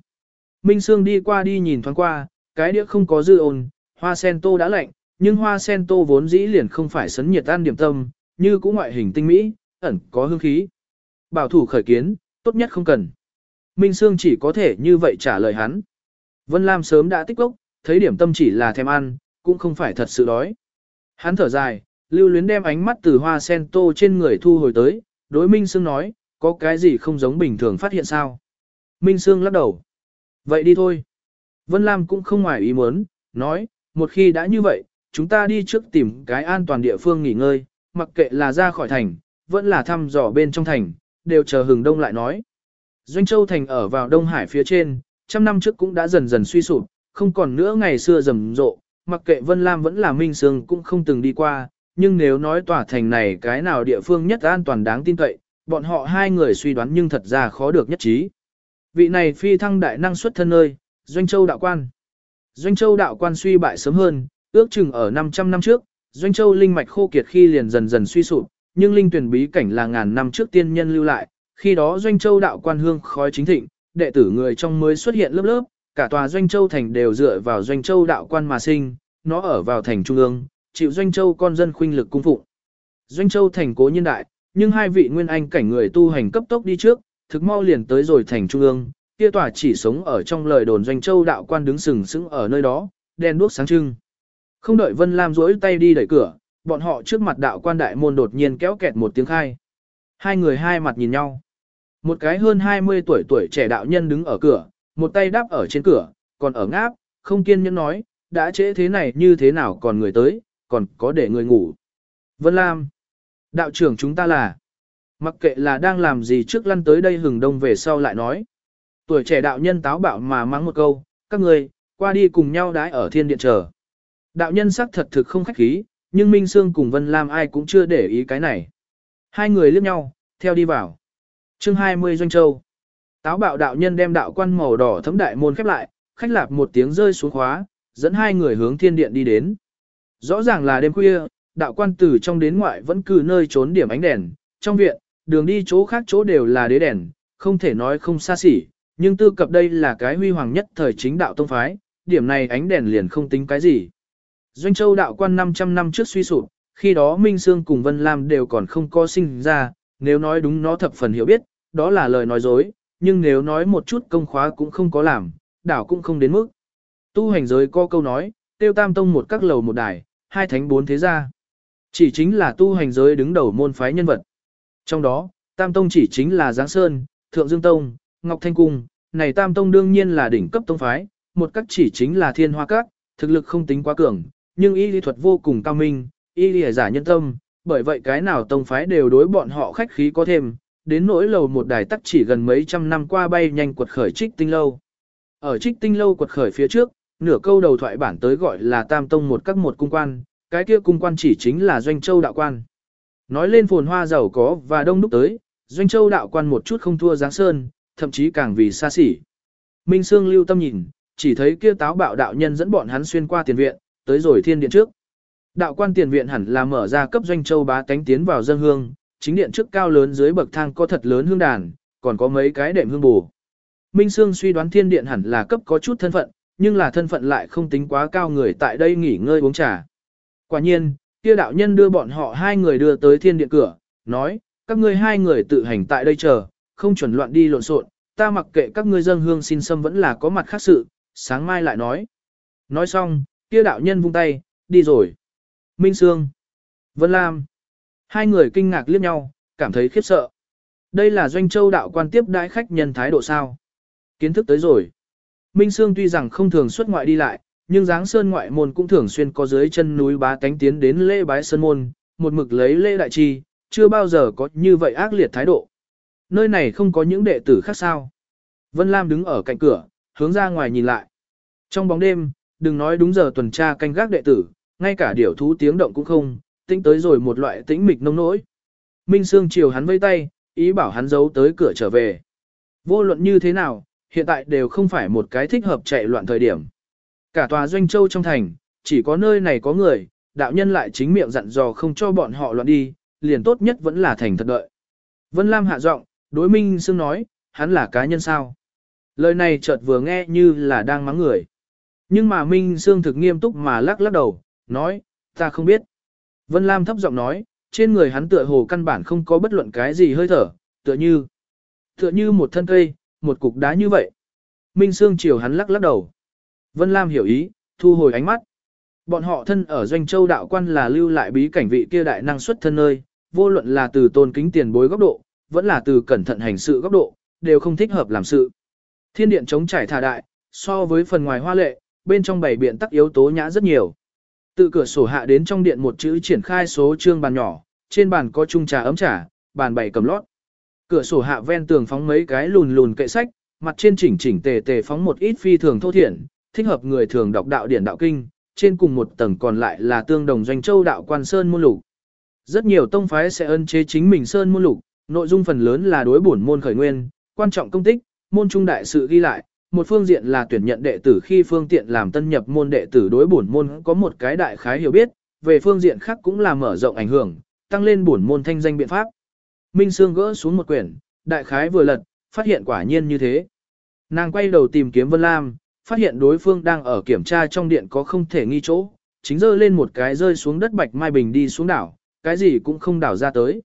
Minh Sương đi qua đi nhìn thoáng qua, cái đĩa không có dư ồn, hoa sen tô đã lạnh, nhưng hoa sen tô vốn dĩ liền không phải sấn nhiệt ăn điểm tâm, như cũng ngoại hình tinh mỹ, ẩn có hương khí. Bảo thủ khởi kiến, tốt nhất không cần. Minh Sương chỉ có thể như vậy trả lời hắn. Vân Lam sớm đã tích lốc, thấy điểm tâm chỉ là thèm ăn, cũng không phải thật sự đói. Hắn thở dài, lưu luyến đem ánh mắt từ hoa sen tô trên người thu hồi tới, đối Minh Sương nói, có cái gì không giống bình thường phát hiện sao. Minh Sương lắc đầu. Vậy đi thôi. Vân Lam cũng không ngoài ý muốn, nói, một khi đã như vậy, chúng ta đi trước tìm cái an toàn địa phương nghỉ ngơi, mặc kệ là ra khỏi thành, vẫn là thăm dò bên trong thành, đều chờ hừng đông lại nói. Doanh Châu Thành ở vào Đông Hải phía trên, trăm năm trước cũng đã dần dần suy sụp, không còn nữa ngày xưa rầm rộ, mặc kệ Vân Lam vẫn là Minh Sương cũng không từng đi qua, nhưng nếu nói tòa thành này cái nào địa phương nhất an toàn đáng tin cậy, bọn họ hai người suy đoán nhưng thật ra khó được nhất trí. Vị này phi thăng đại năng xuất thân nơi, Doanh Châu đạo quan. Doanh Châu đạo quan suy bại sớm hơn, ước chừng ở 500 năm trước, Doanh Châu linh mạch khô kiệt khi liền dần dần suy sụp, nhưng linh tuyển bí cảnh là ngàn năm trước tiên nhân lưu lại, khi đó Doanh Châu đạo quan hương khói chính thịnh, đệ tử người trong mới xuất hiện lớp lớp, cả tòa Doanh Châu thành đều dựa vào Doanh Châu đạo quan mà sinh, nó ở vào thành trung ương, chịu Doanh Châu con dân khuynh lực cung phụng. Doanh Châu thành cố nhân đại, nhưng hai vị nguyên anh cảnh người tu hành cấp tốc đi trước, thực mau liền tới rồi thành trung ương, kia tòa chỉ sống ở trong lời đồn Doanh Châu đạo quan đứng sừng sững ở nơi đó, đèn đuốc sáng trưng. Không đợi Vân Lam duỗi tay đi đẩy cửa, bọn họ trước mặt đạo quan đại môn đột nhiên kéo kẹt một tiếng khai. Hai người hai mặt nhìn nhau. Một cái hơn 20 tuổi tuổi trẻ đạo nhân đứng ở cửa, một tay đáp ở trên cửa, còn ở ngáp, không kiên nhẫn nói, đã trễ thế này như thế nào còn người tới, còn có để người ngủ. Vân Lam, đạo trưởng chúng ta là, mặc kệ là đang làm gì trước lăn tới đây hừng đông về sau lại nói. Tuổi trẻ đạo nhân táo bạo mà mắng một câu, các người, qua đi cùng nhau đái ở thiên điện chờ. Đạo nhân sắc thật thực không khách khí, nhưng Minh Sương cùng Vân Lam ai cũng chưa để ý cái này. Hai người liếc nhau, theo đi vào. chương 20 Doanh Châu. Táo bạo đạo nhân đem đạo quan màu đỏ thấm đại môn khép lại, khách lạp một tiếng rơi xuống khóa, dẫn hai người hướng thiên điện đi đến. Rõ ràng là đêm khuya, đạo quan từ trong đến ngoại vẫn cứ nơi trốn điểm ánh đèn, trong viện, đường đi chỗ khác chỗ đều là đế đèn, không thể nói không xa xỉ, nhưng tư cập đây là cái huy hoàng nhất thời chính đạo tông phái, điểm này ánh đèn liền không tính cái gì. Doanh Châu đạo quan 500 năm trước suy sụp, khi đó Minh Sương cùng Vân Lam đều còn không có sinh ra, nếu nói đúng nó thập phần hiểu biết, đó là lời nói dối, nhưng nếu nói một chút công khóa cũng không có làm, đảo cũng không đến mức. Tu hành giới có câu nói, tiêu tam tông một các lầu một đài, hai thánh bốn thế gia. Chỉ chính là tu hành giới đứng đầu môn phái nhân vật. Trong đó, tam tông chỉ chính là Giáng Sơn, Thượng Dương Tông, Ngọc Thanh Cung, này tam tông đương nhiên là đỉnh cấp tông phái, một các chỉ chính là thiên hoa các, thực lực không tính quá cường, nhưng y lý thuật vô cùng cao minh, y lìa giả nhân tâm, bởi vậy cái nào tông phái đều đối bọn họ khách khí có thêm, đến nỗi lầu một đài tắc chỉ gần mấy trăm năm qua bay nhanh quật khởi trích tinh lâu. Ở trích tinh lâu quật khởi phía trước, nửa câu đầu thoại bản tới gọi là tam tông một các một cung quan, cái kia cung quan chỉ chính là doanh châu đạo quan. Nói lên phồn hoa giàu có và đông đúc tới, doanh châu đạo quan một chút không thua giáng sơn, thậm chí càng vì xa xỉ. Minh Sương lưu tâm nhìn, chỉ thấy kia táo bạo đạo nhân dẫn bọn hắn xuyên qua tiền viện, tới rồi thiên điện trước. Đạo quan tiền viện hẳn là mở ra cấp doanh châu bá tánh tiến vào dân hương, chính điện trước cao lớn dưới bậc thang có thật lớn hương đàn, còn có mấy cái đệm hương bù. Minh Sương suy đoán thiên điện hẳn là cấp có chút thân phận, nhưng là thân phận lại không tính quá cao người tại đây nghỉ ngơi uống trà. Quả nhiên, kia đạo nhân đưa bọn họ hai người đưa tới thiên điện cửa, nói, các ngươi hai người tự hành tại đây chờ, không chuẩn loạn đi lộn xộn, ta mặc kệ các ngươi dân hương xin xâm vẫn là có mặt khác sự, sáng mai lại nói. Nói xong, kia đạo nhân vung tay, đi rồi. Minh Sương, Vân Lam, hai người kinh ngạc liếc nhau, cảm thấy khiếp sợ. Đây là doanh châu đạo quan tiếp đãi khách nhân thái độ sao. Kiến thức tới rồi. Minh Sương tuy rằng không thường xuất ngoại đi lại, nhưng dáng sơn ngoại môn cũng thường xuyên có dưới chân núi bá tánh tiến đến lễ bái sơn môn, một mực lấy lễ đại chi, chưa bao giờ có như vậy ác liệt thái độ. Nơi này không có những đệ tử khác sao. Vân Lam đứng ở cạnh cửa, hướng ra ngoài nhìn lại. Trong bóng đêm, đừng nói đúng giờ tuần tra canh gác đệ tử, ngay cả điểu thú tiếng động cũng không, tính tới rồi một loại tĩnh mịch nông nỗi. Minh Sương chiều hắn vây tay, ý bảo hắn giấu tới cửa trở về. Vô luận như thế nào, hiện tại đều không phải một cái thích hợp chạy loạn thời điểm. Cả tòa doanh châu trong thành, chỉ có nơi này có người, đạo nhân lại chính miệng dặn dò không cho bọn họ loạn đi, liền tốt nhất vẫn là thành thật đợi. Vân Lam hạ giọng, đối Minh Sương nói, hắn là cá nhân sao. Lời này chợt vừa nghe như là đang mắng người. Nhưng mà Minh Sương thực nghiêm túc mà lắc lắc đầu, nói, ta không biết. Vân Lam thấp giọng nói, trên người hắn tựa hồ căn bản không có bất luận cái gì hơi thở, tựa như, tựa như một thân cây, một cục đá như vậy. Minh Sương chiều hắn lắc lắc đầu. Vân Lam hiểu ý, thu hồi ánh mắt. Bọn họ thân ở Doanh Châu đạo quan là lưu lại bí cảnh vị kia đại năng xuất thân nơi, vô luận là từ tôn kính tiền bối góc độ, vẫn là từ cẩn thận hành sự góc độ, đều không thích hợp làm sự. Thiên điện chống trải thả đại, so với phần ngoài hoa lệ, bên trong bảy biện tắc yếu tố nhã rất nhiều. Tự cửa sổ hạ đến trong điện một chữ triển khai số trương bàn nhỏ, trên bàn có chung trà ấm trà, bàn bày cầm lót. Cửa sổ hạ ven tường phóng mấy cái lùn lùn kệ sách, mặt trên chỉnh chỉnh tề tề phóng một ít phi thường thô thiển, thích hợp người thường đọc đạo điển đạo kinh, trên cùng một tầng còn lại là tương đồng doanh châu đạo quan sơn môn lục. Rất nhiều tông phái sẽ ân chế chính mình sơn môn lục, nội dung phần lớn là đối bổn môn khởi nguyên, quan trọng công tích, môn trung đại sự ghi lại, một phương diện là tuyển nhận đệ tử khi phương tiện làm tân nhập môn đệ tử đối bổn môn có một cái đại khái hiểu biết, về phương diện khác cũng là mở rộng ảnh hưởng, tăng lên bổn môn thanh danh biện pháp. Minh Sương gỡ xuống một quyển, đại khái vừa lật, phát hiện quả nhiên như thế. Nàng quay đầu tìm kiếm Vân Lam, phát hiện đối phương đang ở kiểm tra trong điện có không thể nghi chỗ, chính rơi lên một cái rơi xuống đất bạch mai bình đi xuống đảo, cái gì cũng không đảo ra tới.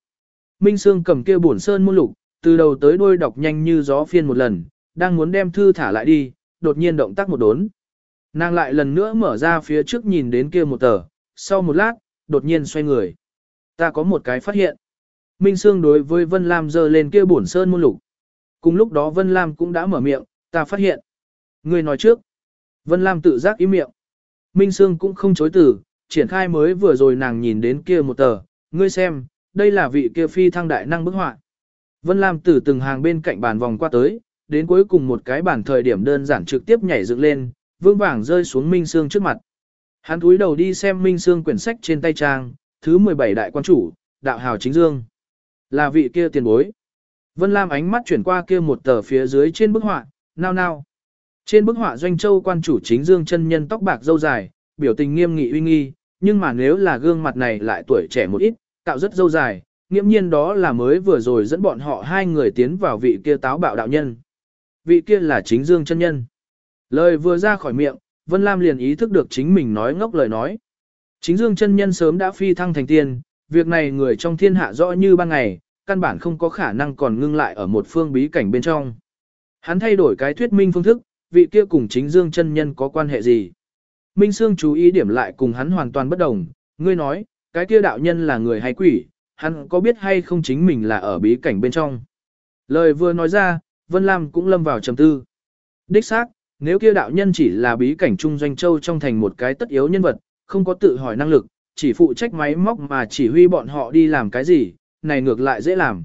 Minh Sương cầm kia bổn sơn môn lục, từ đầu tới đuôi đọc nhanh như gió phiên một lần, đang muốn đem thư thả lại đi, đột nhiên động tác một đốn. Nàng lại lần nữa mở ra phía trước nhìn đến kia một tờ, sau một lát, đột nhiên xoay người. Ta có một cái phát hiện. Minh Sương đối với Vân Lam giơ lên kia bổn sơn môn lục. Cùng lúc đó Vân Lam cũng đã mở miệng, ta phát hiện. Ngươi nói trước. Vân Lam tự giác ý miệng. Minh Sương cũng không chối từ, triển khai mới vừa rồi nàng nhìn đến kia một tờ, ngươi xem, đây là vị kia phi thăng đại năng bức họa. Vân Lam từ từng hàng bên cạnh bàn vòng qua tới, đến cuối cùng một cái bản thời điểm đơn giản trực tiếp nhảy dựng lên, vương vàng rơi xuống Minh Sương trước mặt. Hắn cúi đầu đi xem Minh Sương quyển sách trên tay trang, thứ 17 đại quan chủ, đạo hào chính dương. Là vị kia tiền bối. Vân Lam ánh mắt chuyển qua kia một tờ phía dưới trên bức họa, nao nao. Trên bức họa doanh châu quan chủ chính dương chân nhân tóc bạc dâu dài, biểu tình nghiêm nghị uy nghi, nhưng mà nếu là gương mặt này lại tuổi trẻ một ít, tạo rất dâu dài, nghiễm nhiên đó là mới vừa rồi dẫn bọn họ hai người tiến vào vị kia táo bạo đạo nhân. Vị kia là chính dương chân nhân. Lời vừa ra khỏi miệng, Vân Lam liền ý thức được chính mình nói ngốc lời nói. Chính dương chân nhân sớm đã phi thăng thành tiên, việc này người trong thiên hạ rõ như ban ngày, căn bản không có khả năng còn ngưng lại ở một phương bí cảnh bên trong. Hắn thay đổi cái thuyết minh phương thức, vị kia cùng chính dương chân nhân có quan hệ gì. Minh Sương chú ý điểm lại cùng hắn hoàn toàn bất đồng, ngươi nói, cái kia đạo nhân là người hay quỷ, hắn có biết hay không chính mình là ở bí cảnh bên trong. Lời vừa nói ra, Vân Lam cũng lâm vào trầm tư. Đích xác, nếu kia đạo nhân chỉ là bí cảnh trung doanh châu trong thành một cái tất yếu nhân vật, không có tự hỏi năng lực, chỉ phụ trách máy móc mà chỉ huy bọn họ đi làm cái gì, này ngược lại dễ làm.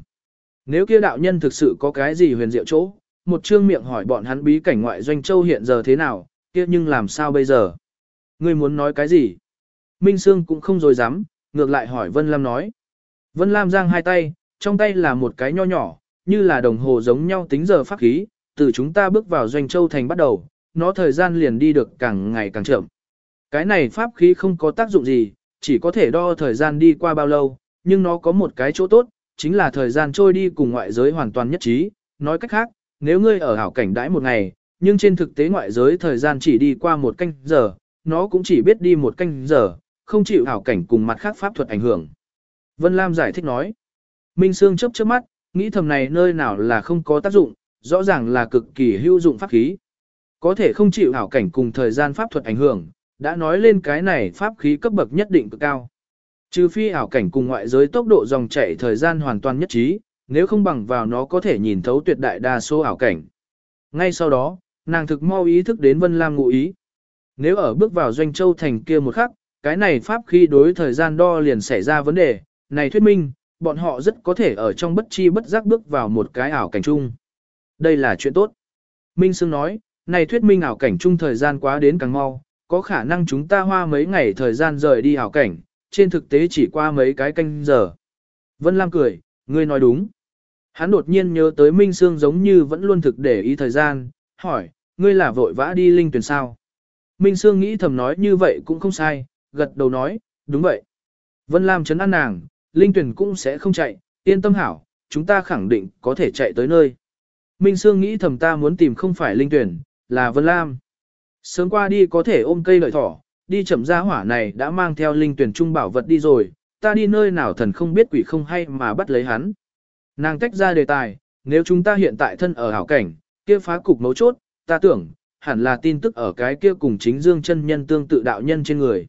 Nếu kia đạo nhân thực sự có cái gì huyền diệu chỗ, một trương miệng hỏi bọn hắn bí cảnh ngoại doanh châu hiện giờ thế nào, kia nhưng làm sao bây giờ? Ngươi muốn nói cái gì? Minh Sương cũng không dối dám, ngược lại hỏi Vân Lam nói. Vân Lam giang hai tay, trong tay là một cái nho nhỏ, như là đồng hồ giống nhau tính giờ pháp khí, từ chúng ta bước vào doanh châu thành bắt đầu, nó thời gian liền đi được càng ngày càng chậm. Cái này pháp khí không có tác dụng gì, chỉ có thể đo thời gian đi qua bao lâu, nhưng nó có một cái chỗ tốt, chính là thời gian trôi đi cùng ngoại giới hoàn toàn nhất trí. Nói cách khác, nếu ngươi ở hảo cảnh đãi một ngày, nhưng trên thực tế ngoại giới thời gian chỉ đi qua một canh giờ, nó cũng chỉ biết đi một canh giờ, không chịu hảo cảnh cùng mặt khác pháp thuật ảnh hưởng. Vân Lam giải thích nói. Minh Sương chớp chớp mắt, nghĩ thầm này nơi nào là không có tác dụng, rõ ràng là cực kỳ hữu dụng pháp khí. Có thể không chịu hảo cảnh cùng thời gian pháp thuật ảnh hưởng, đã nói lên cái này pháp khí cấp bậc nhất định cực cao. Trừ phi ảo cảnh cùng ngoại giới tốc độ dòng chảy thời gian hoàn toàn nhất trí, nếu không bằng vào nó có thể nhìn thấu tuyệt đại đa số ảo cảnh. Ngay sau đó, nàng thực mau ý thức đến Vân Lam ngụ ý. Nếu ở bước vào doanh châu thành kia một khắc, cái này pháp khí đối thời gian đo liền xảy ra vấn đề, này thuyết minh, bọn họ rất có thể ở trong bất chi bất giác bước vào một cái ảo cảnh chung. Đây là chuyện tốt. Minh Sương nói, này thuyết minh ảo cảnh chung thời gian quá đến càng mau, có khả năng chúng ta hoa mấy ngày thời gian rời đi ảo cảnh, trên thực tế chỉ qua mấy cái canh giờ. Vân Lam cười, ngươi nói đúng. Hắn đột nhiên nhớ tới Minh Sương giống như vẫn luôn thực để ý thời gian, hỏi, ngươi là vội vã đi linh tuyển sao? Minh Sương nghĩ thầm nói như vậy cũng không sai, gật đầu nói, đúng vậy. Vân Lam chấn an nàng, linh Tuyền cũng sẽ không chạy, yên tâm hảo, chúng ta khẳng định có thể chạy tới nơi. Minh Sương nghĩ thầm ta muốn tìm không phải linh Tuyền, là Vân Lam. Sớm qua đi có thể ôm cây lợi thỏ, đi chậm ra hỏa này đã mang theo linh Tuyền trung bảo vật đi rồi, ta đi nơi nào thần không biết quỷ không hay mà bắt lấy hắn. Nàng tách ra đề tài, nếu chúng ta hiện tại thân ở hảo cảnh, kia phá cục mấu chốt, ta tưởng, hẳn là tin tức ở cái kia cùng chính dương chân nhân tương tự đạo nhân trên người.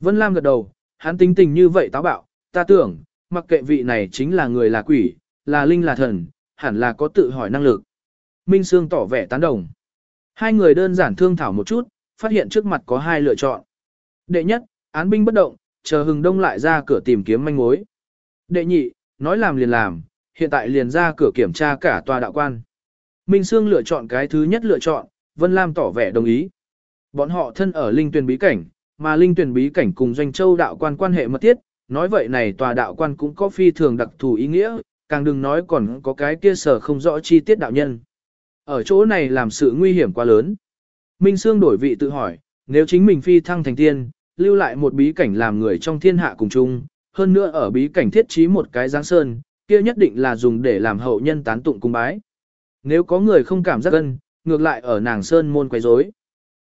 Vân Lam gật đầu, hắn tính tình như vậy táo bạo, ta tưởng, mặc kệ vị này chính là người là quỷ, là linh là thần, hẳn là có tự hỏi năng lực. Minh Sương tỏ vẻ tán đồng. Hai người đơn giản thương thảo một chút, phát hiện trước mặt có hai lựa chọn. Đệ nhất, án binh bất động, chờ hừng đông lại ra cửa tìm kiếm manh mối. Đệ nhị, nói làm liền làm, hiện tại liền ra cửa kiểm tra cả tòa đạo quan. Minh Sương lựa chọn cái thứ nhất lựa chọn, Vân Lam tỏ vẻ đồng ý. Bọn họ thân ở linh tuyển bí cảnh, mà linh tuyển bí cảnh cùng doanh châu đạo quan quan hệ mật thiết, nói vậy này tòa đạo quan cũng có phi thường đặc thù ý nghĩa, càng đừng nói còn có cái kia sở không rõ chi tiết đạo nhân. Ở chỗ này làm sự nguy hiểm quá lớn. Minh Sương đổi vị tự hỏi, nếu chính mình phi thăng thành tiên, lưu lại một bí cảnh làm người trong thiên hạ cùng chung, hơn nữa ở bí cảnh thiết trí một cái giáng sơn, kia nhất định là dùng để làm hậu nhân tán tụng cung bái. Nếu có người không cảm giác gân, ngược lại ở nàng sơn môn quấy rối,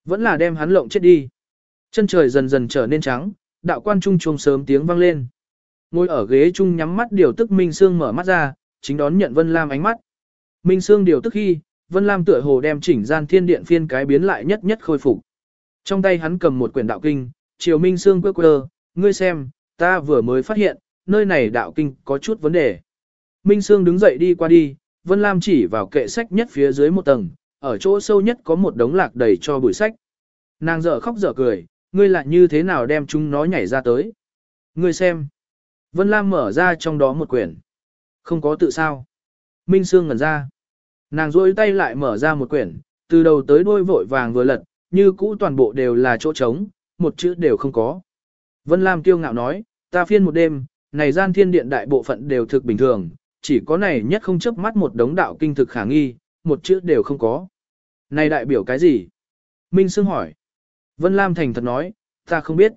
vẫn là đem hắn lộng chết đi. Chân trời dần dần trở nên trắng, đạo quan trung trung sớm tiếng vang lên. Ngồi ở ghế trung nhắm mắt điều tức Minh Sương mở mắt ra, chính đón nhận Vân Lam ánh mắt. Minh Sương điều tức khi, Vân Lam tựa hồ đem chỉnh gian thiên điện phiên cái biến lại nhất nhất khôi phục. Trong tay hắn cầm một quyển đạo kinh, chiều Minh Sương quơ quơ, ngươi xem, ta vừa mới phát hiện, nơi này đạo kinh có chút vấn đề. Minh Sương đứng dậy đi qua đi, Vân Lam chỉ vào kệ sách nhất phía dưới một tầng, ở chỗ sâu nhất có một đống lạc đầy cho bụi sách. Nàng dở khóc dở cười, ngươi lại như thế nào đem chúng nó nhảy ra tới. Ngươi xem. Vân Lam mở ra trong đó một quyển. Không có tự sao. Minh Sương ngẩn ra. Nàng rôi tay lại mở ra một quyển, từ đầu tới đuôi vội vàng vừa lật, như cũ toàn bộ đều là chỗ trống, một chữ đều không có. Vân Lam kiêu ngạo nói, ta phiên một đêm, này gian thiên điện đại bộ phận đều thực bình thường, chỉ có này nhất không chấp mắt một đống đạo kinh thực khả nghi, một chữ đều không có. Này đại biểu cái gì? Minh Sương hỏi. Vân Lam thành thật nói, ta không biết.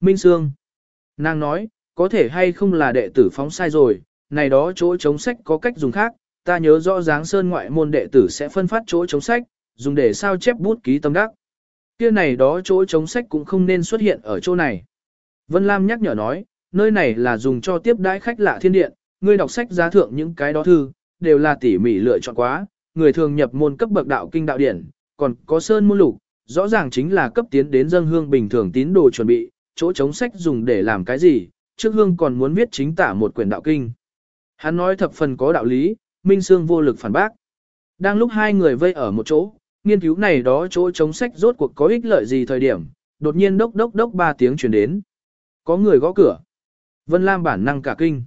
Minh Sương. Nàng nói, có thể hay không là đệ tử phóng sai rồi, này đó chỗ chống sách có cách dùng khác, ta nhớ rõ dáng sơn ngoại môn đệ tử sẽ phân phát chỗ chống sách, dùng để sao chép bút ký tâm đắc. Kia này đó chỗ chống sách cũng không nên xuất hiện ở chỗ này. Vân Lam nhắc nhở nói, nơi này là dùng cho tiếp đãi khách lạ thiên điện, ngươi đọc sách giá thượng những cái đó thư, đều là tỉ mỉ lựa chọn quá, người thường nhập môn cấp bậc đạo kinh đạo điển, còn có sơn môn lục, rõ ràng chính là cấp tiến đến dân hương bình thường tín đồ chuẩn bị, chỗ chống sách dùng để làm cái gì, trước hương còn muốn viết chính tả một quyển đạo kinh. Hắn nói thập phần có đạo lý, Minh Sương vô lực phản bác. Đang lúc hai người vây ở một chỗ, nghiên cứu này đó chỗ chống sách rốt cuộc có ích lợi gì thời điểm, đột nhiên đốc đốc đốc ba tiếng truyền đến. Có người gõ cửa. Vân Lam bản năng cả kinh.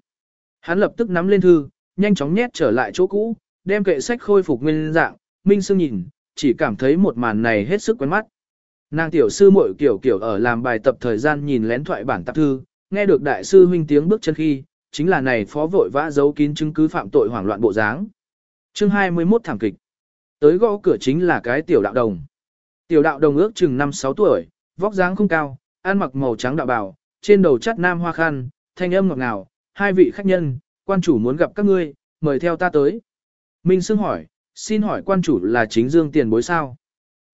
Hắn lập tức nắm lên thư, nhanh chóng nhét trở lại chỗ cũ, đem kệ sách khôi phục nguyên dạng, Minh Sương nhìn, chỉ cảm thấy một màn này hết sức quen mắt. Nàng tiểu sư muội kiểu kiểu ở làm bài tập thời gian nhìn lén thoại bản tạp thư, nghe được đại sư huynh tiếng bước chân khi, chính là này phó vội vã giấu kín chứng cứ phạm tội hoảng loạn bộ dáng. Chương 21 thảm kịch. Tới gõ cửa chính là cái tiểu đạo đồng. Tiểu đạo đồng ước chừng 5-6 tuổi, vóc dáng không cao, ăn mặc màu trắng đạo bào, trên đầu chắt nam hoa khăn, thanh âm ngọt ngào, hai vị khách nhân, quan chủ muốn gặp các ngươi, mời theo ta tới. Minh Sương hỏi, xin hỏi quan chủ là chính dương tiền bối sao?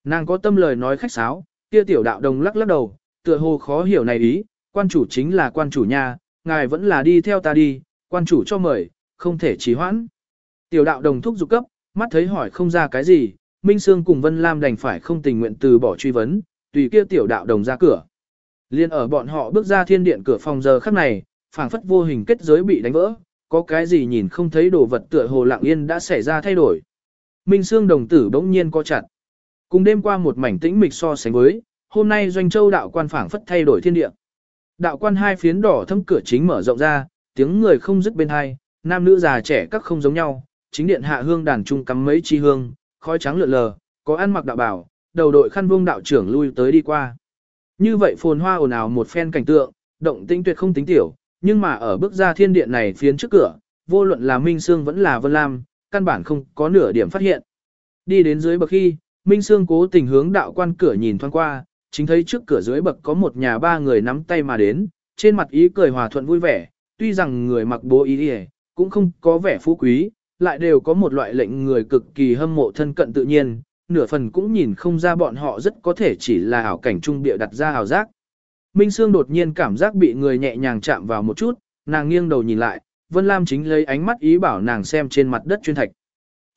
Nàng có tâm lời nói khách sáo, kia tiểu đạo đồng lắc lắc đầu, tựa hồ khó hiểu này ý, quan chủ chính là quan chủ nhà ngài vẫn là đi theo ta đi, quan chủ cho mời, không thể trì hoãn. Tiểu đạo đồng thúc giục cấp, mắt thấy hỏi không ra cái gì, Minh Sương cùng Vân Lam đành phải không tình nguyện từ bỏ truy vấn, tùy kia tiểu đạo đồng ra cửa. Liên ở bọn họ bước ra thiên điện cửa phòng giờ khắc này, phảng phất vô hình kết giới bị đánh vỡ, có cái gì nhìn không thấy đồ vật tựa hồ lặng yên đã xảy ra thay đổi. Minh Sương đồng tử bỗng nhiên co chặt. Cùng đêm qua một mảnh tĩnh mịch so sánh với, hôm nay doanh châu đạo quan phảng phất thay đổi thiên địa. Đạo quan hai phiến đỏ thâm cửa chính mở rộng ra, tiếng người không dứt bên hai, nam nữ già trẻ các không giống nhau, chính điện hạ hương đàn trung cắm mấy chi hương, khói trắng lượn lờ, có ăn mặc đạo bảo, đầu đội khăn vương đạo trưởng lui tới đi qua. Như vậy phồn hoa ồn ào một phen cảnh tượng, động tĩnh tuyệt không tính tiểu, nhưng mà ở bước ra thiên điện này phiến trước cửa, vô luận là Minh Sương vẫn là Vân Lam, căn bản không có nửa điểm phát hiện. Đi đến dưới bậc khi, Minh Sương cố tình hướng đạo quan cửa nhìn thoáng qua, chính thấy trước cửa dưới bậc có một nhà ba người nắm tay mà đến, trên mặt ý cười hòa thuận vui vẻ, tuy rằng người mặc bố ý đi cũng không có vẻ phú quý, lại đều có một loại lệnh người cực kỳ hâm mộ thân cận tự nhiên, nửa phần cũng nhìn không ra bọn họ rất có thể chỉ là ảo cảnh trung địa đặt ra ảo giác. Minh Sương đột nhiên cảm giác bị người nhẹ nhàng chạm vào một chút, nàng nghiêng đầu nhìn lại, Vân Lam chính lấy ánh mắt ý bảo nàng xem trên mặt đất chuyên thạch.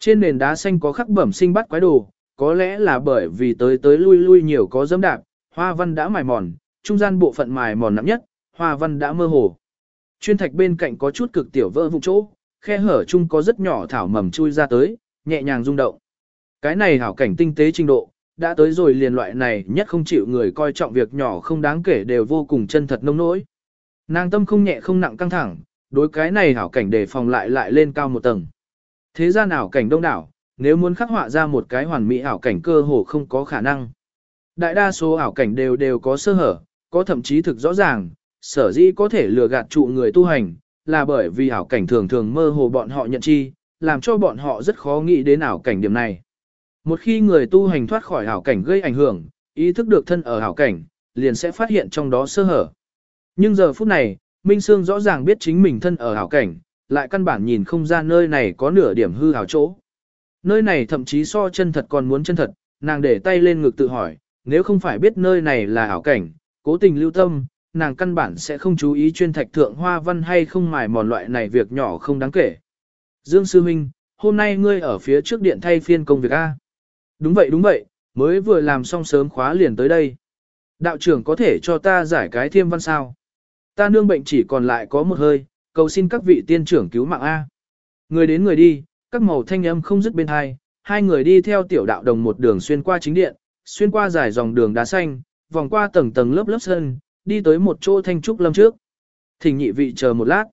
Trên nền đá xanh có khắc bẩm sinh bắt quái đồ, có lẽ là bởi vì tới tới lui lui nhiều có dẫm đạp, hoa văn đã mài mòn, trung gian bộ phận mài mòn nặng nhất, hoa văn đã mơ hồ. Chuyên thạch bên cạnh có chút cực tiểu vỡ vụn chỗ, khe hở chung có rất nhỏ thảo mầm chui ra tới, nhẹ nhàng rung động. Cái này hảo cảnh tinh tế trình độ, đã tới rồi liền loại này nhất không chịu người coi trọng việc nhỏ không đáng kể đều vô cùng chân thật nông nỗi. Nàng tâm không nhẹ không nặng căng thẳng, đối cái này hảo cảnh để phòng lại lại lên cao một tầng. Thế gian ảo cảnh đông đảo, nếu muốn khắc họa ra một cái hoàn mỹ ảo cảnh cơ hồ không có khả năng. Đại đa số ảo cảnh đều đều có sơ hở, có thậm chí thực rõ ràng, sở dĩ có thể lừa gạt trụ người tu hành, là bởi vì ảo cảnh thường thường mơ hồ bọn họ nhận chi, làm cho bọn họ rất khó nghĩ đến ảo cảnh điểm này. Một khi người tu hành thoát khỏi ảo cảnh gây ảnh hưởng, ý thức được thân ở ảo cảnh, liền sẽ phát hiện trong đó sơ hở. Nhưng giờ phút này, Minh Sương rõ ràng biết chính mình thân ở hảo cảnh, lại căn bản nhìn không ra nơi này có nửa điểm hư hảo chỗ. Nơi này thậm chí so chân thật còn muốn chân thật, nàng để tay lên ngực tự hỏi, nếu không phải biết nơi này là hảo cảnh, cố tình lưu tâm, nàng căn bản sẽ không chú ý chuyên thạch thượng hoa văn hay không mài mòn loại này việc nhỏ không đáng kể. Dương Sư Minh, hôm nay ngươi ở phía trước điện thay phiên công việc A. Đúng vậy đúng vậy, mới vừa làm xong sớm khóa liền tới đây. Đạo trưởng có thể cho ta giải cái thiêm văn sao? Ta nương bệnh chỉ còn lại có một hơi, cầu xin các vị tiên trưởng cứu mạng A. Người đến người đi, các màu thanh âm không dứt bên hai, hai người đi theo tiểu đạo đồng một đường xuyên qua chính điện, xuyên qua dài dòng đường đá xanh, vòng qua tầng tầng lớp lớp sân, đi tới một chỗ thanh trúc lâm trước. Thỉnh nhị vị chờ một lát.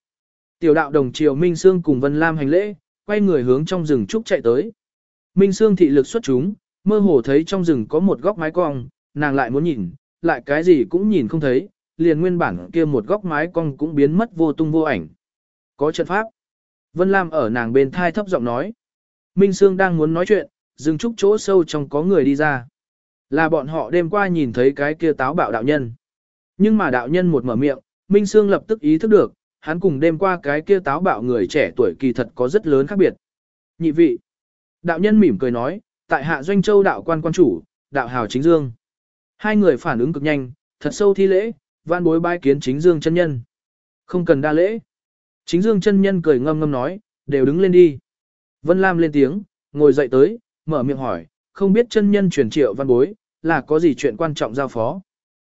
Tiểu đạo đồng triều Minh Sương cùng Vân Lam hành lễ, quay người hướng trong rừng trúc chạy tới. Minh Sương thị lực xuất chúng, mơ hồ thấy trong rừng có một góc mái cong, nàng lại muốn nhìn, lại cái gì cũng nhìn không thấy, liền nguyên bản kia một góc mái cong cũng biến mất vô tung vô ảnh. Có trận pháp. Vân Lam ở nàng bên thai thấp giọng nói. Minh Sương đang muốn nói chuyện, dừng trúc chỗ sâu trong có người đi ra. Là bọn họ đêm qua nhìn thấy cái kia táo bạo đạo nhân. Nhưng mà đạo nhân một mở miệng, Minh Sương lập tức ý thức được, hắn cùng đêm qua cái kia táo bạo người trẻ tuổi kỳ thật có rất lớn khác biệt. Nhị vị. Đạo nhân mỉm cười nói, tại hạ doanh châu đạo quan quan chủ, đạo hào chính dương. Hai người phản ứng cực nhanh, thật sâu thi lễ, van bối bái kiến chính dương chân nhân. Không cần đa lễ. Chính dương chân nhân cười ngâm ngâm nói, đều đứng lên đi. Vân Lam lên tiếng, ngồi dậy tới, mở miệng hỏi, không biết chân nhân truyền triệu văn bối, là có gì chuyện quan trọng giao phó.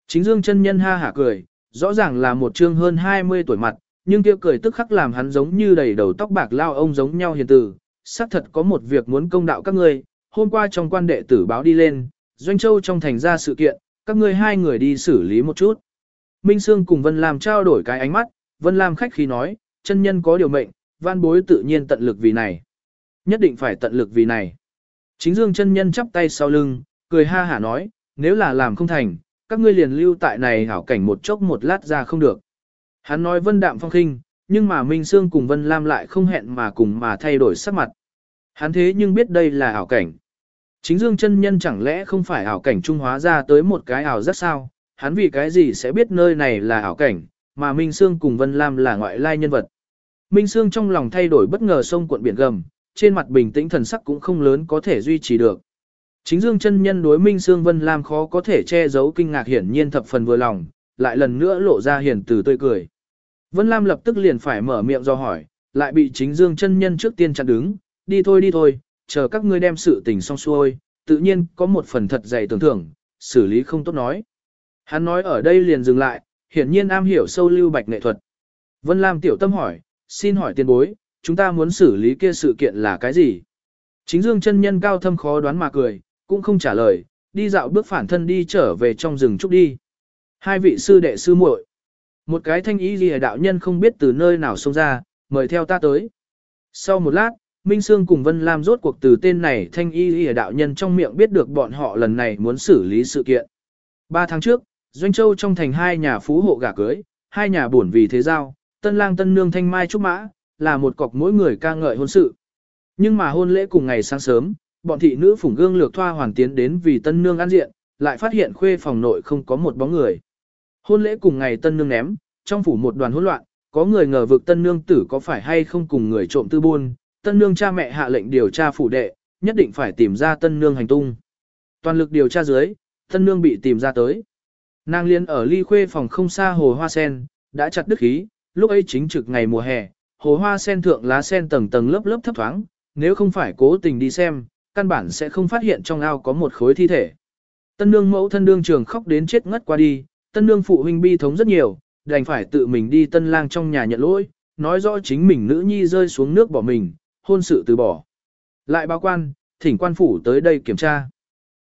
Chính dương chân nhân ha hả cười, rõ ràng là một trương hơn 20 tuổi mặt, nhưng kia cười tức khắc làm hắn giống như đầy đầu tóc bạc lao ông giống nhau hiền từ. xác thật có một việc muốn công đạo các ngươi, hôm qua trong quan đệ tử báo đi lên, Doanh Châu trong thành ra sự kiện, các ngươi hai người đi xử lý một chút. Minh Sương cùng Vân Lam trao đổi cái ánh mắt, Vân Lam khách khí nói, chân nhân có điều mệnh, văn bối tự nhiên tận lực vì này. Nhất định phải tận lực vì này. Chính dương chân nhân chắp tay sau lưng, cười ha hả nói, nếu là làm không thành, các ngươi liền lưu tại này hảo cảnh một chốc một lát ra không được. Hắn nói vân đạm phong khinh, nhưng mà Minh Sương cùng Vân Lam lại không hẹn mà cùng mà thay đổi sắc mặt. Hắn thế nhưng biết đây là ảo cảnh. Chính dương chân nhân chẳng lẽ không phải ảo cảnh trung hóa ra tới một cái ảo rất sao, hắn vì cái gì sẽ biết nơi này là ảo cảnh, mà Minh Sương cùng Vân Lam là ngoại lai nhân vật. Minh Sương trong lòng thay đổi bất ngờ sông cuộn biển gầm, trên mặt bình tĩnh thần sắc cũng không lớn có thể duy trì được. Chính Dương chân nhân đối Minh Sương Vân Lam khó có thể che giấu kinh ngạc hiển nhiên thập phần vừa lòng, lại lần nữa lộ ra hiền từ tươi cười. Vân Lam lập tức liền phải mở miệng do hỏi, lại bị chính Dương chân nhân trước tiên chặn đứng, đi thôi đi thôi, chờ các ngươi đem sự tình xong xuôi, tự nhiên có một phần thật dày tưởng thưởng, xử lý không tốt nói. Hắn nói ở đây liền dừng lại, hiển nhiên am hiểu sâu lưu bạch nghệ thuật. Vân Lam tiểu tâm hỏi, xin hỏi tiền bối, chúng ta muốn xử lý kia sự kiện là cái gì? Chính dương chân nhân cao thâm khó đoán mà cười, cũng không trả lời, đi dạo bước phản thân đi trở về trong rừng trúc đi. Hai vị sư đệ sư muội, Một cái thanh ý gì đạo nhân không biết từ nơi nào xông ra, mời theo ta tới. Sau một lát, Minh Sương cùng Vân Lam rốt cuộc từ tên này thanh y y đạo nhân trong miệng biết được bọn họ lần này muốn xử lý sự kiện. Ba tháng trước, Doanh Châu trong thành hai nhà phú hộ gả cưới, hai nhà buồn vì thế giao, tân lang tân nương thanh mai trúc mã, là một cọc mỗi người ca ngợi hôn sự. Nhưng mà hôn lễ cùng ngày sáng sớm, bọn thị nữ phủng gương lược thoa hoàn tiến đến vì tân nương ăn diện, lại phát hiện khuê phòng nội không có một bóng người. Hôn lễ cùng ngày tân nương ném, trong phủ một đoàn hỗn loạn, có người ngờ vực tân nương tử có phải hay không cùng người trộm tư buôn, tân nương cha mẹ hạ lệnh điều tra phủ đệ, nhất định phải tìm ra tân nương hành tung. Toàn lực điều tra dưới, tân nương bị tìm ra tới. Nàng liên ở ly khuê phòng không xa hồ hoa sen, đã chặt đức khí, lúc ấy chính trực ngày mùa hè, hồ hoa sen thượng lá sen tầng tầng lớp lớp thấp thoáng, nếu không phải cố tình đi xem, căn bản sẽ không phát hiện trong ao có một khối thi thể. Tân nương mẫu thân đương trường khóc đến chết ngất qua đi, tân nương phụ huynh bi thống rất nhiều, đành phải tự mình đi tân lang trong nhà nhận lỗi, nói rõ chính mình nữ nhi rơi xuống nước bỏ mình, hôn sự từ bỏ. Lại báo quan, thỉnh quan phủ tới đây kiểm tra.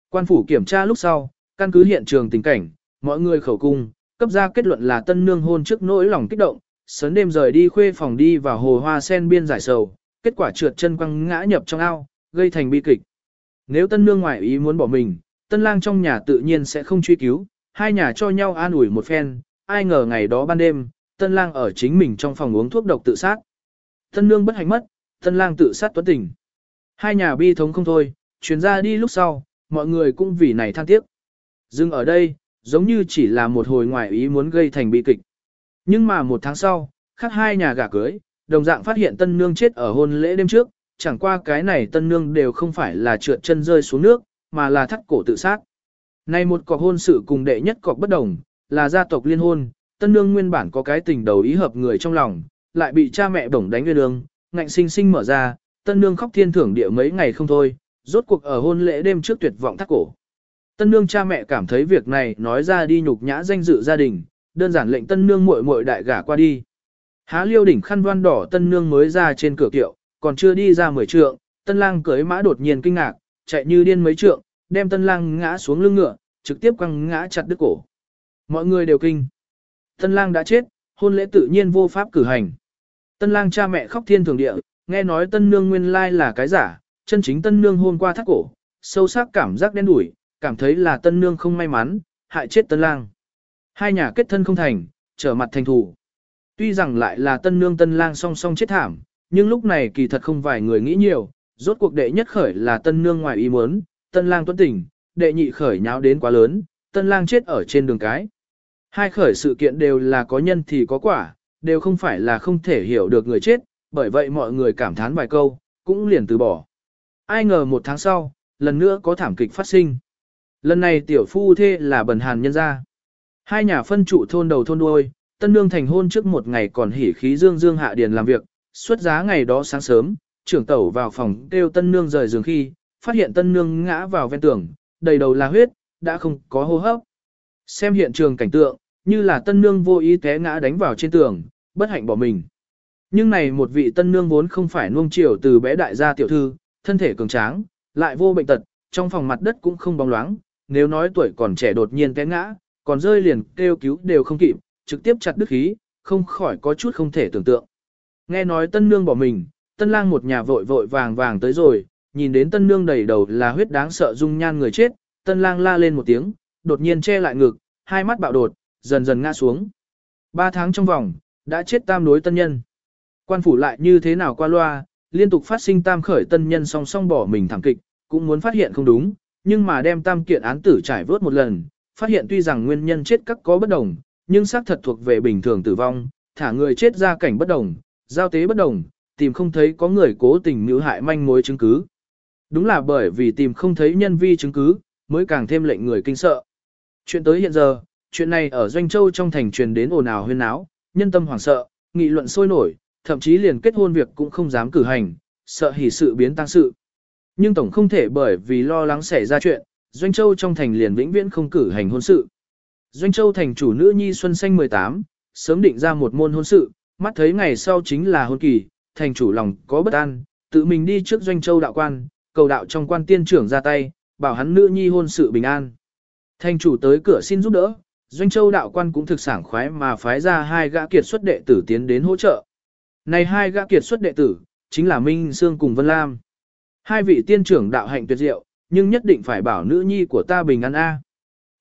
Quan phủ kiểm tra lúc sau, căn cứ hiện trường tình cảnh, mọi người khẩu cung, cấp ra kết luận là tân nương hôn trước nỗi lòng kích động, sớm đêm rời đi khuê phòng đi vào hồ hoa sen biên giải sầu, kết quả trượt chân quăng ngã nhập trong ao, gây thành bi kịch. Nếu tân nương ngoại ý muốn bỏ mình, tân lang trong nhà tự nhiên sẽ không truy cứu, hai nhà cho nhau an ủi một phen, ai ngờ ngày đó ban đêm, tân lang ở chính mình trong phòng uống thuốc độc tự sát. Tân nương bất hạnh mất, tân lang tự sát tuấn tình. Hai nhà bi thống không thôi, chuyến ra đi lúc sau, mọi người cũng vì này than tiếc. Dừng ở đây, giống như chỉ là một hồi ngoại ý muốn gây thành bi kịch. Nhưng mà một tháng sau, khác hai nhà gả cưới, đồng dạng phát hiện tân nương chết ở hôn lễ đêm trước, chẳng qua cái này tân nương đều không phải là trượt chân rơi xuống nước, mà là thắt cổ tự sát. Này một cọc hôn sự cùng đệ nhất cọc bất đồng, là gia tộc liên hôn, tân nương nguyên bản có cái tình đầu ý hợp người trong lòng, lại bị cha mẹ bổng đánh nguyên đường, ngạnh sinh sinh mở ra, tân nương khóc thiên thưởng địa mấy ngày không thôi, rốt cuộc ở hôn lễ đêm trước tuyệt vọng thắt cổ. Tân nương cha mẹ cảm thấy việc này nói ra đi nhục nhã danh dự gia đình, đơn giản lệnh tân nương muội muội đại gả qua đi. Há liêu đỉnh khăn đoan đỏ tân nương mới ra trên cửa kiệu, còn chưa đi ra mười trượng, tân lang cưới mã đột nhiên kinh ngạc, chạy như điên mấy trượng, đem tân lang ngã xuống lưng ngựa, trực tiếp quăng ngã chặt đứt cổ. Mọi người đều kinh. Tân lang đã chết, hôn lễ tự nhiên vô pháp cử hành. Tân lang cha mẹ khóc thiên thường địa, nghe nói tân nương nguyên lai là cái giả, chân chính tân nương hôm qua thắt cổ, sâu sắc cảm giác đen đủi, cảm thấy là tân nương không may mắn, hại chết tân lang. Hai nhà kết thân không thành, trở mặt thành thủ. Tuy rằng lại là tân nương tân lang song song chết thảm, nhưng lúc này kỳ thật không vài người nghĩ nhiều, rốt cuộc đệ nhất khởi là tân nương ngoài ý muốn, tân lang tuấn tỉnh, đệ nhị khởi nháo đến quá lớn, tân lang chết ở trên đường cái. Hai khởi sự kiện đều là có nhân thì có quả, đều không phải là không thể hiểu được người chết, bởi vậy mọi người cảm thán vài câu, cũng liền từ bỏ. Ai ngờ một tháng sau, lần nữa có thảm kịch phát sinh. Lần này tiểu phu thê là bần hàn nhân gia. Hai nhà phân trụ thôn đầu thôn đuôi, tân nương thành hôn trước một ngày còn hỉ khí dương dương hạ điền làm việc, xuất giá ngày đó sáng sớm, trưởng tẩu vào phòng kêu tân nương rời giường khi, phát hiện tân nương ngã vào ven tường, đầy đầu là huyết, đã không có hô hấp. Xem hiện trường cảnh tượng, như là tân nương vô ý té ngã đánh vào trên tường, bất hạnh bỏ mình. Nhưng này một vị tân nương vốn không phải nuông chiều từ bé đại gia tiểu thư, thân thể cường tráng, lại vô bệnh tật, trong phòng mặt đất cũng không bóng loáng, nếu nói tuổi còn trẻ đột nhiên té ngã, còn rơi liền kêu cứu đều không kịp, trực tiếp chặt đứt khí, không khỏi có chút không thể tưởng tượng. Nghe nói tân nương bỏ mình, tân lang một nhà vội vội vàng vàng tới rồi, nhìn đến tân nương đầy đầu là huyết đáng sợ dung nhan người chết, tân lang la lên một tiếng, đột nhiên che lại ngực, hai mắt bạo đột, dần dần ngã xuống. Ba tháng trong vòng, đã chết tam đối tân nhân. Quan phủ lại như thế nào qua loa, liên tục phát sinh tam khởi tân nhân song song bỏ mình thảm kịch, cũng muốn phát hiện không đúng, nhưng mà đem tam kiện án tử trải vớt một lần, phát hiện tuy rằng nguyên nhân chết các có bất đồng, nhưng xác thật thuộc về bình thường tử vong, thả người chết ra cảnh bất đồng, giao tế bất đồng, tìm không thấy có người cố tình mưu hại manh mối chứng cứ. Đúng là bởi vì tìm không thấy nhân vi chứng cứ, mới càng thêm lệnh người kinh sợ. Chuyện tới hiện giờ, chuyện này ở Doanh Châu trong thành truyền đến ồn ào huyên náo, nhân tâm hoảng sợ, nghị luận sôi nổi, thậm chí liền kết hôn việc cũng không dám cử hành, sợ hỉ sự biến tăng sự. Nhưng tổng không thể bởi vì lo lắng xảy ra chuyện, Doanh Châu trong thành liền vĩnh viễn không cử hành hôn sự. Doanh Châu thành chủ nữ nhi Xuân Xanh 18, sớm định ra một môn hôn sự, mắt thấy ngày sau chính là hôn kỳ, thành chủ lòng có bất an, tự mình đi trước Doanh Châu đạo quan, cầu đạo trong quan tiên trưởng ra tay, bảo hắn nữ nhi hôn sự bình an. Thành chủ tới cửa xin giúp đỡ, Doanh Châu đạo quan cũng thực sảng khoái mà phái ra hai gã kiệt xuất đệ tử tiến đến hỗ trợ. Này hai gã kiệt xuất đệ tử, chính là Minh Sương cùng Vân Lam. Hai vị tiên trưởng đạo hạnh tuyệt diệu, nhưng nhất định phải bảo nữ nhi của ta bình an a.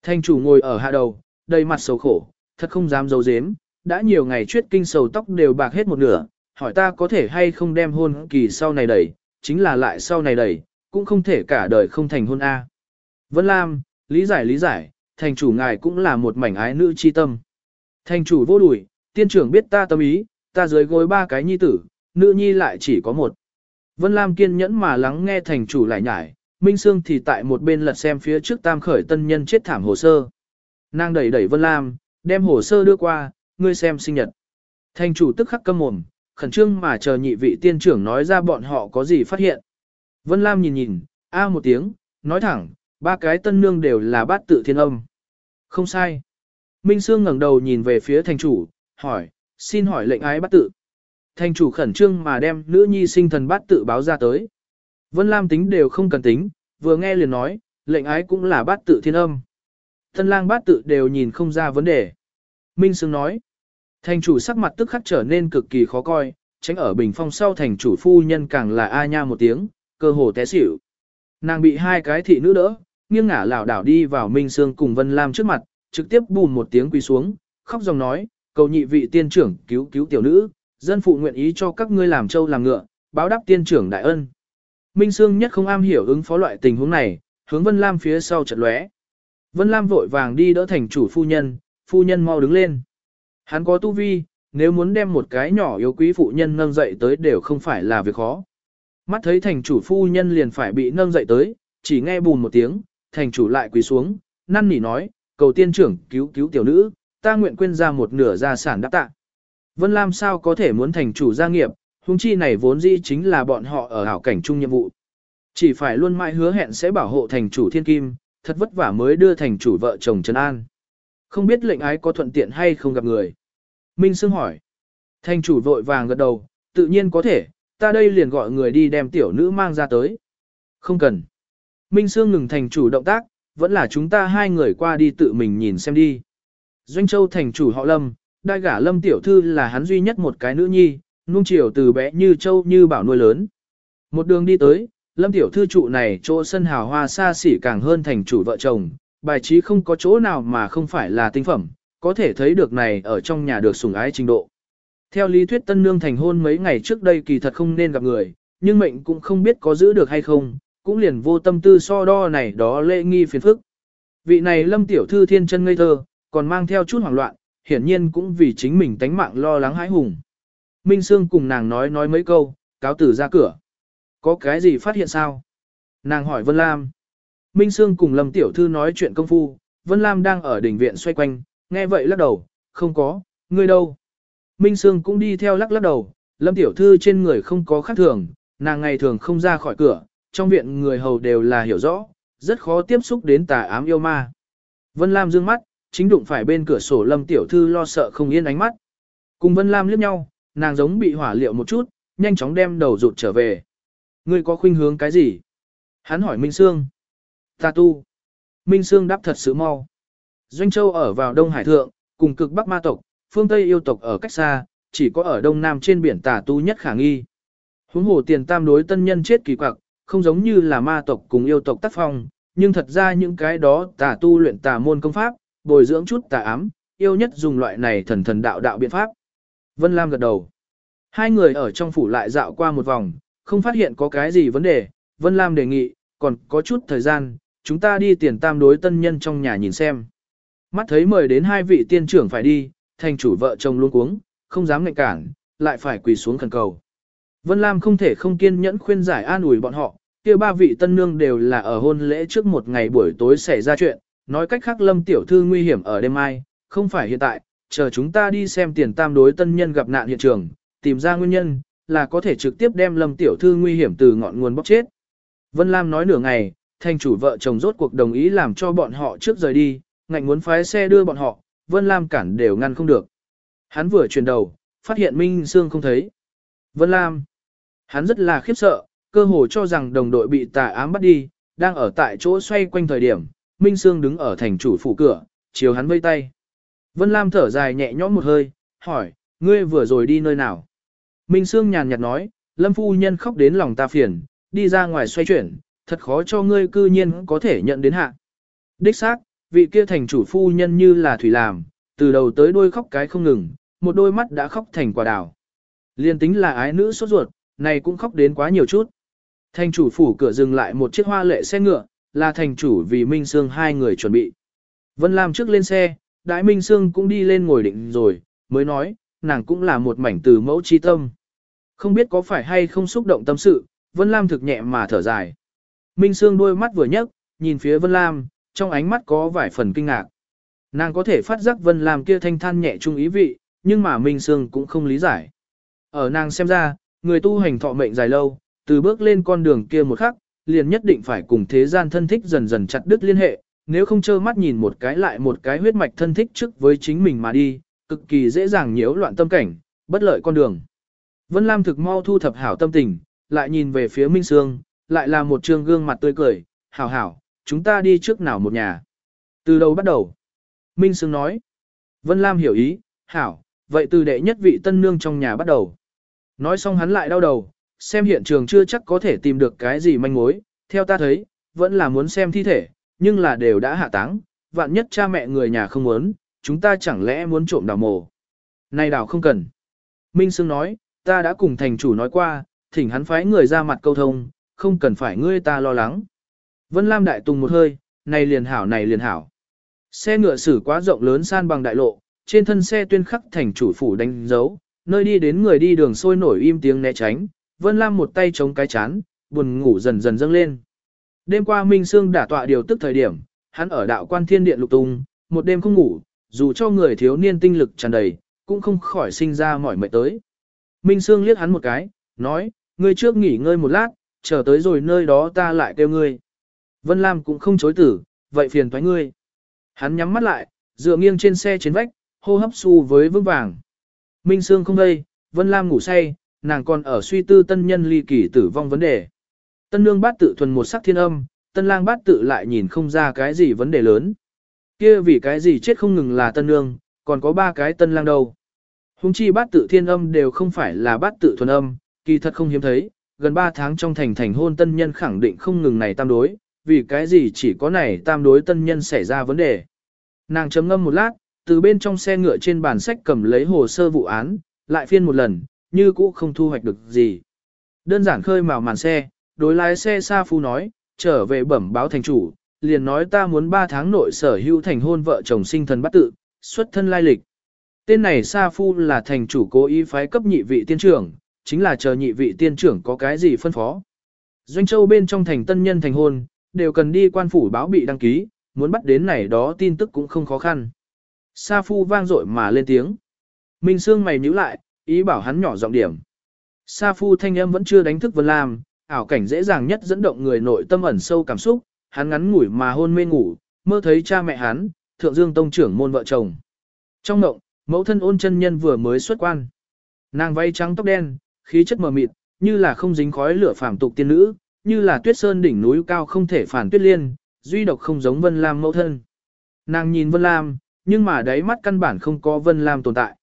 Thanh chủ ngồi ở hạ đầu, đầy mặt sầu khổ, thật không dám giấu giếm, đã nhiều ngày chuyết kinh sầu tóc đều bạc hết một nửa, hỏi ta có thể hay không đem hôn kỳ sau này đẩy, chính là lại sau này đẩy, cũng không thể cả đời không thành hôn A. Vân Lam, lý giải lý giải, thành chủ ngài cũng là một mảnh ái nữ chi tâm. Thành chủ vô đuổi, tiên trưởng biết ta tâm ý, ta dưới gối ba cái nhi tử, nữ nhi lại chỉ có một. Vân Lam kiên nhẫn mà lắng nghe thành chủ lại nhải, Minh Sương thì tại một bên lật xem phía trước tam khởi tân nhân chết thảm hồ sơ. Nàng đẩy đẩy Vân Lam, đem hồ sơ đưa qua, ngươi xem sinh nhật. Thành chủ tức khắc câm mồm, khẩn trương mà chờ nhị vị tiên trưởng nói ra bọn họ có gì phát hiện. Vân Lam nhìn nhìn, a một tiếng, nói thẳng, ba cái tân nương đều là bát tự thiên âm. Không sai. Minh Sương ngẩng đầu nhìn về phía thành chủ, hỏi, xin hỏi lệnh ái bát tự. Thành chủ khẩn trương mà đem nữ nhi sinh thần bát tự báo ra tới. Vân Lam tính đều không cần tính, vừa nghe liền nói, lệnh ái cũng là bát tự thiên âm. Thân lang bát tự đều nhìn không ra vấn đề. Minh Sương nói, thành chủ sắc mặt tức khắc trở nên cực kỳ khó coi, tránh ở bình phong sau thành chủ phu nhân càng là a nha một tiếng, cơ hồ té xỉu. Nàng bị hai cái thị nữ đỡ, nghiêng ngả lảo đảo đi vào Minh Sương cùng Vân Lam trước mặt, trực tiếp bùn một tiếng quỳ xuống, khóc dòng nói, cầu nhị vị tiên trưởng cứu cứu tiểu nữ, dân phụ nguyện ý cho các ngươi làm trâu làm ngựa, báo đáp tiên trưởng đại ân. Minh Sương nhất không am hiểu ứng phó loại tình huống này, hướng Vân Lam phía sau chợt lóe. Vân Lam vội vàng đi đỡ thành chủ phu nhân, phu nhân mau đứng lên. Hắn có tu vi, nếu muốn đem một cái nhỏ yếu quý phụ nhân nâng dậy tới đều không phải là việc khó. Mắt thấy thành chủ phu nhân liền phải bị nâng dậy tới, chỉ nghe bùn một tiếng, thành chủ lại quỳ xuống, năn nỉ nói, cầu tiên trưởng cứu cứu tiểu nữ, ta nguyện quên ra một nửa gia sản đáp tạ. Vân Lam sao có thể muốn thành chủ gia nghiệp, huống chi này vốn dĩ chính là bọn họ ở hảo cảnh chung nhiệm vụ. Chỉ phải luôn mãi hứa hẹn sẽ bảo hộ thành chủ thiên kim, thật vất vả mới đưa thành chủ vợ chồng Trần An. Không biết lệnh ái có thuận tiện hay không gặp người. Minh Sương hỏi. Thành chủ vội vàng gật đầu, tự nhiên có thể, ta đây liền gọi người đi đem tiểu nữ mang ra tới. Không cần. Minh Sương ngừng thành chủ động tác, vẫn là chúng ta hai người qua đi tự mình nhìn xem đi. Doanh Châu thành chủ họ Lâm, đai gả Lâm tiểu thư là hắn duy nhất một cái nữ nhi, nung chiều từ bé như Châu như bảo nuôi lớn. Một đường đi tới, Lâm tiểu thư trụ này chỗ sân hào hoa xa xỉ càng hơn thành chủ vợ chồng, bài trí không có chỗ nào mà không phải là tinh phẩm, có thể thấy được này ở trong nhà được sủng ái trình độ. Theo lý thuyết tân nương thành hôn mấy ngày trước đây kỳ thật không nên gặp người, nhưng mệnh cũng không biết có giữ được hay không, cũng liền vô tâm tư so đo này đó lễ nghi phiền phức. Vị này lâm tiểu thư thiên chân ngây thơ, còn mang theo chút hoảng loạn, hiển nhiên cũng vì chính mình tánh mạng lo lắng hãi hùng. Minh Sương cùng nàng nói nói mấy câu, cáo tử ra cửa. Có cái gì phát hiện sao? Nàng hỏi Vân Lam. Minh Sương cùng Lâm Tiểu Thư nói chuyện công phu, Vân Lam đang ở đỉnh viện xoay quanh, nghe vậy lắc đầu, không có, ngươi đâu. Minh Sương cũng đi theo lắc lắc đầu, Lâm Tiểu Thư trên người không có khác thường, nàng ngày thường không ra khỏi cửa, trong viện người hầu đều là hiểu rõ, rất khó tiếp xúc đến tà ám yêu ma. Vân Lam dương mắt, chính đụng phải bên cửa sổ Lâm Tiểu Thư lo sợ không yên ánh mắt. Cùng Vân Lam liếc nhau, nàng giống bị hỏa liệu một chút, nhanh chóng đem đầu rụt trở về. Ngươi có khuynh hướng cái gì? Hắn hỏi Minh Sương. Ta tu. Minh Sương đáp thật sự mau. Doanh Châu ở vào Đông Hải Thượng, cùng cực Bắc Ma tộc, phương Tây yêu tộc ở cách xa, chỉ có ở Đông Nam trên biển tà tu nhất khả nghi. Huống hồ tiền tam đối tân nhân chết kỳ quặc, không giống như là ma tộc cùng yêu tộc tác phong, nhưng thật ra những cái đó tà tu luyện tà môn công pháp, bồi dưỡng chút tà ám, yêu nhất dùng loại này thần thần đạo đạo biện pháp. Vân Lam gật đầu. Hai người ở trong phủ lại dạo qua một vòng, không phát hiện có cái gì vấn đề, Vân Lam đề nghị, còn có chút thời gian, chúng ta đi tiền tam đối tân nhân trong nhà nhìn xem. Mắt thấy mời đến hai vị tiên trưởng phải đi, thành chủ vợ chồng luôn cuống, không dám ngạnh cản, lại phải quỳ xuống khẩn cầu. Vân Lam không thể không kiên nhẫn khuyên giải an ủi bọn họ, kia ba vị tân nương đều là ở hôn lễ trước một ngày buổi tối xảy ra chuyện, nói cách khác lâm tiểu thư nguy hiểm ở đêm mai, không phải hiện tại, chờ chúng ta đi xem tiền tam đối tân nhân gặp nạn hiện trường, tìm ra nguyên nhân, là có thể trực tiếp đem lâm tiểu thư nguy hiểm từ ngọn nguồn bóc chết. Vân Lam nói nửa ngày, thành chủ vợ chồng rốt cuộc đồng ý làm cho bọn họ trước rời đi, ngạnh muốn phái xe đưa bọn họ, Vân Lam cản đều ngăn không được. Hắn vừa chuyển đầu, phát hiện Minh Sương không thấy. Vân Lam. Hắn rất là khiếp sợ, cơ hồ cho rằng đồng đội bị tà ám bắt đi, đang ở tại chỗ xoay quanh thời điểm, Minh Sương đứng ở thành chủ phủ cửa, chiều hắn vây tay. Vân Lam thở dài nhẹ nhõm một hơi, hỏi, ngươi vừa rồi đi nơi nào? Minh Sương nhàn nhạt nói, Lâm phu nhân khóc đến lòng ta phiền, đi ra ngoài xoay chuyển, thật khó cho ngươi cư nhiên có thể nhận đến hạ. Đích xác, vị kia thành chủ phu nhân như là thủy làm, từ đầu tới đuôi khóc cái không ngừng, một đôi mắt đã khóc thành quả đào. Liên tính là ái nữ sốt ruột, này cũng khóc đến quá nhiều chút. Thành chủ phủ cửa dừng lại một chiếc hoa lệ xe ngựa, là thành chủ vì Minh Sương hai người chuẩn bị. Vân Lam trước lên xe, Đại Minh Sương cũng đi lên ngồi định rồi, mới nói, nàng cũng là một mảnh từ mẫu chi tâm. Không biết có phải hay không xúc động tâm sự, Vân Lam thực nhẹ mà thở dài. Minh Sương đôi mắt vừa nhấc, nhìn phía Vân Lam, trong ánh mắt có vài phần kinh ngạc. Nàng có thể phát giác Vân Lam kia thanh than nhẹ trung ý vị, nhưng mà Minh Sương cũng không lý giải. Ở nàng xem ra, người tu hành thọ mệnh dài lâu, từ bước lên con đường kia một khắc, liền nhất định phải cùng thế gian thân thích dần dần chặt đứt liên hệ, nếu không trơ mắt nhìn một cái lại một cái huyết mạch thân thích trước với chính mình mà đi, cực kỳ dễ dàng nhiễu loạn tâm cảnh, bất lợi con đường. Vân Lam thực mau thu thập hảo tâm tình, lại nhìn về phía Minh Sương, lại là một trương gương mặt tươi cười, hảo hảo, chúng ta đi trước nào một nhà. Từ đầu bắt đầu. Minh Sương nói. Vân Lam hiểu ý, hảo, vậy từ đệ nhất vị tân nương trong nhà bắt đầu. Nói xong hắn lại đau đầu, xem hiện trường chưa chắc có thể tìm được cái gì manh mối, theo ta thấy, vẫn là muốn xem thi thể, nhưng là đều đã hạ táng, vạn nhất cha mẹ người nhà không muốn, chúng ta chẳng lẽ muốn trộm đào mồ. Này đào không cần. Minh Sương nói, ta đã cùng thành chủ nói qua, thỉnh hắn phái người ra mặt câu thông, không cần phải ngươi ta lo lắng. Vân Lam đại tùng một hơi, này liền hảo này liền hảo. Xe ngựa xử quá rộng lớn san bằng đại lộ, trên thân xe tuyên khắc thành chủ phủ đánh dấu, nơi đi đến người đi đường sôi nổi im tiếng né tránh, Vân Lam một tay chống cái chán, buồn ngủ dần dần dâng lên. Đêm qua Minh Sương đả tọa điều tức thời điểm, hắn ở đạo quan thiên điện lục tung, một đêm không ngủ, dù cho người thiếu niên tinh lực tràn đầy, cũng không khỏi sinh ra mỏi mệt tới. Minh Sương liếc hắn một cái, nói, ngươi trước nghỉ ngơi một lát, chờ tới rồi nơi đó ta lại kêu ngươi. Vân Lam cũng không chối tử, vậy phiền thoái ngươi. Hắn nhắm mắt lại, dựa nghiêng trên xe trên vách, hô hấp su với vững vàng. Minh Sương không đây, Vân Lam ngủ say, nàng còn ở suy tư tân nhân ly kỳ tử vong vấn đề. Tân nương bát tự thuần một sắc thiên âm, tân lang bát tự lại nhìn không ra cái gì vấn đề lớn. Kia vì cái gì chết không ngừng là tân nương, còn có ba cái tân lang đâu. Hùng chi bát tự thiên âm đều không phải là bát tự thuần âm, kỳ thật không hiếm thấy, gần 3 tháng trong thành thành hôn tân nhân khẳng định không ngừng này tam đối, vì cái gì chỉ có này tam đối tân nhân xảy ra vấn đề. Nàng chấm ngâm một lát, từ bên trong xe ngựa trên bàn sách cầm lấy hồ sơ vụ án, lại phiên một lần, như cũ không thu hoạch được gì. Đơn giản khơi mào màn xe, đối lái xe Sa Phu nói, trở về bẩm báo thành chủ, liền nói ta muốn 3 tháng nội sở hữu thành hôn vợ chồng sinh thần bắt tự, xuất thân lai lịch. Tên này Sa Phu là thành chủ cố ý phái cấp nhị vị tiên trưởng, chính là chờ nhị vị tiên trưởng có cái gì phân phó. Doanh Châu bên trong thành tân nhân thành hôn, đều cần đi quan phủ báo bị đăng ký, muốn bắt đến này đó tin tức cũng không khó khăn. Sa Phu vang dội mà lên tiếng. Minh Sương mày nhíu lại, ý bảo hắn nhỏ giọng điểm. Sa Phu thanh âm vẫn chưa đánh thức Vân Lam, ảo cảnh dễ dàng nhất dẫn động người nội tâm ẩn sâu cảm xúc, hắn ngắn ngủi mà hôn mê ngủ, mơ thấy cha mẹ hắn, thượng dương tông trưởng môn vợ chồng. Trong động, mẫu thân ôn chân nhân vừa mới xuất quan. Nàng váy trắng tóc đen, khí chất mờ mịt, như là không dính khói lửa phàm tục tiên nữ, như là tuyết sơn đỉnh núi cao không thể phản tuyết liên, duy độc không giống Vân Lam mẫu thân. Nàng nhìn Vân Lam, nhưng mà đáy mắt căn bản không có Vân Lam tồn tại.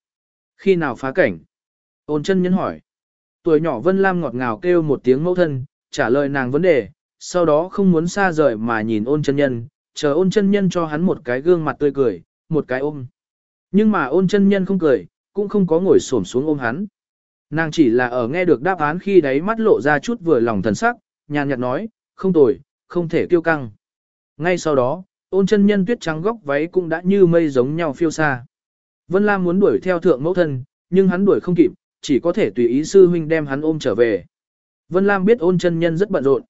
Khi nào phá cảnh? Ôn chân nhân hỏi. Tuổi nhỏ Vân Lam ngọt ngào kêu một tiếng mẫu thân, trả lời nàng vấn đề, sau đó không muốn xa rời mà nhìn ôn chân nhân, chờ ôn chân nhân cho hắn một cái gương mặt tươi cười, một cái ôm. Nhưng mà ôn chân nhân không cười, cũng không có ngồi xổm xuống ôm hắn. Nàng chỉ là ở nghe được đáp án khi đáy mắt lộ ra chút vừa lòng thần sắc, nhàn nhạt nói, không tồi, không thể tiêu căng. Ngay sau đó, ôn chân nhân tuyết trắng góc váy cũng đã như mây giống nhau phiêu xa. Vân Lam muốn đuổi theo thượng mẫu thân, nhưng hắn đuổi không kịp, chỉ có thể tùy ý sư huynh đem hắn ôm trở về. Vân Lam biết ôn chân nhân rất bận rộn.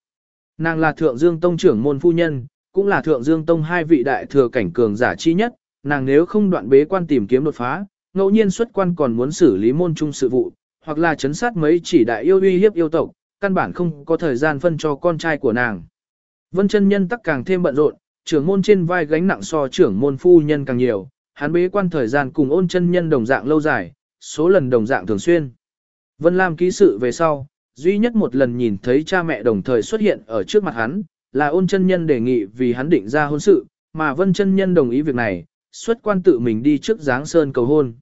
Nàng là thượng dương tông trưởng môn phu nhân, cũng là thượng dương tông hai vị đại thừa cảnh cường giả chi nhất, nàng nếu không đoạn bế quan tìm kiếm đột phá, ngẫu nhiên xuất quan còn muốn xử lý môn trung sự vụ, hoặc là chấn sát mấy chỉ đại yêu uy hiếp yêu tộc, căn bản không có thời gian phân cho con trai của nàng. Vân chân nhân tắc càng thêm bận rộn, trưởng môn trên vai gánh nặng so trưởng môn phu nhân càng nhiều, hắn bế quan thời gian cùng ôn chân nhân đồng dạng lâu dài, số lần đồng dạng thường xuyên. Vân Lam ký sự về sau, duy nhất một lần nhìn thấy cha mẹ đồng thời xuất hiện ở trước mặt hắn, là ôn chân nhân đề nghị vì hắn định ra hôn sự, mà Vân chân nhân đồng ý việc này, xuất quan tự mình đi trước giáng sơn cầu hôn.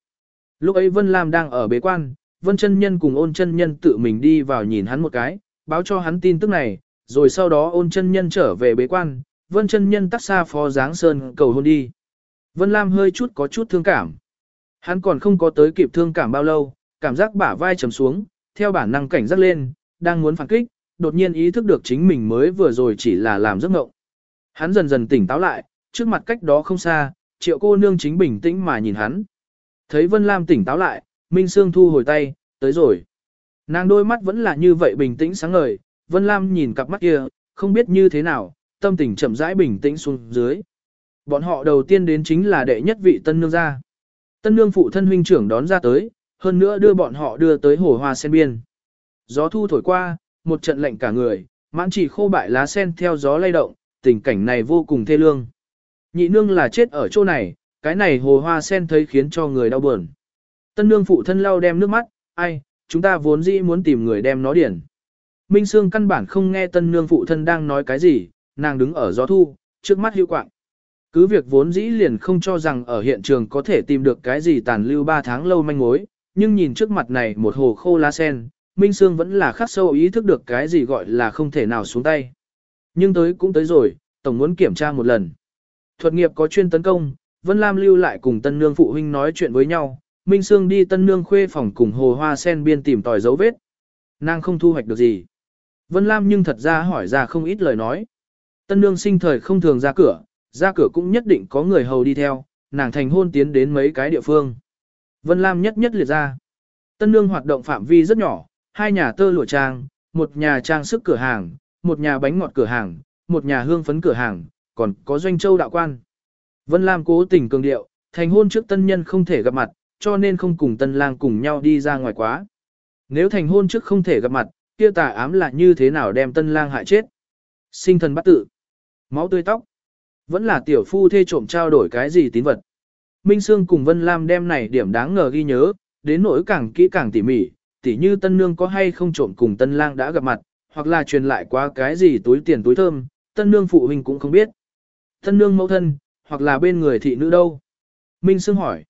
Lúc ấy Vân Lam đang ở bế quan, Vân chân nhân cùng ôn chân nhân tự mình đi vào nhìn hắn một cái, báo cho hắn tin tức này, rồi sau đó ôn chân nhân trở về bế quan, Vân chân nhân tắt xa phó giáng sơn cầu hôn đi. Vân Lam hơi chút có chút thương cảm. Hắn còn không có tới kịp thương cảm bao lâu, cảm giác bả vai trầm xuống, theo bản năng cảnh giác lên, đang muốn phản kích, đột nhiên ý thức được chính mình mới vừa rồi chỉ là làm giấc mộng. Hắn dần dần tỉnh táo lại, trước mặt cách đó không xa, triệu cô nương chính bình tĩnh mà nhìn hắn. Thấy Vân Lam tỉnh táo lại, Minh Sương thu hồi tay, tới rồi. Nàng đôi mắt vẫn là như vậy bình tĩnh sáng ngời, Vân Lam nhìn cặp mắt kia, không biết như thế nào, tâm tình chậm rãi bình tĩnh xuống dưới. Bọn họ đầu tiên đến chính là đệ nhất vị tân nương gia. Tân nương phụ thân huynh trưởng đón ra tới, hơn nữa đưa bọn họ đưa tới hồ hoa sen biên. Gió thu thổi qua, một trận lạnh cả người, mãn chỉ khô bại lá sen theo gió lay động, tình cảnh này vô cùng thê lương. Nhị nương là chết ở chỗ này, cái này hồ hoa sen thấy khiến cho người đau buồn. Tân nương phụ thân lau đem nước mắt, ai, chúng ta vốn dĩ muốn tìm người đem nó điển. Minh Sương căn bản không nghe tân nương phụ thân đang nói cái gì, nàng đứng ở gió thu, trước mắt hữu quạng. Cứ việc vốn dĩ liền không cho rằng ở hiện trường có thể tìm được cái gì tàn lưu 3 tháng lâu manh mối, nhưng nhìn trước mặt này một hồ khô lá sen, Minh Sương vẫn là khắc sâu ý thức được cái gì gọi là không thể nào xuống tay. Nhưng tới cũng tới rồi, tổng muốn kiểm tra một lần. Thuật nghiệp có chuyên tấn công, Vân Lam lưu lại cùng tân nương phụ huynh nói chuyện với nhau, Minh Sương đi tân nương khuê phòng cùng hồ hoa sen biên tìm tòi dấu vết. Nàng không thu hoạch được gì. Vân Lam nhưng thật ra hỏi ra không ít lời nói. Tân nương sinh thời không thường ra cửa, ra cửa cũng nhất định có người hầu đi theo, nàng thành hôn tiến đến mấy cái địa phương. Vân Lam nhất nhất liệt ra. Tân nương hoạt động phạm vi rất nhỏ, hai nhà tơ lụa trang, một nhà trang sức cửa hàng, một nhà bánh ngọt cửa hàng, một nhà hương phấn cửa hàng, còn có doanh châu đạo quan. Vân Lam cố tình cường điệu, thành hôn trước tân nhân không thể gặp mặt, cho nên không cùng tân lang cùng nhau đi ra ngoài quá. Nếu thành hôn trước không thể gặp mặt, kia tà ám là như thế nào đem tân lang hại chết. Sinh thần bắt tự. Máu tươi tóc. Vẫn là tiểu phu thê trộm trao đổi cái gì tín vật. Minh Sương cùng Vân Lam đem này điểm đáng ngờ ghi nhớ, đến nỗi càng kỹ càng tỉ mỉ, tỉ như tân nương có hay không trộm cùng tân lang đã gặp mặt, hoặc là truyền lại qua cái gì túi tiền túi thơm, tân nương phụ huynh cũng không biết. Tân nương mẫu thân, hoặc là bên người thị nữ đâu? Minh Sương hỏi.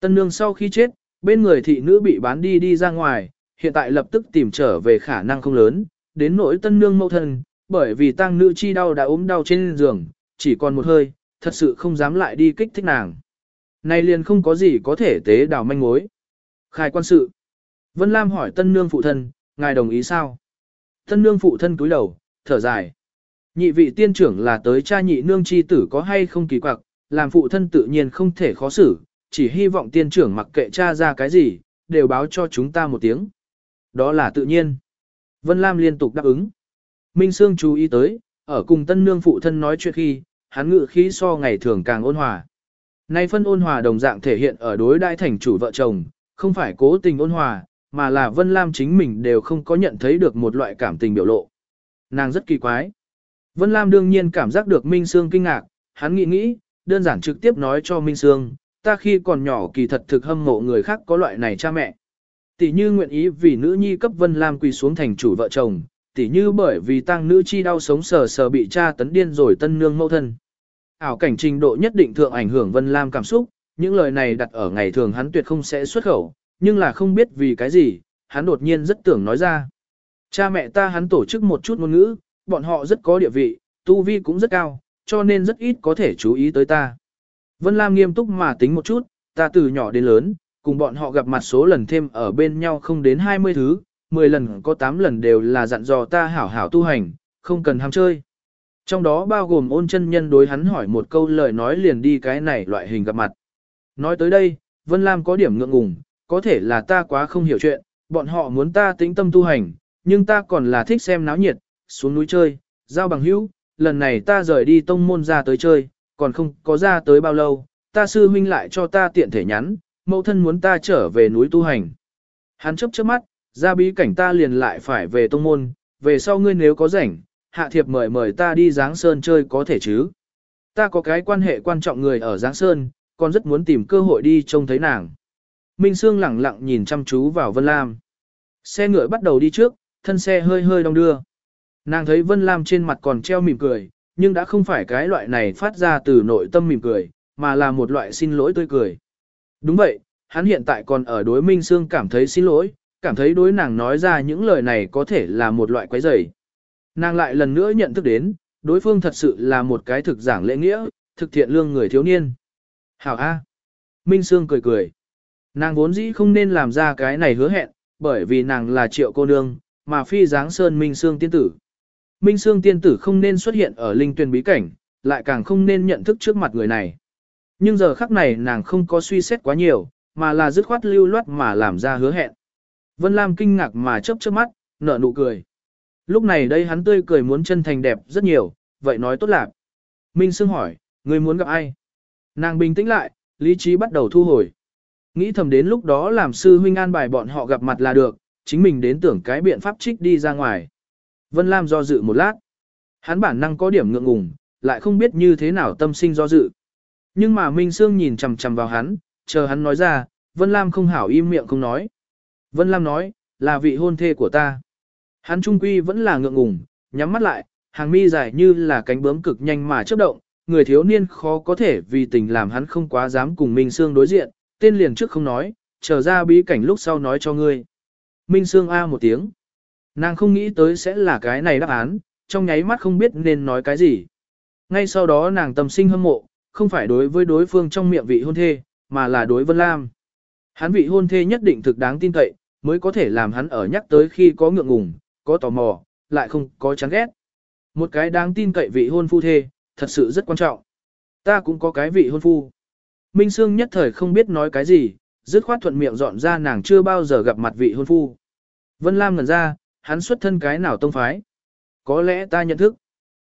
Tân nương sau khi chết, bên người thị nữ bị bán đi đi ra ngoài, hiện tại lập tức tìm trở về khả năng không lớn, đến nỗi tân nương mẫu thân, bởi vì tăng nữ chi đau đã ốm đau trên giường, chỉ còn một hơi, thật sự không dám lại đi kích thích nàng. Này liền không có gì có thể tế đào manh mối. Khai quan sự. Vân Lam hỏi tân nương phụ thân, ngài đồng ý sao? Tân nương phụ thân cúi đầu, thở dài. Nhị vị tiên trưởng là tới cha nhị nương chi tử có hay không kỳ quặc, làm phụ thân tự nhiên không thể khó xử, chỉ hy vọng tiên trưởng mặc kệ cha ra cái gì, đều báo cho chúng ta một tiếng. Đó là tự nhiên. Vân Lam liên tục đáp ứng. Minh Sương chú ý tới, ở cùng tân nương phụ thân nói chuyện khi, hắn ngự khí so ngày thường càng ôn hòa. Nay phân ôn hòa đồng dạng thể hiện ở đối đại thành chủ vợ chồng, không phải cố tình ôn hòa, mà là Vân Lam chính mình đều không có nhận thấy được một loại cảm tình biểu lộ. Nàng rất kỳ quái. Vân Lam đương nhiên cảm giác được Minh Sương kinh ngạc, hắn nghĩ nghĩ, đơn giản trực tiếp nói cho Minh Sương, ta khi còn nhỏ kỳ thật thực hâm mộ người khác có loại này cha mẹ. Tỷ như nguyện ý vì nữ nhi cấp Vân Lam quỳ xuống thành chủ vợ chồng, Tỉ như bởi vì tăng nữ chi đau sống sờ sờ bị cha tấn điên rồi tân nương mâu thân. Ảo cảnh trình độ nhất định thượng ảnh hưởng Vân Lam cảm xúc, những lời này đặt ở ngày thường hắn tuyệt không sẽ xuất khẩu, nhưng là không biết vì cái gì, hắn đột nhiên rất tưởng nói ra. Cha mẹ ta hắn tổ chức một chút ngôn ngữ, bọn họ rất có địa vị, tu vi cũng rất cao, cho nên rất ít có thể chú ý tới ta. Vân Lam nghiêm túc mà tính một chút, ta từ nhỏ đến lớn, cùng bọn họ gặp mặt số lần thêm ở bên nhau không đến 20 thứ, 10 lần có 8 lần đều là dặn dò ta hảo hảo tu hành, không cần ham chơi. Trong đó bao gồm ôn chân nhân đối hắn hỏi một câu lời nói liền đi cái này loại hình gặp mặt. Nói tới đây, Vân Lam có điểm ngượng ngùng, có thể là ta quá không hiểu chuyện, bọn họ muốn ta tĩnh tâm tu hành, nhưng ta còn là thích xem náo nhiệt, xuống núi chơi, giao bằng hữu, lần này ta rời đi tông môn ra tới chơi, còn không có ra tới bao lâu, ta sư huynh lại cho ta tiện thể nhắn, mẫu thân muốn ta trở về núi tu hành. Hắn chấp chớp mắt, ra bí cảnh ta liền lại phải về tông môn, về sau ngươi nếu có rảnh, hạ thiệp mời mời ta đi Giáng Sơn chơi có thể chứ. Ta có cái quan hệ quan trọng người ở Giáng Sơn, còn rất muốn tìm cơ hội đi trông thấy nàng. Minh Sương lẳng lặng nhìn chăm chú vào Vân Lam. Xe ngựa bắt đầu đi trước, thân xe hơi hơi đong đưa. Nàng thấy Vân Lam trên mặt còn treo mỉm cười, nhưng đã không phải cái loại này phát ra từ nội tâm mỉm cười, mà là một loại xin lỗi tươi cười. Đúng vậy, hắn hiện tại còn ở đối Minh Sương cảm thấy xin lỗi, cảm thấy đối nàng nói ra những lời này có thể là một loại quái rầy. Nàng lại lần nữa nhận thức đến, đối phương thật sự là một cái thực giảng lễ nghĩa, thực thiện lương người thiếu niên. Hảo A. Minh Sương cười cười. Nàng vốn dĩ không nên làm ra cái này hứa hẹn, bởi vì nàng là triệu cô nương, mà phi dáng sơn Minh Sương tiên tử. Minh Sương tiên tử không nên xuất hiện ở linh tuyên bí cảnh, lại càng không nên nhận thức trước mặt người này. Nhưng giờ khắc này nàng không có suy xét quá nhiều, mà là dứt khoát lưu loát mà làm ra hứa hẹn. Vân Lam kinh ngạc mà chớp chớp mắt, nở nụ cười. Lúc này đây hắn tươi cười muốn chân thành đẹp rất nhiều, vậy nói tốt lạc. Minh Sương hỏi, người muốn gặp ai? Nàng bình tĩnh lại, lý trí bắt đầu thu hồi. Nghĩ thầm đến lúc đó làm sư huynh an bài bọn họ gặp mặt là được, chính mình đến tưởng cái biện pháp trích đi ra ngoài. Vân Lam do dự một lát. Hắn bản năng có điểm ngượng ngùng, lại không biết như thế nào tâm sinh do dự. Nhưng mà Minh Sương nhìn chằm chằm vào hắn, chờ hắn nói ra, Vân Lam không hảo im miệng không nói. Vân Lam nói, là vị hôn thê của ta. Hắn trung quy vẫn là ngượng ngùng, nhắm mắt lại, hàng mi dài như là cánh bướm cực nhanh mà chớp động, người thiếu niên khó có thể vì tình làm hắn không quá dám cùng Minh Sương đối diện, tên liền trước không nói, chờ ra bí cảnh lúc sau nói cho ngươi. Minh Sương A một tiếng. Nàng không nghĩ tới sẽ là cái này đáp án, trong nháy mắt không biết nên nói cái gì. Ngay sau đó nàng tâm sinh hâm mộ, không phải đối với đối phương trong miệng vị hôn thê, mà là đối Vân Lam. Hắn vị hôn thê nhất định thực đáng tin cậy, mới có thể làm hắn ở nhắc tới khi có ngượng ngùng, có tò mò, lại không có chán ghét. Một cái đáng tin cậy vị hôn phu thê, thật sự rất quan trọng. Ta cũng có cái vị hôn phu. Minh Sương nhất thời không biết nói cái gì, dứt khoát thuận miệng dọn ra nàng chưa bao giờ gặp mặt vị hôn phu. Vân Lam ngẩn ra, hắn xuất thân cái nào tông phái? Có lẽ ta nhận thức.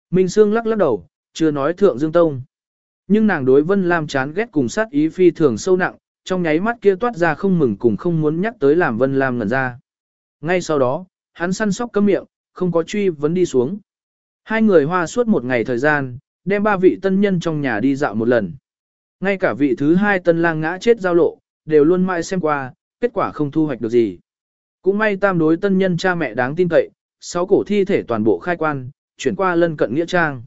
Minh Sương lắc lắc đầu, chưa nói thượng dương tông. Nhưng nàng đối Vân Lam chán ghét cùng sát ý phi thường sâu nặng, trong nháy mắt kia toát ra không mừng cùng không muốn nhắc tới làm Vân Lam ngẩn ra. Ngay sau đó, hắn săn sóc cấm miệng, không có truy vấn đi xuống. Hai người hoa suốt một ngày thời gian, đem ba vị tân nhân trong nhà đi dạo một lần. Ngay cả vị thứ hai tân lang ngã chết giao lộ, đều luôn mãi xem qua, kết quả không thu hoạch được gì. Cũng may tam đối tân nhân cha mẹ đáng tin cậy, sáu cổ thi thể toàn bộ khai quan, chuyển qua lân cận nghĩa trang.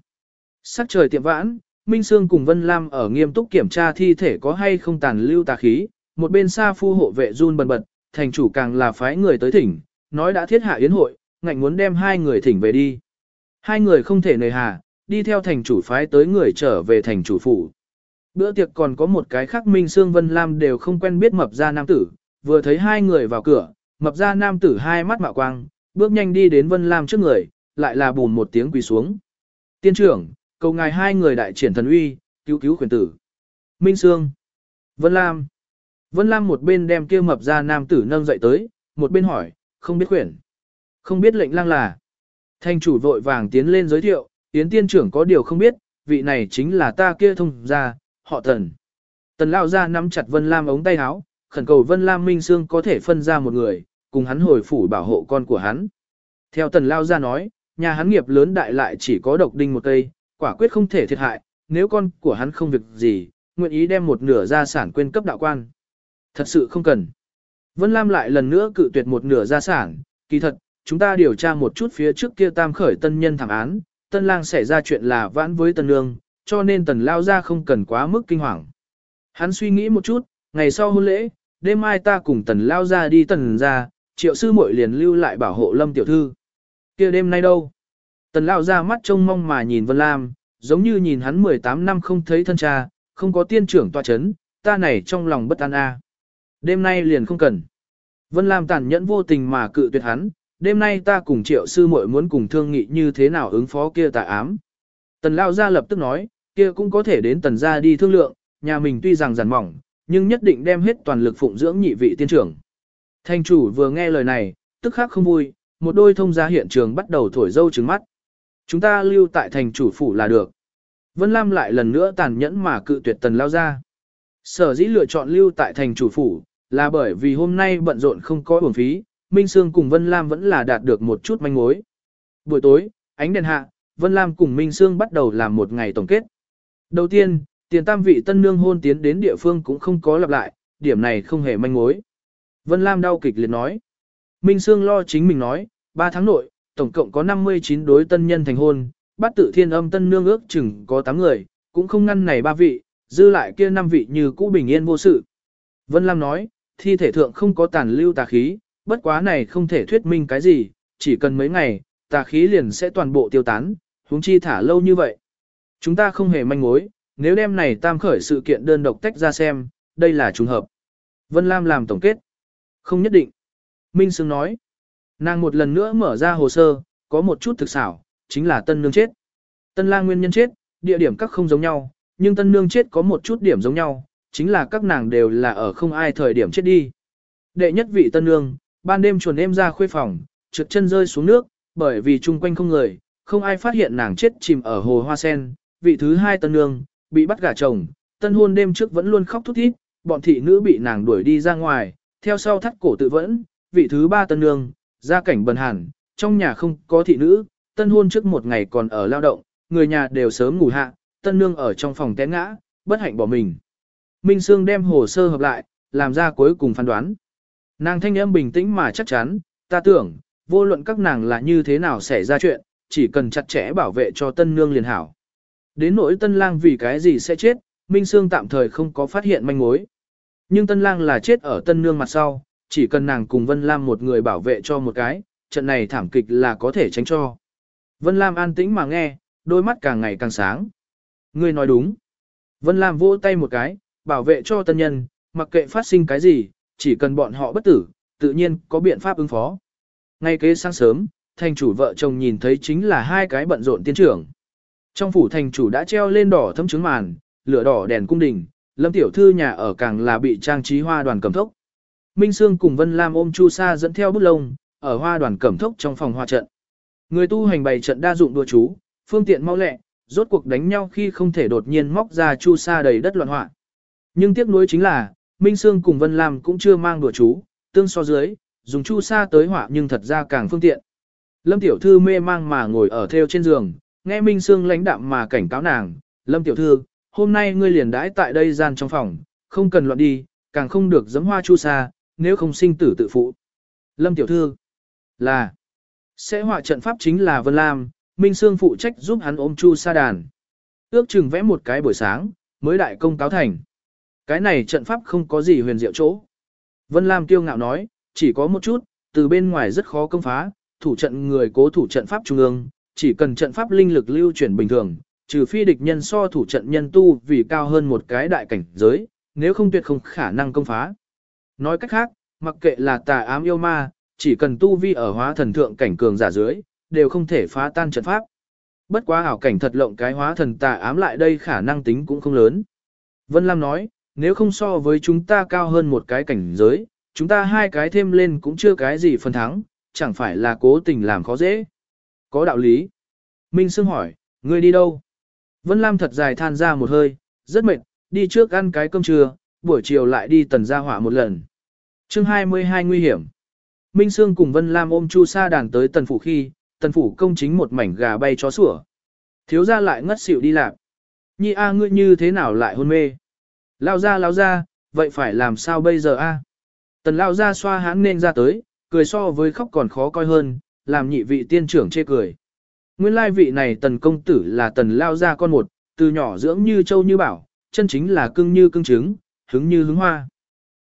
Sắc trời tiệm vãn, Minh Sương cùng Vân Lam ở nghiêm túc kiểm tra thi thể có hay không tàn lưu tà khí, một bên xa phu hộ vệ run bần bật, thành chủ càng là phái người tới thỉnh, nói đã thiết hạ yến hội, ngạnh muốn đem hai người thỉnh về đi. Hai người không thể nề hà, đi theo thành chủ phái tới người trở về thành chủ phủ. Bữa tiệc còn có một cái khác Minh Sương Vân Lam đều không quen biết mập ra nam tử, vừa thấy hai người vào cửa, mập ra nam tử hai mắt mạo quang, bước nhanh đi đến Vân Lam trước người, lại là bùn một tiếng quỳ xuống. Tiên trưởng, cầu ngài hai người đại triển thần uy, cứu cứu khuyển tử. Minh Sương, Vân Lam. Vân Lam một bên đem kia mập ra nam tử nâng dậy tới, một bên hỏi, không biết khuyển. Không biết lệnh lang là. Thanh chủ vội vàng tiến lên giới thiệu, tiến tiên trưởng có điều không biết, vị này chính là ta kia thông ra, họ tần. Tần lao ra nắm chặt Vân Lam ống tay áo, khẩn cầu Vân Lam Minh Sương có thể phân ra một người, cùng hắn hồi phủ bảo hộ con của hắn. Theo tần lao ra nói, nhà hắn nghiệp lớn đại lại chỉ có độc đinh một cây, quả quyết không thể thiệt hại, nếu con của hắn không việc gì, nguyện ý đem một nửa gia sản quên cấp đạo quan. Thật sự không cần. Vân Lam lại lần nữa cự tuyệt một nửa gia sản, kỳ thật, chúng ta điều tra một chút phía trước kia tam khởi tân nhân thảm án, tân lang xảy ra chuyện là vãn với tân nương, cho nên tần lao ra không cần quá mức kinh hoàng. Hắn suy nghĩ một chút, ngày sau hôn lễ, đêm mai ta cùng tần lao ra đi tần ra, triệu sư muội liền lưu lại bảo hộ lâm tiểu thư. kia đêm nay đâu? Tần lao ra mắt trông mong mà nhìn Vân Lam, giống như nhìn hắn 18 năm không thấy thân cha, không có tiên trưởng tòa chấn, ta này trong lòng bất an a. Đêm nay liền không cần. Vân Lam tàn nhẫn vô tình mà cự tuyệt hắn, đêm nay ta cùng triệu sư muội muốn cùng thương nghị như thế nào ứng phó kia tà ám. Tần lao ra lập tức nói, kia cũng có thể đến tần gia đi thương lượng, nhà mình tuy rằng giản mỏng, nhưng nhất định đem hết toàn lực phụng dưỡng nhị vị tiên trưởng. Thanh chủ vừa nghe lời này, tức khắc không vui, một đôi thông gia hiện trường bắt đầu thổi dâu trứng mắt. Chúng ta lưu tại thành chủ phủ là được. Vân Lam lại lần nữa tàn nhẫn mà cự tuyệt tần lao ra. Sở dĩ lựa chọn lưu tại thành chủ phủ, là bởi vì hôm nay bận rộn không có uổng phí, Minh Sương cùng Vân Lam vẫn là đạt được một chút manh mối. Buổi tối, ánh đèn hạ, Vân Lam cùng Minh Sương bắt đầu làm một ngày tổng kết. Đầu tiên, tiền tam vị tân nương hôn tiến đến địa phương cũng không có lặp lại, điểm này không hề manh mối. Vân Lam đau kịch liệt nói. Minh Sương lo chính mình nói, 3 tháng nội, tổng cộng có 59 đối tân nhân thành hôn, bát tự thiên âm tân nương ước chừng có 8 người, cũng không ngăn này ba vị, dư lại kia năm vị như cũ bình yên vô sự. Vân Lam nói, thi thể thượng không có tàn lưu tà khí, bất quá này không thể thuyết minh cái gì, chỉ cần mấy ngày, tà khí liền sẽ toàn bộ tiêu tán, huống chi thả lâu như vậy. Chúng ta không hề manh mối, nếu đem này tam khởi sự kiện đơn độc tách ra xem, đây là trùng hợp. Vân Lam làm tổng kết. Không nhất định. Minh Sương nói. Nàng một lần nữa mở ra hồ sơ, có một chút thực xảo, chính là tân nương chết. Tân lang nguyên nhân chết, địa điểm các không giống nhau, nhưng tân nương chết có một chút điểm giống nhau, chính là các nàng đều là ở không ai thời điểm chết đi. Đệ nhất vị tân nương, ban đêm chuồn em ra khuê phòng, trượt chân rơi xuống nước, bởi vì chung quanh không người, không ai phát hiện nàng chết chìm ở hồ hoa sen. Vị thứ hai tân nương, bị bắt gả chồng, tân hôn đêm trước vẫn luôn khóc thút thít, bọn thị nữ bị nàng đuổi đi ra ngoài, theo sau thắt cổ tự vẫn. Vị thứ ba tân nương, gia cảnh bần hàn, trong nhà không có thị nữ, tân hôn trước một ngày còn ở lao động, người nhà đều sớm ngủ hạ, tân nương ở trong phòng té ngã, bất hạnh bỏ mình. Minh Sương đem hồ sơ hợp lại, làm ra cuối cùng phán đoán. Nàng thanh âm bình tĩnh mà chắc chắn, ta tưởng, vô luận các nàng là như thế nào xảy ra chuyện, chỉ cần chặt chẽ bảo vệ cho tân nương liền hảo. Đến nỗi tân lang vì cái gì sẽ chết, Minh Sương tạm thời không có phát hiện manh mối. Nhưng tân lang là chết ở tân nương mặt sau, chỉ cần nàng cùng Vân Lam một người bảo vệ cho một cái, trận này thảm kịch là có thể tránh cho. Vân Lam an tĩnh mà nghe, đôi mắt càng ngày càng sáng. Ngươi nói đúng. Vân Lam vỗ tay một cái, bảo vệ cho tân nhân, mặc kệ phát sinh cái gì, chỉ cần bọn họ bất tử, tự nhiên có biện pháp ứng phó. Ngay kế sáng sớm, thành chủ vợ chồng nhìn thấy chính là hai cái bận rộn tiên trưởng. Trong phủ thành chủ đã treo lên đỏ thấm trứng màn, lửa đỏ đèn cung đình, lâm tiểu thư nhà ở càng là bị trang trí hoa đoàn cầm thốc. Minh Sương cùng Vân Lam ôm Chu Sa dẫn theo bút lông, ở hoa đoàn cẩm thốc trong phòng hoa trận. Người tu hành bày trận đa dụng đùa chú, phương tiện mau lẹ, rốt cuộc đánh nhau khi không thể đột nhiên móc ra Chu Sa đầy đất loạn họa. Nhưng tiếc nuối chính là, Minh Sương cùng Vân Lam cũng chưa mang đùa chú, tương so dưới, dùng Chu Sa tới họa nhưng thật ra càng phương tiện. Lâm tiểu thư mê mang mà ngồi ở theo trên giường, nghe Minh Sương lãnh đạm mà cảnh cáo nàng, Lâm tiểu thư, hôm nay ngươi liền đãi tại đây gian trong phòng, không cần loạn đi, càng không được giấm hoa Chu Sa, nếu không sinh tử tự phụ. Lâm tiểu thư, là, sẽ họa trận pháp chính là Vân Lam, Minh Sương phụ trách giúp hắn ôm Chu Sa đàn. Ước chừng vẽ một cái buổi sáng, mới đại công cáo thành. Cái này trận pháp không có gì huyền diệu chỗ. Vân Lam kiêu ngạo nói, chỉ có một chút, từ bên ngoài rất khó công phá, thủ trận người cố thủ trận pháp trung ương, chỉ cần trận pháp linh lực lưu chuyển bình thường, trừ phi địch nhân so thủ trận nhân tu vì cao hơn một cái đại cảnh giới, nếu không tuyệt không khả năng công phá. Nói cách khác, mặc kệ là tà ám yêu ma, chỉ cần tu vi ở hóa thần thượng cảnh cường giả dưới, đều không thể phá tan trận pháp. Bất quá ảo cảnh thật lộng cái hóa thần tà ám lại đây khả năng tính cũng không lớn. Vân Lam nói, nếu không so với chúng ta cao hơn một cái cảnh giới, chúng ta hai cái thêm lên cũng chưa cái gì phần thắng, chẳng phải là cố tình làm khó dễ. Có đạo lý. Minh Sương hỏi, ngươi đi đâu? Vân Lam thật dài than ra một hơi, rất mệt, đi trước ăn cái cơm trưa, buổi chiều lại đi tần gia hỏa một lần. chương 22 nguy hiểm. Minh Sương cùng Vân Lam ôm Chu Sa đàn tới tần phủ khi, tần phủ công chính một mảnh gà bay chó sủa. Thiếu gia lại ngất xỉu đi lạc. Nhi a ngươi như thế nào lại hôn mê? Lao ra lao ra, vậy phải làm sao bây giờ a? Tần lao ra xoa hãn nên ra tới, cười so với khóc còn khó coi hơn, làm nhị vị tiên trưởng chê cười. Nguyên lai vị này tần công tử là tần lao ra con một, từ nhỏ dưỡng như châu như bảo, chân chính là cưng như cưng trứng, hứng như hứng hoa.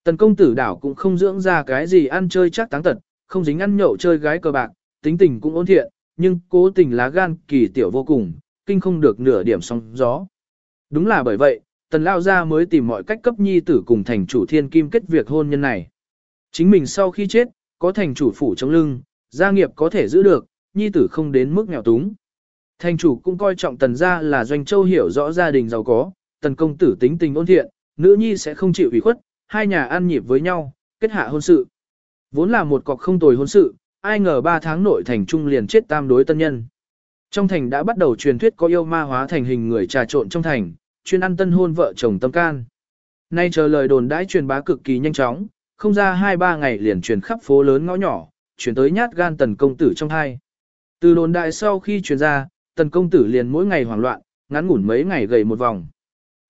Tần công tử đảo cũng không dưỡng ra cái gì ăn chơi chắc táng tật, không dính ăn nhậu chơi gái cờ bạc, tính tình cũng ôn thiện, nhưng cố tình lá gan kỳ tiểu vô cùng, kinh không được nửa điểm sóng gió. Đúng là bởi vậy, tần lao ra mới tìm mọi cách cấp nhi tử cùng thành chủ thiên kim kết việc hôn nhân này. Chính mình sau khi chết, có thành chủ phủ trong lưng, gia nghiệp có thể giữ được, nhi tử không đến mức nghèo túng. Thành chủ cũng coi trọng tần gia là doanh châu hiểu rõ gia đình giàu có, tần công tử tính tình ôn thiện, nữ nhi sẽ không chịu ủy khuất, hai nhà ăn nhịp với nhau, kết hạ hôn sự. Vốn là một cọc không tồi hôn sự, ai ngờ ba tháng nội thành trung liền chết tam đối tân nhân. Trong thành đã bắt đầu truyền thuyết có yêu ma hóa thành hình người trà trộn trong thành, chuyên ăn tân hôn vợ chồng tâm can. Nay chờ lời đồn đãi truyền bá cực kỳ nhanh chóng, không ra hai ba ngày liền truyền khắp phố lớn ngõ nhỏ, truyền tới nhát gan tần công tử trong hai. Từ đồn đại sau khi truyền ra, tần công tử liền mỗi ngày hoảng loạn, ngắn ngủn mấy ngày gầy một vòng.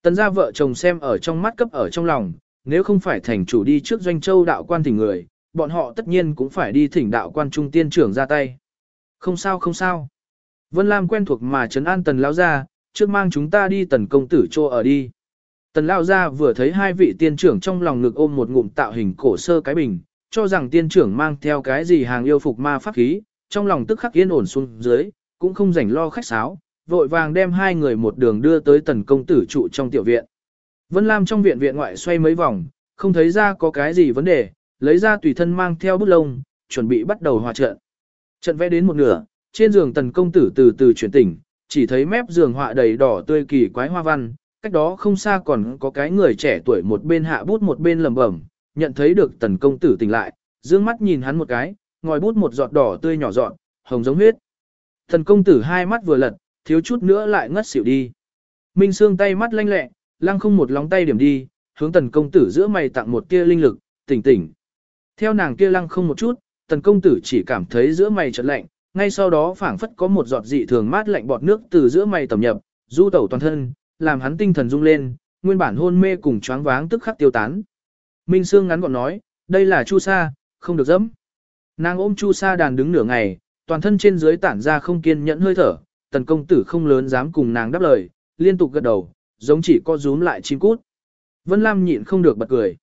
Tần gia vợ chồng xem ở trong mắt cấp ở trong lòng, nếu không phải thành chủ đi trước doanh châu đạo quan thỉnh người, bọn họ tất nhiên cũng phải đi thỉnh đạo quan trung tiên trưởng ra tay. Không sao không sao. Vân Lam quen thuộc mà trấn an tần lão gia, trước mang chúng ta đi tần công tử cho ở đi. Tần lão gia vừa thấy hai vị tiên trưởng trong lòng ngực ôm một ngụm tạo hình cổ sơ cái bình, cho rằng tiên trưởng mang theo cái gì hàng yêu phục ma pháp khí, trong lòng tức khắc yên ổn xuống dưới, cũng không rảnh lo khách sáo, vội vàng đem hai người một đường đưa tới tần công tử trụ trong tiểu viện. Vân Lam trong viện viện ngoại xoay mấy vòng, không thấy ra có cái gì vấn đề, lấy ra tùy thân mang theo bút lông, chuẩn bị bắt đầu hòa trận. Trận vẽ đến một nửa, trên giường tần công tử từ từ chuyển tỉnh, chỉ thấy mép giường họa đầy đỏ tươi kỳ quái hoa văn, cách đó không xa còn có cái người trẻ tuổi một bên hạ bút một bên lẩm bẩm, nhận thấy được tần công tử tỉnh lại, dương mắt nhìn hắn một cái, ngòi bút một giọt đỏ tươi nhỏ giọt, hồng giống huyết. Tần công tử hai mắt vừa lật, thiếu chút nữa lại ngất xỉu đi. Minh Sương tay mắt lanh lẹ, lăng không một lóng tay điểm đi, hướng tần công tử giữa mày tặng một tia linh lực, tỉnh tỉnh. Theo nàng kia lăng không một chút, tần công tử chỉ cảm thấy giữa mày chợt lạnh, ngay sau đó phảng phất có một giọt dị thường mát lạnh bọt nước từ giữa mày tầm nhập, du tẩu toàn thân, làm hắn tinh thần rung lên, nguyên bản hôn mê cùng choáng váng tức khắc tiêu tán. Minh Sương ngắn gọn nói, đây là Chu Sa, không được dẫm. Nàng ôm Chu Sa đàn đứng nửa ngày, toàn thân trên dưới tản ra không kiên nhẫn hơi thở, tần công tử không lớn dám cùng nàng đáp lời, liên tục gật đầu, giống chỉ có rúm lại chim cút. Vân Lam nhịn không được bật cười.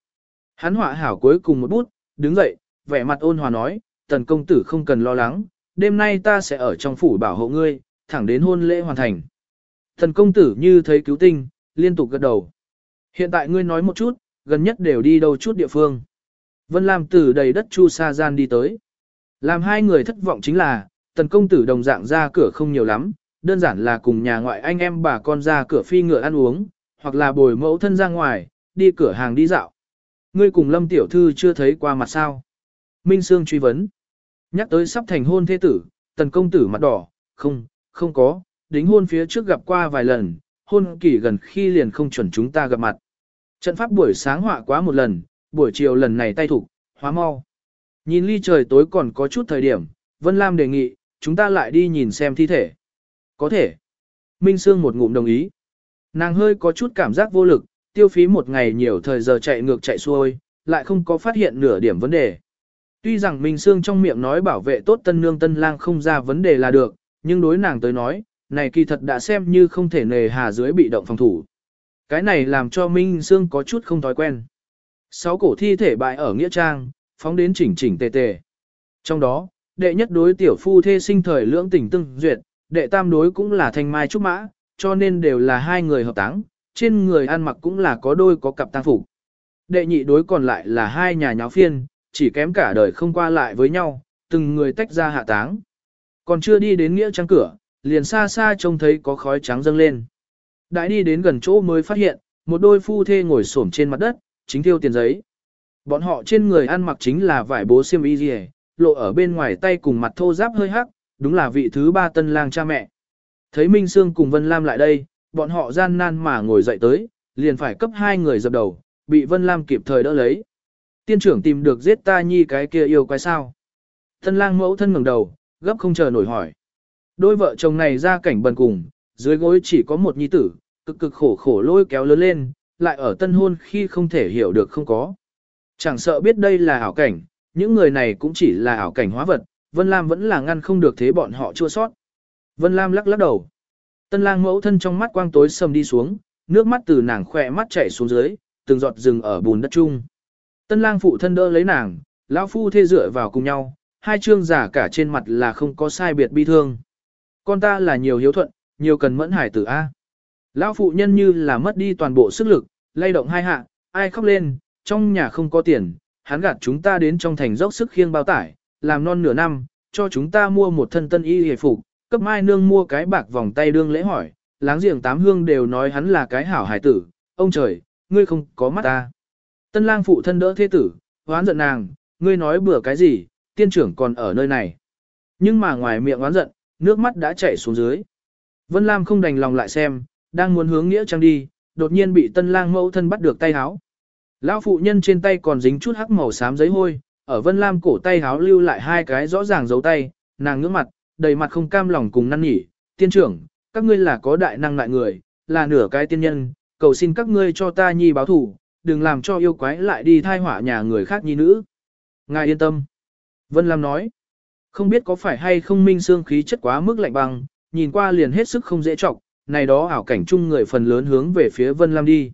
Hắn họa hảo cuối cùng một bút, đứng dậy, vẻ mặt ôn hòa nói, tần công tử không cần lo lắng, đêm nay ta sẽ ở trong phủ bảo hộ ngươi, thẳng đến hôn lễ hoàn thành. Tần công tử như thấy cứu tinh, liên tục gật đầu. Hiện tại ngươi nói một chút, gần nhất đều đi đâu chút địa phương. Vân Lam từ đầy đất chu sa gian đi tới. Làm hai người thất vọng chính là, tần công tử đồng dạng ra cửa không nhiều lắm, đơn giản là cùng nhà ngoại anh em bà con ra cửa phi ngựa ăn uống, hoặc là bồi mẫu thân ra ngoài, đi cửa hàng đi dạo. Ngươi cùng Lâm Tiểu Thư chưa thấy qua mặt sao? Minh Sương truy vấn. Nhắc tới sắp thành hôn thế tử, tần công tử mặt đỏ, không, không có, đính hôn phía trước gặp qua vài lần, hôn kỳ gần khi liền không chuẩn chúng ta gặp mặt. Trận pháp buổi sáng họa quá một lần, buổi chiều lần này tay thủ, hóa mau. Nhìn ly trời tối còn có chút thời điểm, Vân Lam đề nghị, chúng ta lại đi nhìn xem thi thể. Có thể. Minh Sương một ngụm đồng ý. Nàng hơi có chút cảm giác vô lực, tiêu phí một ngày nhiều thời giờ chạy ngược chạy xuôi, lại không có phát hiện nửa điểm vấn đề. Tuy rằng Minh Sương trong miệng nói bảo vệ tốt tân nương tân lang không ra vấn đề là được, nhưng đối nàng tới nói, này kỳ thật đã xem như không thể nề hà dưới bị động phòng thủ. Cái này làm cho Minh Sương có chút không thói quen. Sáu cổ thi thể bại ở Nghĩa Trang, phóng đến chỉnh chỉnh tề tề. Trong đó, đệ nhất đối tiểu phu thê sinh thời lưỡng tình tương duyệt, đệ tam đối cũng là thanh mai trúc mã, cho nên đều là hai người hợp táng, trên người ăn mặc cũng là có đôi có cặp tang phục. Đệ nhị đối còn lại là hai nhà nháo phiên, chỉ kém cả đời không qua lại với nhau, từng người tách ra hạ táng. Còn chưa đi đến nghĩa trang cửa, liền xa xa trông thấy có khói trắng dâng lên. Đại đi đến gần chỗ mới phát hiện, một đôi phu thê ngồi xổm trên mặt đất, chính thiêu tiền giấy. Bọn họ trên người ăn mặc chính là vải bố xiêm y gì, lộ ở bên ngoài tay cùng mặt thô giáp hơi hắc, đúng là vị thứ ba tân lang cha mẹ. Thấy Minh Sương cùng Vân Lam lại đây, bọn họ gian nan mà ngồi dậy tới, liền phải cấp hai người dập đầu, bị Vân Lam kịp thời đỡ lấy. Tiên trưởng tìm được giết ta nhi cái kia yêu quái sao. Tân lang mẫu thân ngẩng đầu, gấp không chờ nổi hỏi. Đôi vợ chồng này ra cảnh bần cùng, dưới gối chỉ có một nhi tử, cực cực khổ khổ lôi kéo lớn lên, lại ở tân hôn khi không thể hiểu được không có. Chẳng sợ biết đây là ảo cảnh, những người này cũng chỉ là ảo cảnh hóa vật, Vân Lam vẫn là ngăn không được thế bọn họ chua sót. Vân Lam lắc lắc đầu. Tân lang mẫu thân trong mắt quang tối sầm đi xuống, nước mắt từ nàng khỏe mắt chảy xuống dưới, từng giọt rừng ở bùn đất chung. Tân lang phụ thân đỡ lấy nàng, lão phu thê dựa vào cùng nhau, hai trương giả cả trên mặt là không có sai biệt bi thương. Con ta là nhiều hiếu thuận, nhiều cần mẫn hải tử A. Lão phụ nhân như là mất đi toàn bộ sức lực, lay động hai hạ, ai khóc lên, trong nhà không có tiền, hắn gạt chúng ta đến trong thành dốc sức khiêng bao tải, làm non nửa năm, cho chúng ta mua một thân tân y hề phục, cấp mai nương mua cái bạc vòng tay đương lễ hỏi, láng giềng tám hương đều nói hắn là cái hảo hải tử, ông trời, ngươi không có mắt ta. Tân lang phụ thân đỡ thế tử, hoán giận nàng, ngươi nói bừa cái gì, tiên trưởng còn ở nơi này. Nhưng mà ngoài miệng oán giận, nước mắt đã chảy xuống dưới. Vân Lam không đành lòng lại xem, đang muốn hướng nghĩa trang đi, đột nhiên bị tân lang mẫu thân bắt được tay háo. Lão phụ nhân trên tay còn dính chút hắc màu xám giấy hôi, ở Vân Lam cổ tay háo lưu lại hai cái rõ ràng dấu tay, nàng ngưỡng mặt, đầy mặt không cam lòng cùng năn nỉ, tiên trưởng, các ngươi là có đại năng lại người, là nửa cái tiên nhân, cầu xin các ngươi cho ta nhi báo thủ, đừng làm cho yêu quái lại đi thai hỏa nhà người khác nhi nữ. Ngài yên tâm. Vân Lam nói, không biết có phải hay không minh xương khí chất quá mức lạnh băng, nhìn qua liền hết sức không dễ trọng, này đó ảo cảnh chung người phần lớn hướng về phía Vân Lam đi.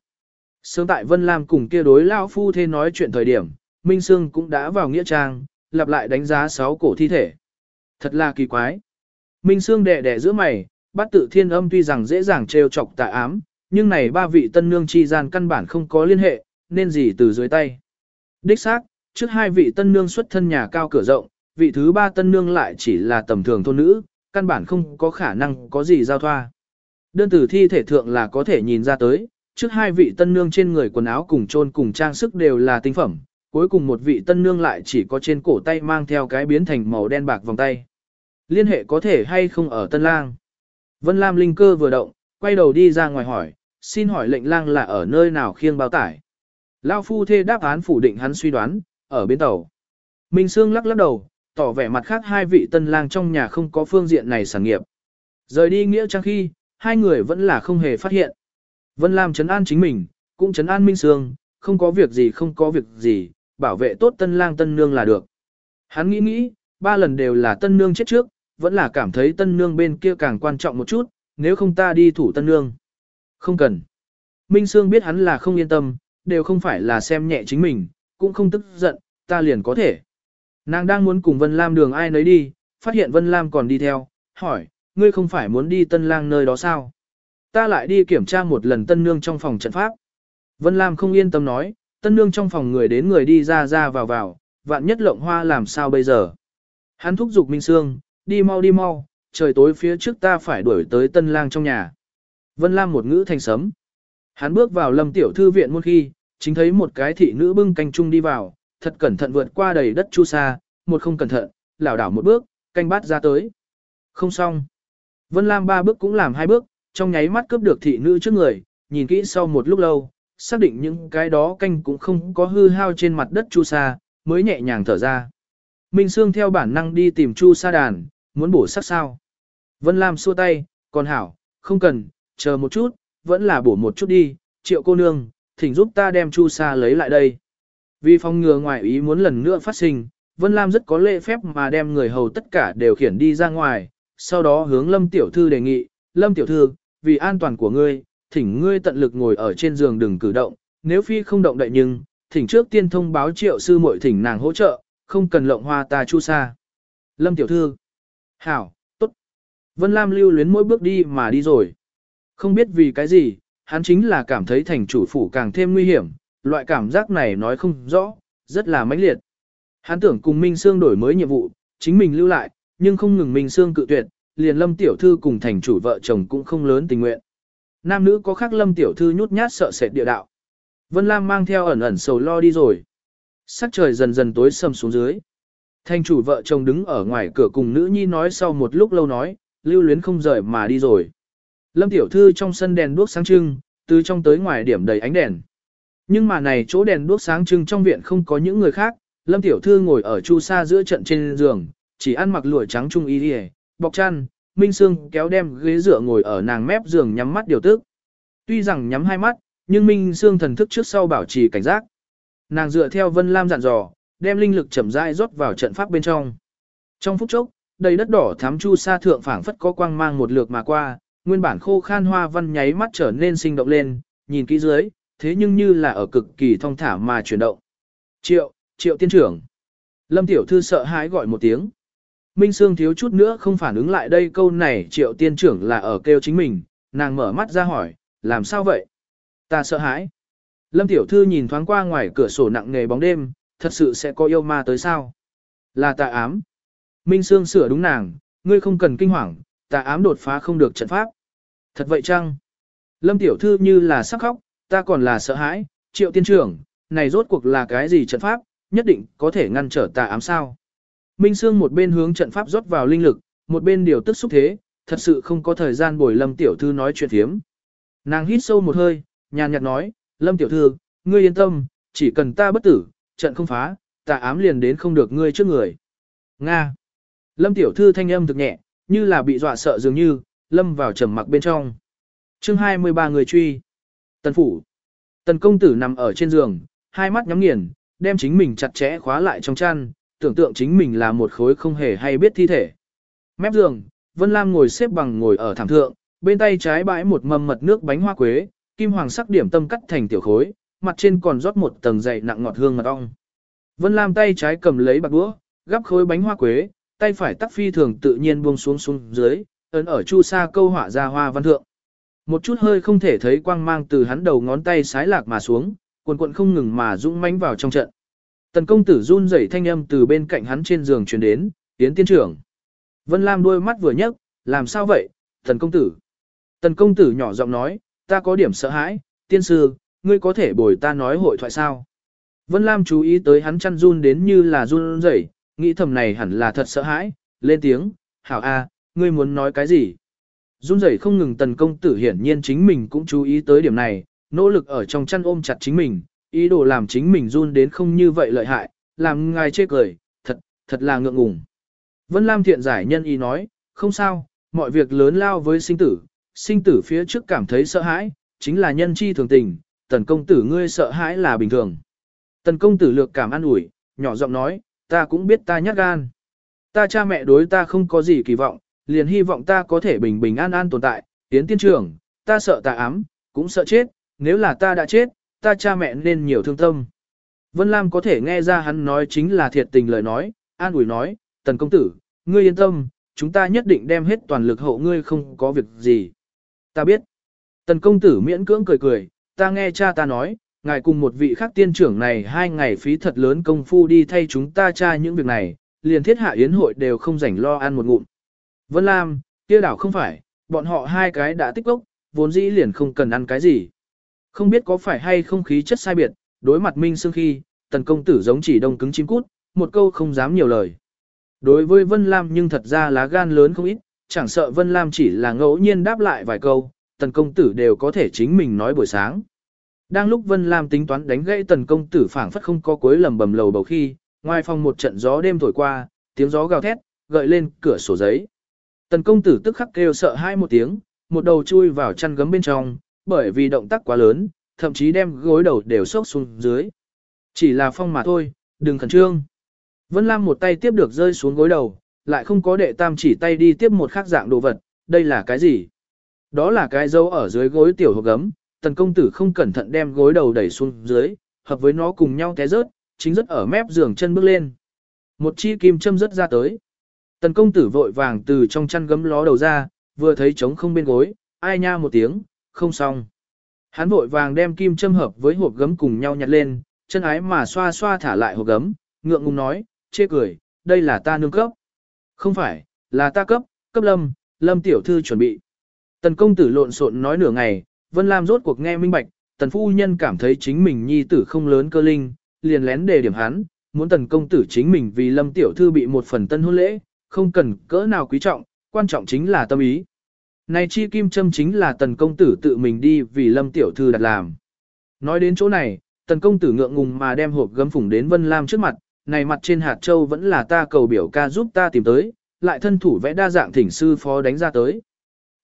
Sớm tại Vân Lam cùng kia đối lão phu thê nói chuyện thời điểm, Minh Sương cũng đã vào nghĩa trang, lặp lại đánh giá sáu cổ thi thể. Thật là kỳ quái. Minh Sương đẻ đẻ giữa mày, bắt tự thiên âm tuy rằng dễ dàng trêu chọc tại ám, nhưng này ba vị tân nương chi gian căn bản không có liên hệ, nên gì từ dưới tay. Đích xác, trước hai vị tân nương xuất thân nhà cao cửa rộng, vị thứ ba tân nương lại chỉ là tầm thường thôn nữ, căn bản không có khả năng có gì giao thoa. Đơn tử thi thể thượng là có thể nhìn ra tới, trước hai vị tân nương trên người quần áo cùng trôn cùng trang sức đều là tinh phẩm, cuối cùng một vị tân nương lại chỉ có trên cổ tay mang theo cái biến thành màu đen bạc vòng tay. Liên hệ có thể hay không ở tân lang. Vân Lam linh cơ vừa động, quay đầu đi ra ngoài hỏi, xin hỏi lệnh lang là ở nơi nào khiêng bao tải. Lao phu thê đáp án phủ định hắn suy đoán, ở bến tàu. Minh Sương lắc lắc đầu, tỏ vẻ mặt khác hai vị tân lang trong nhà không có phương diện này sản nghiệp. Rời đi nghĩa trang khi, hai người vẫn là không hề phát hiện. Vân Lam chấn an chính mình, cũng chấn an Minh Sương, không có việc gì không có việc gì, bảo vệ tốt tân lang tân nương là được. Hắn nghĩ nghĩ, ba lần đều là tân nương chết trước, vẫn là cảm thấy tân nương bên kia càng quan trọng một chút, nếu không ta đi thủ tân nương. Không cần. Minh Sương biết hắn là không yên tâm, đều không phải là xem nhẹ chính mình, cũng không tức giận, ta liền có thể. Nàng đang muốn cùng Vân Lam đường ai nấy đi, phát hiện Vân Lam còn đi theo, hỏi, ngươi không phải muốn đi tân lang nơi đó sao? Ta lại đi kiểm tra một lần tân nương trong phòng trận pháp. Vân Lam không yên tâm nói, tân nương trong phòng người đến người đi ra ra vào vào, vạn nhất lộng hoa làm sao bây giờ? Hắn thúc giục Minh Sương, đi mau đi mau, trời tối phía trước ta phải đuổi tới tân lang trong nhà. Vân Lam một ngữ thành sấm. Hắn bước vào lâm tiểu thư viện một khi, chính thấy một cái thị nữ bưng canh chung đi vào, thật cẩn thận vượt qua đầy đất chu sa, một không cẩn thận, lảo đảo một bước, canh bát ra tới. Không xong. Vân Lam ba bước cũng làm hai bước, trong nháy mắt cướp được thị nữ trước người, nhìn kỹ sau một lúc lâu, xác định những cái đó canh cũng không có hư hao trên mặt đất chu sa, mới nhẹ nhàng thở ra. Minh Sương theo bản năng đi tìm chu sa đàn, muốn bổ sắc sao. Vân Lam xua tay, còn hảo, không cần, chờ một chút, vẫn là bổ một chút đi, triệu cô nương, thỉnh giúp ta đem chu sa lấy lại đây. Vì phòng ngừa ngoài ý muốn lần nữa phát sinh, Vân Lam rất có lễ phép mà đem người hầu tất cả đều khiển đi ra ngoài, sau đó hướng Lâm Tiểu Thư đề nghị, Lâm Tiểu Thư, vì an toàn của ngươi, thỉnh ngươi tận lực ngồi ở trên giường đừng cử động, nếu phi không động đậy nhưng, thỉnh trước tiên thông báo triệu sư muội thỉnh nàng hỗ trợ, không cần lộng hoa ta chu sa. Lâm Tiểu Thư, Hảo, tốt. Vân Lam lưu luyến mỗi bước đi mà đi rồi. Không biết vì cái gì, hắn chính là cảm thấy thành chủ phủ càng thêm nguy hiểm, loại cảm giác này nói không rõ, rất là mãnh liệt. Hắn tưởng cùng Minh Sương đổi mới nhiệm vụ, chính mình lưu lại, nhưng không ngừng Minh Sương cự tuyệt, liền Lâm Tiểu Thư cùng thành chủ vợ chồng cũng không lớn tình nguyện. Nam nữ có khác Lâm Tiểu Thư nhút nhát sợ sệt địa đạo. Vân Lam mang theo ẩn ẩn sầu lo đi rồi. Sắc trời dần dần tối sầm xuống dưới. Thành chủ vợ chồng đứng ở ngoài cửa cùng nữ nhi nói sau một lúc lâu nói, lưu luyến không rời mà đi rồi. Lâm Tiểu Thư trong sân đèn đuốc sáng trưng, từ trong tới ngoài điểm đầy ánh đèn. Nhưng mà này chỗ đèn đuốc sáng trưng trong viện không có những người khác, Lâm Tiểu Thư ngồi ở chu sa giữa trận trên giường, chỉ ăn mặc lụa trắng trung y đi bọc chăn, Minh Sương kéo đem ghế dựa ngồi ở nàng mép giường nhắm mắt điều tức. Tuy rằng nhắm hai mắt, nhưng Minh Sương thần thức trước sau bảo trì cảnh giác. Nàng dựa theo Vân Lam dặn dò, đem linh lực chậm rãi rót vào trận pháp bên trong. Trong phút chốc, đầy đất đỏ thắm chu sa thượng phảng phất có quang mang một lượt mà qua, nguyên bản khô khan hoa văn nháy mắt trở nên sinh động lên, nhìn kỹ dưới, thế nhưng như là ở cực kỳ thong thả mà chuyển động. Triệu, triệu tiên trưởng. Lâm tiểu thư sợ hãi gọi một tiếng. Minh Sương thiếu chút nữa không phản ứng lại đây câu này triệu tiên trưởng là ở kêu chính mình, nàng mở mắt ra hỏi, làm sao vậy? Ta sợ hãi. Lâm tiểu thư nhìn thoáng qua ngoài cửa sổ nặng nề bóng đêm, thật sự sẽ có yêu ma tới sao? Là tà ám. Minh Sương sửa đúng nàng, ngươi không cần kinh hoàng, tà ám đột phá không được trận pháp. Thật vậy chăng? Lâm tiểu thư như là sắc khóc, ta còn là sợ hãi, triệu tiên trưởng, này rốt cuộc là cái gì trận pháp, nhất định có thể ngăn trở tà ám sao. Minh Sương một bên hướng trận pháp rót vào linh lực, một bên điều tức xúc thế, thật sự không có thời gian bồi Lâm tiểu thư nói chuyện thiếm. Nàng hít sâu một hơi, nhàn nhạt nói, Lâm tiểu thư, ngươi yên tâm, chỉ cần ta bất tử, trận không phá, tà ám liền đến không được ngươi trước người. Nga. Lâm tiểu thư thanh âm thực nhẹ, như là bị dọa sợ dường như, lâm vào trầm mặc bên trong. chương 23 người truy. Tần phủ. Tần công tử nằm ở trên giường, hai mắt nhắm nghiền, đem chính mình chặt chẽ khóa lại trong chăn, tưởng tượng chính mình là một khối không hề hay biết thi thể. Mép giường, Vân Lam ngồi xếp bằng ngồi ở thảm thượng, bên tay trái bãi một mâm mật nước bánh hoa quế, kim hoàng sắc điểm tâm cắt thành tiểu khối, mặt trên còn rót một tầng dày nặng ngọt hương mật ong. Vân Lam tay trái cầm lấy bạc đũa, gắp khối bánh hoa quế, tay phải tắc phi thường tự nhiên buông xuống xuống dưới, ấn ở chu sa câu họa ra hoa văn thượng. Một chút hơi không thể thấy quang mang từ hắn đầu ngón tay sái lạc mà xuống, cuộn cuộn không ngừng mà dũng mãnh vào trong trận. Tần công tử run rẩy thanh âm từ bên cạnh hắn trên giường truyền đến, tiến tiên trưởng. Vân Lam đôi mắt vừa nhấc, làm sao vậy, tần công tử. Tần công tử nhỏ giọng nói, ta có điểm sợ hãi, tiên sư, ngươi có thể bồi ta nói hội thoại sao. Vân Lam chú ý tới hắn chăn run đến như là run rẩy, nghĩ thầm này hẳn là thật sợ hãi, lên tiếng, hảo a, ngươi muốn nói cái gì? Run rẩy không ngừng tần công tử hiển nhiên chính mình cũng chú ý tới điểm này, nỗ lực ở trong chăn ôm chặt chính mình, ý đồ làm chính mình run đến không như vậy lợi hại, làm ngài chê cười, thật, thật là ngượng ngùng. Vân Lam thiện giải nhân ý nói, không sao, mọi việc lớn lao với sinh tử, sinh tử phía trước cảm thấy sợ hãi, chính là nhân chi thường tình, tần công tử ngươi sợ hãi là bình thường. Tần công tử lược cảm an ủi, nhỏ giọng nói, ta cũng biết ta nhát gan. Ta cha mẹ đối ta không có gì kỳ vọng, liền hy vọng ta có thể bình bình an an tồn tại, tiến tiên trưởng, ta sợ ta ám, cũng sợ chết, nếu là ta đã chết, ta cha mẹ nên nhiều thương tâm. Vân Lam có thể nghe ra hắn nói chính là thiệt tình lời nói, an ủi nói, tần công tử, ngươi yên tâm, chúng ta nhất định đem hết toàn lực hộ ngươi không có việc gì. Ta biết. Tần công tử miễn cưỡng cười cười, ta nghe cha ta nói, ngài cùng một vị khác tiên trưởng này hai ngày phí thật lớn công phu đi thay chúng ta tra những việc này, liền thiết hạ yến hội đều không rảnh lo ăn một ngụm. Vân Lam, kia đảo không phải, bọn họ hai cái đã tích ốc, vốn dĩ liền không cần ăn cái gì. Không biết có phải hay không khí chất sai biệt, đối mặt Minh Sương khi, tần công tử giống chỉ đông cứng chim cút, một câu không dám nhiều lời. Đối với Vân Lam nhưng thật ra lá gan lớn không ít, chẳng sợ Vân Lam chỉ là ngẫu nhiên đáp lại vài câu, tần công tử đều có thể chính mình nói buổi sáng. Đang lúc Vân Lam tính toán đánh gãy tần công tử phảng phất không có cuối lầm bầm lầu bầu khi, ngoài phòng một trận gió đêm thổi qua, tiếng gió gào thét, gợi lên cửa sổ giấy. Tần công tử tức khắc kêu sợ hai một tiếng, một đầu chui vào chăn gấm bên trong, bởi vì động tác quá lớn, thậm chí đem gối đầu đều sốc xuống dưới. Chỉ là phong mà thôi, đừng khẩn trương. Vân Lam một tay tiếp được rơi xuống gối đầu, lại không có đệ tam chỉ tay đi tiếp một khác dạng đồ vật, đây là cái gì? Đó là cái dấu ở dưới gối tiểu hộp gấm, tần công tử không cẩn thận đem gối đầu đẩy xuống dưới, hợp với nó cùng nhau té rớt, chính rất ở mép giường chân bước lên. Một chi kim châm rất ra tới. Tần công tử vội vàng từ trong chăn gấm ló đầu ra, vừa thấy trống không bên gối, ai nha một tiếng, không xong. Hắn vội vàng đem kim châm hợp với hộp gấm cùng nhau nhặt lên, chân ái mà xoa xoa thả lại hộp gấm, ngượng ngùng nói, chê cười, đây là ta nương cấp. Không phải, là ta cấp, cấp lâm, lâm tiểu thư chuẩn bị. Tần công tử lộn xộn nói nửa ngày, Vân Lam rốt cuộc nghe minh bạch, tần phu nhân cảm thấy chính mình nhi tử không lớn cơ linh, liền lén đề điểm hắn, muốn tần công tử chính mình vì lâm tiểu thư bị một phần tân hôn lễ, không cần cỡ nào quý trọng, quan trọng chính là tâm ý. Này chi kim châm chính là tần công tử tự mình đi vì lâm tiểu thư đặt làm. Nói đến chỗ này, tần công tử ngượng ngùng mà đem hộp gấm phủng đến Vân Lam trước mặt, này mặt trên hạt châu vẫn là ta cầu biểu ca giúp ta tìm tới, lại thân thủ vẽ đa dạng thỉnh sư phó đánh ra tới.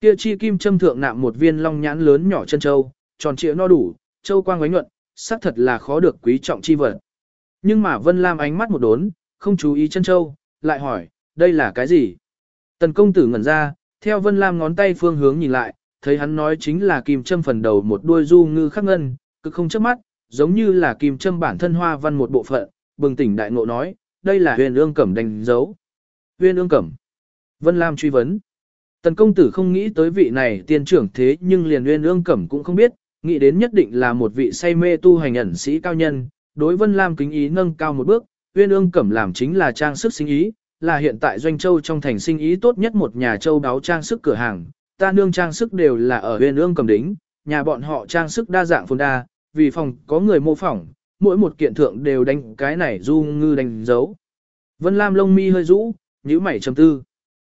Kia chi kim châm thượng nạm một viên long nhãn lớn nhỏ chân châu, tròn trịa no đủ, châu quang ánh nhuận, xác thật là khó được quý trọng chi vật. Nhưng mà Vân Lam ánh mắt một đốn, không chú ý chân châu, lại hỏi, đây là cái gì? Tần công tử ngẩn ra, theo Vân Lam ngón tay phương hướng nhìn lại, thấy hắn nói chính là kim châm phần đầu một đuôi du ngư khắc ngân, cực không chớp mắt, giống như là kim châm bản thân hoa văn một bộ phận, bừng tỉnh đại ngộ nói, đây là huyền ương cẩm đánh dấu. Huyền ương cẩm. Vân Lam truy vấn. Tần công tử không nghĩ tới vị này tiên trưởng thế nhưng liền huyền ương cẩm cũng không biết, nghĩ đến nhất định là một vị say mê tu hành ẩn sĩ cao nhân, đối Vân Lam kính ý nâng cao một bước, huyền ương cẩm làm chính là trang sức sinh ý, là hiện tại doanh châu trong thành sinh ý tốt nhất một nhà châu đáo trang sức cửa hàng, ta nương trang sức đều là ở huyền ương cầm đính, nhà bọn họ trang sức đa dạng phồn đa, vì phòng có người mô phỏng, mỗi một kiện thượng đều đánh cái này du ngư đánh dấu. Vân Lam lông mi hơi rũ, nhíu mày trầm tư.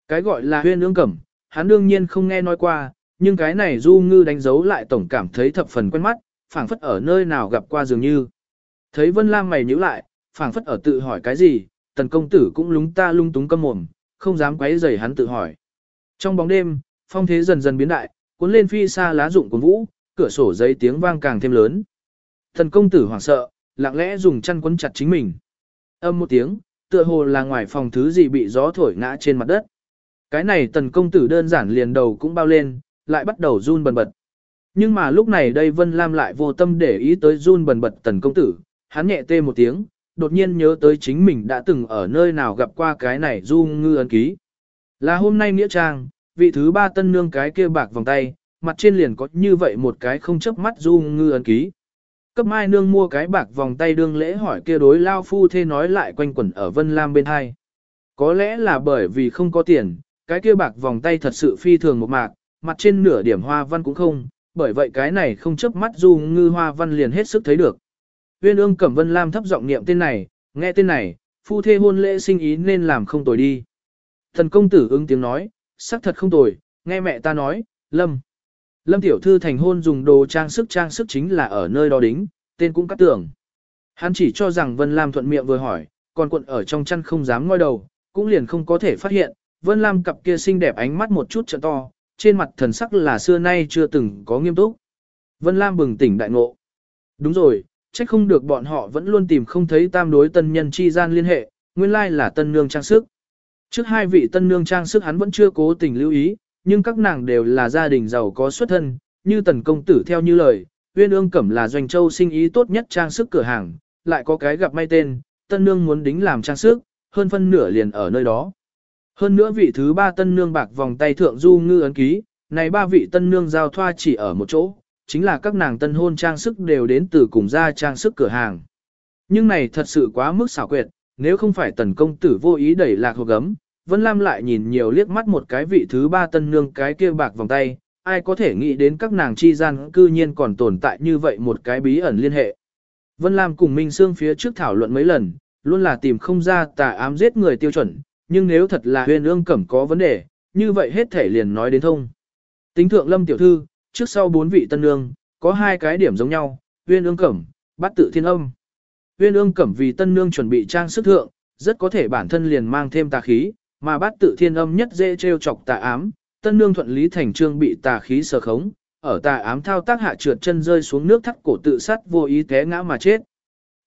Cái gọi là huyền ương cẩm, hắn đương nhiên không nghe nói qua, nhưng cái này du ngư đánh dấu lại tổng cảm thấy thập phần quen mắt, phảng phất ở nơi nào gặp qua dường như. Thấy Vân Lam mày nhíu lại, phảng phất ở tự hỏi cái gì, tần công tử cũng lúng ta lung túng câm mồm, không dám quấy rầy hắn tự hỏi. Trong bóng đêm, phong thế dần dần biến đại, cuốn lên phi xa lá rụng của vũ, cửa sổ giấy tiếng vang càng thêm lớn. Thần công tử hoảng sợ, lặng lẽ dùng chăn quấn chặt chính mình. Âm một tiếng, tựa hồ là ngoài phòng thứ gì bị gió thổi ngã trên mặt đất. Cái này tần công tử đơn giản liền đầu cũng bao lên, lại bắt đầu run bần bật. Nhưng mà lúc này đây Vân Lam lại vô tâm để ý tới run bần bật tần công tử, hắn nhẹ tê một tiếng, đột nhiên nhớ tới chính mình đã từng ở nơi nào gặp qua cái này du ngư ấn ký. Là hôm nay Nghĩa Trang, vị thứ ba tân nương cái kia bạc vòng tay, mặt trên liền có như vậy một cái không chấp mắt du ngư ấn ký. Cấp mai nương mua cái bạc vòng tay đương lễ hỏi kia đối lao phu thê nói lại quanh quẩn ở Vân Lam bên hai. Có lẽ là bởi vì không có tiền, cái kia bạc vòng tay thật sự phi thường một mạc, mặt trên nửa điểm hoa văn cũng không, bởi vậy cái này không chấp mắt du ngư hoa văn liền hết sức thấy được. Uyên ương cẩm Vân Lam thấp giọng niệm tên này, nghe tên này, phu thê hôn lễ sinh ý nên làm không tồi đi. Thần công tử ứng tiếng nói, sắc thật không tồi, nghe mẹ ta nói, Lâm. Lâm tiểu thư thành hôn dùng đồ trang sức trang sức chính là ở nơi đó đính, tên cũng cắt tưởng. Hắn chỉ cho rằng Vân Lam thuận miệng vừa hỏi, còn cuộn ở trong chăn không dám ngoi đầu, cũng liền không có thể phát hiện, Vân Lam cặp kia xinh đẹp ánh mắt một chút trợ to, trên mặt thần sắc là xưa nay chưa từng có nghiêm túc. Vân Lam bừng tỉnh đại ngộ. Đúng rồi, trách không được bọn họ vẫn luôn tìm không thấy tam đối tân nhân chi gian liên hệ, nguyên lai là tân nương trang sức. Trước hai vị tân nương trang sức hắn vẫn chưa cố tình lưu ý, nhưng các nàng đều là gia đình giàu có xuất thân, như tần công tử theo như lời, Uyên ương cẩm là doanh châu sinh ý tốt nhất trang sức cửa hàng, lại có cái gặp may tên, tân nương muốn đính làm trang sức, hơn phân nửa liền ở nơi đó. Hơn nữa vị thứ ba tân nương bạc vòng tay thượng du ngư ấn ký, này ba vị tân nương giao thoa chỉ ở một chỗ, chính là các nàng tân hôn trang sức đều đến từ cùng gia trang sức cửa hàng. Nhưng này thật sự quá mức xảo quyệt, nếu không phải tần công tử vô ý đẩy lạc hộp gấm, Vân Lam lại nhìn nhiều liếc mắt một cái vị thứ ba tân nương cái kia bạc vòng tay, ai có thể nghĩ đến các nàng chi gian cư nhiên còn tồn tại như vậy một cái bí ẩn liên hệ. Vân Lam cùng Minh Sương phía trước thảo luận mấy lần, luôn là tìm không ra tà ám giết người tiêu chuẩn, nhưng nếu thật là huyền ương cẩm có vấn đề, như vậy hết thể liền nói đến thông. Tính thượng lâm tiểu thư, trước sau bốn vị tân nương, có hai cái điểm giống nhau, uyên ương cẩm, bắt tự thiên âm. Uyên ương cẩm vì tân nương chuẩn bị trang sức thượng, rất có thể bản thân liền mang thêm tà khí, mà bát tự thiên âm nhất dễ trêu chọc tà ám, tân nương thuận lý thành trương bị tà khí sở khống, ở tà ám thao tác hạ trượt chân rơi xuống nước thắt cổ tự sát vô ý té ngã mà chết.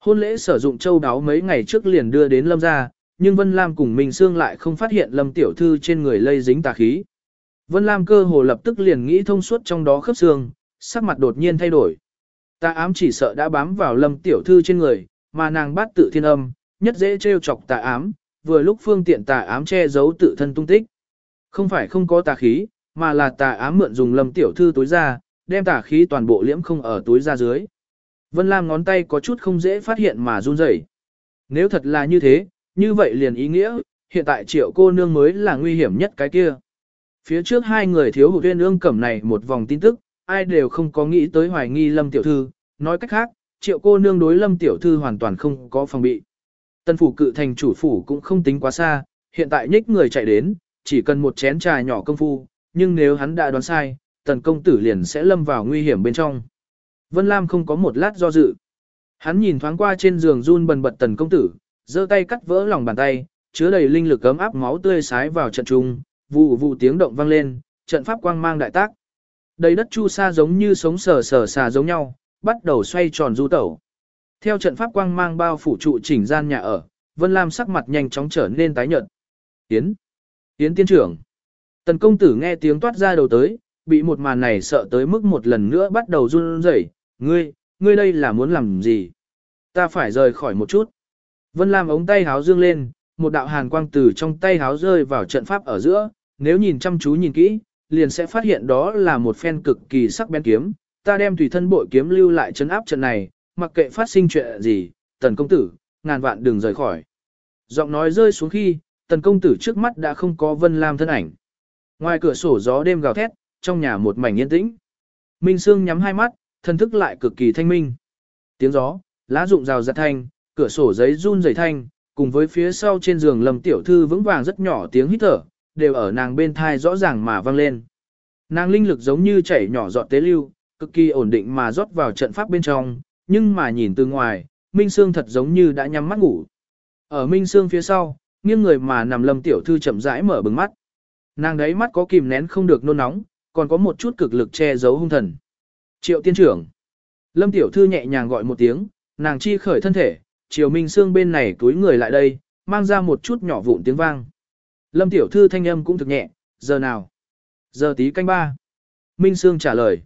Hôn lễ sử dụng châu đáo mấy ngày trước liền đưa đến lâm gia, nhưng Vân Lam cùng Minh Sương lại không phát hiện lâm tiểu thư trên người lây dính tà khí. Vân Lam cơ hồ lập tức liền nghĩ thông suốt trong đó khớp xương, sắc mặt đột nhiên thay đổi. Tà ám chỉ sợ đã bám vào lâm tiểu thư trên người, mà nàng bát tự thiên âm, nhất dễ trêu chọc tà ám, vừa lúc phương tiện tà ám che giấu tự thân tung tích. Không phải không có tà khí, mà là tà ám mượn dùng lâm tiểu thư túi ra, đem tà khí toàn bộ liễm không ở túi ra dưới. Vân Lam ngón tay có chút không dễ phát hiện mà run rẩy. Nếu thật là như thế, như vậy liền ý nghĩa, hiện tại triệu cô nương mới là nguy hiểm nhất cái kia. Phía trước hai người thiếu hụt viên ương cẩm này một vòng tin tức, ai đều không có nghĩ tới hoài nghi lâm tiểu thư, nói cách khác, triệu cô nương đối lâm tiểu thư hoàn toàn không có phòng bị. Tân phủ cự thành chủ phủ cũng không tính quá xa, hiện tại nhích người chạy đến, chỉ cần một chén trà nhỏ công phu, nhưng nếu hắn đã đoán sai, tần công tử liền sẽ lâm vào nguy hiểm bên trong. Vân Lam không có một lát do dự. Hắn nhìn thoáng qua trên giường run bần bật tần công tử, giơ tay cắt vỡ lòng bàn tay, chứa đầy linh lực ấm áp máu tươi sái vào trận trung, vụ vụ tiếng động vang lên, trận pháp quang mang đại tác. Đầy đất chu sa giống như sống sờ sờ xà giống nhau, bắt đầu xoay tròn du tẩu. Theo trận pháp quang mang bao phủ trụ chỉnh gian nhà ở, Vân Lam sắc mặt nhanh chóng trở nên tái nhợt. Tiến! Tiến tiên trưởng! Tần công tử nghe tiếng toát ra đầu tới, bị một màn này sợ tới mức một lần nữa bắt đầu run rẩy. Ngươi, ngươi đây là muốn làm gì? Ta phải rời khỏi một chút. Vân Lam ống tay háo dương lên, một đạo hàn quang từ trong tay háo rơi vào trận pháp ở giữa, nếu nhìn chăm chú nhìn kỹ, liền sẽ phát hiện đó là một phen cực kỳ sắc bén kiếm, ta đem tùy thân bội kiếm lưu lại chấn áp trận này, mặc kệ phát sinh chuyện gì, tần công tử, ngàn vạn đừng rời khỏi. Giọng nói rơi xuống khi, tần công tử trước mắt đã không có Vân Lam thân ảnh. Ngoài cửa sổ gió đêm gào thét, trong nhà một mảnh yên tĩnh. Minh Sương nhắm hai mắt, thân thức lại cực kỳ thanh minh. Tiếng gió, lá rụng rào rạt thanh, cửa sổ giấy run rẩy thanh, cùng với phía sau trên giường Lâm tiểu thư vững vàng rất nhỏ tiếng hít thở, đều ở nàng bên thai rõ ràng mà vang lên. Nàng linh lực giống như chảy nhỏ giọt tế lưu, cực kỳ ổn định mà rót vào trận pháp bên trong, nhưng mà nhìn từ ngoài, Minh Sương thật giống như đã nhắm mắt ngủ. Ở Minh Sương phía sau, nghiêng người mà nằm Lâm tiểu thư chậm rãi mở bừng mắt. Nàng đấy mắt có kìm nén không được nôn nóng, còn có một chút cực lực che giấu hung thần. Triệu tiên trưởng. Lâm tiểu thư nhẹ nhàng gọi một tiếng, nàng chi khởi thân thể, Triều Minh Sương bên này túi người lại đây, mang ra một chút nhỏ vụn tiếng vang. Lâm tiểu thư thanh âm cũng thực nhẹ, giờ nào? Giờ tí canh ba. Minh Sương trả lời.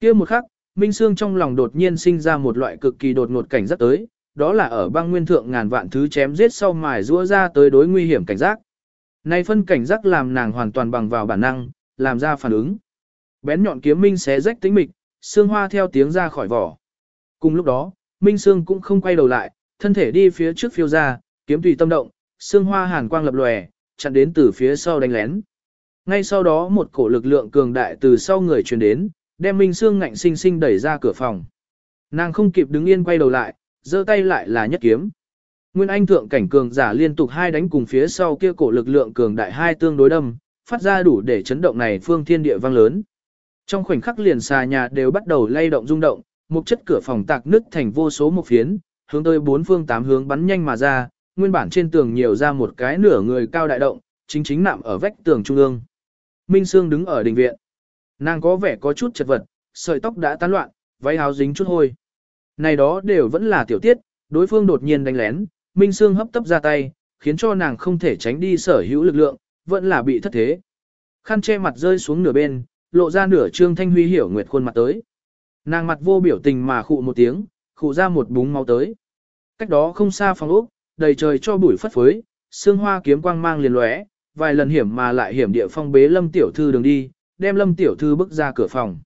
kia một khắc, Minh Sương trong lòng đột nhiên sinh ra một loại cực kỳ đột ngột cảnh giác tới, đó là ở băng nguyên thượng ngàn vạn thứ chém giết sau mài rũa ra tới đối nguy hiểm cảnh giác. Nay phân cảnh giác làm nàng hoàn toàn bằng vào bản năng, làm ra phản ứng. Bén nhọn kiếm minh xé rách tính mịch, xương hoa theo tiếng ra khỏi vỏ. Cùng lúc đó, Minh Sương cũng không quay đầu lại, thân thể đi phía trước phiêu ra, kiếm tùy tâm động, xương hoa hàn quang lập lòe, chặn đến từ phía sau đánh lén. Ngay sau đó một cổ lực lượng cường đại từ sau người truyền đến, đem Minh Sương ngạnh sinh sinh đẩy ra cửa phòng. Nàng không kịp đứng yên quay đầu lại, giơ tay lại là nhất kiếm. Nguyên Anh thượng cảnh cường giả liên tục hai đánh cùng phía sau kia cổ lực lượng cường đại hai tương đối đâm, phát ra đủ để chấn động này phương thiên địa vang lớn. Trong khoảnh khắc liền xà nhà đều bắt đầu lay động rung động, một chất cửa phòng tạc nứt thành vô số một phiến, hướng tới bốn phương tám hướng bắn nhanh mà ra, nguyên bản trên tường nhiều ra một cái nửa người cao đại động, chính chính nạm ở vách tường trung ương. Minh Sương đứng ở đình viện. Nàng có vẻ có chút chật vật, sợi tóc đã tán loạn, váy áo dính chút hôi. Này đó đều vẫn là tiểu tiết, đối phương đột nhiên đánh lén, Minh Sương hấp tấp ra tay, khiến cho nàng không thể tránh đi sở hữu lực lượng, vẫn là bị thất thế. Khăn che mặt rơi xuống nửa bên, lộ ra nửa trương thanh huy hiểu nguyệt khuôn mặt tới. Nàng mặt vô biểu tình mà khụ một tiếng, khụ ra một búng máu tới. Cách đó không xa phòng ốc, đầy trời cho bụi phất phới, xương hoa kiếm quang mang liền lóe, vài lần hiểm mà lại hiểm địa phong bế Lâm tiểu thư đường đi, đem Lâm tiểu thư bước ra cửa phòng.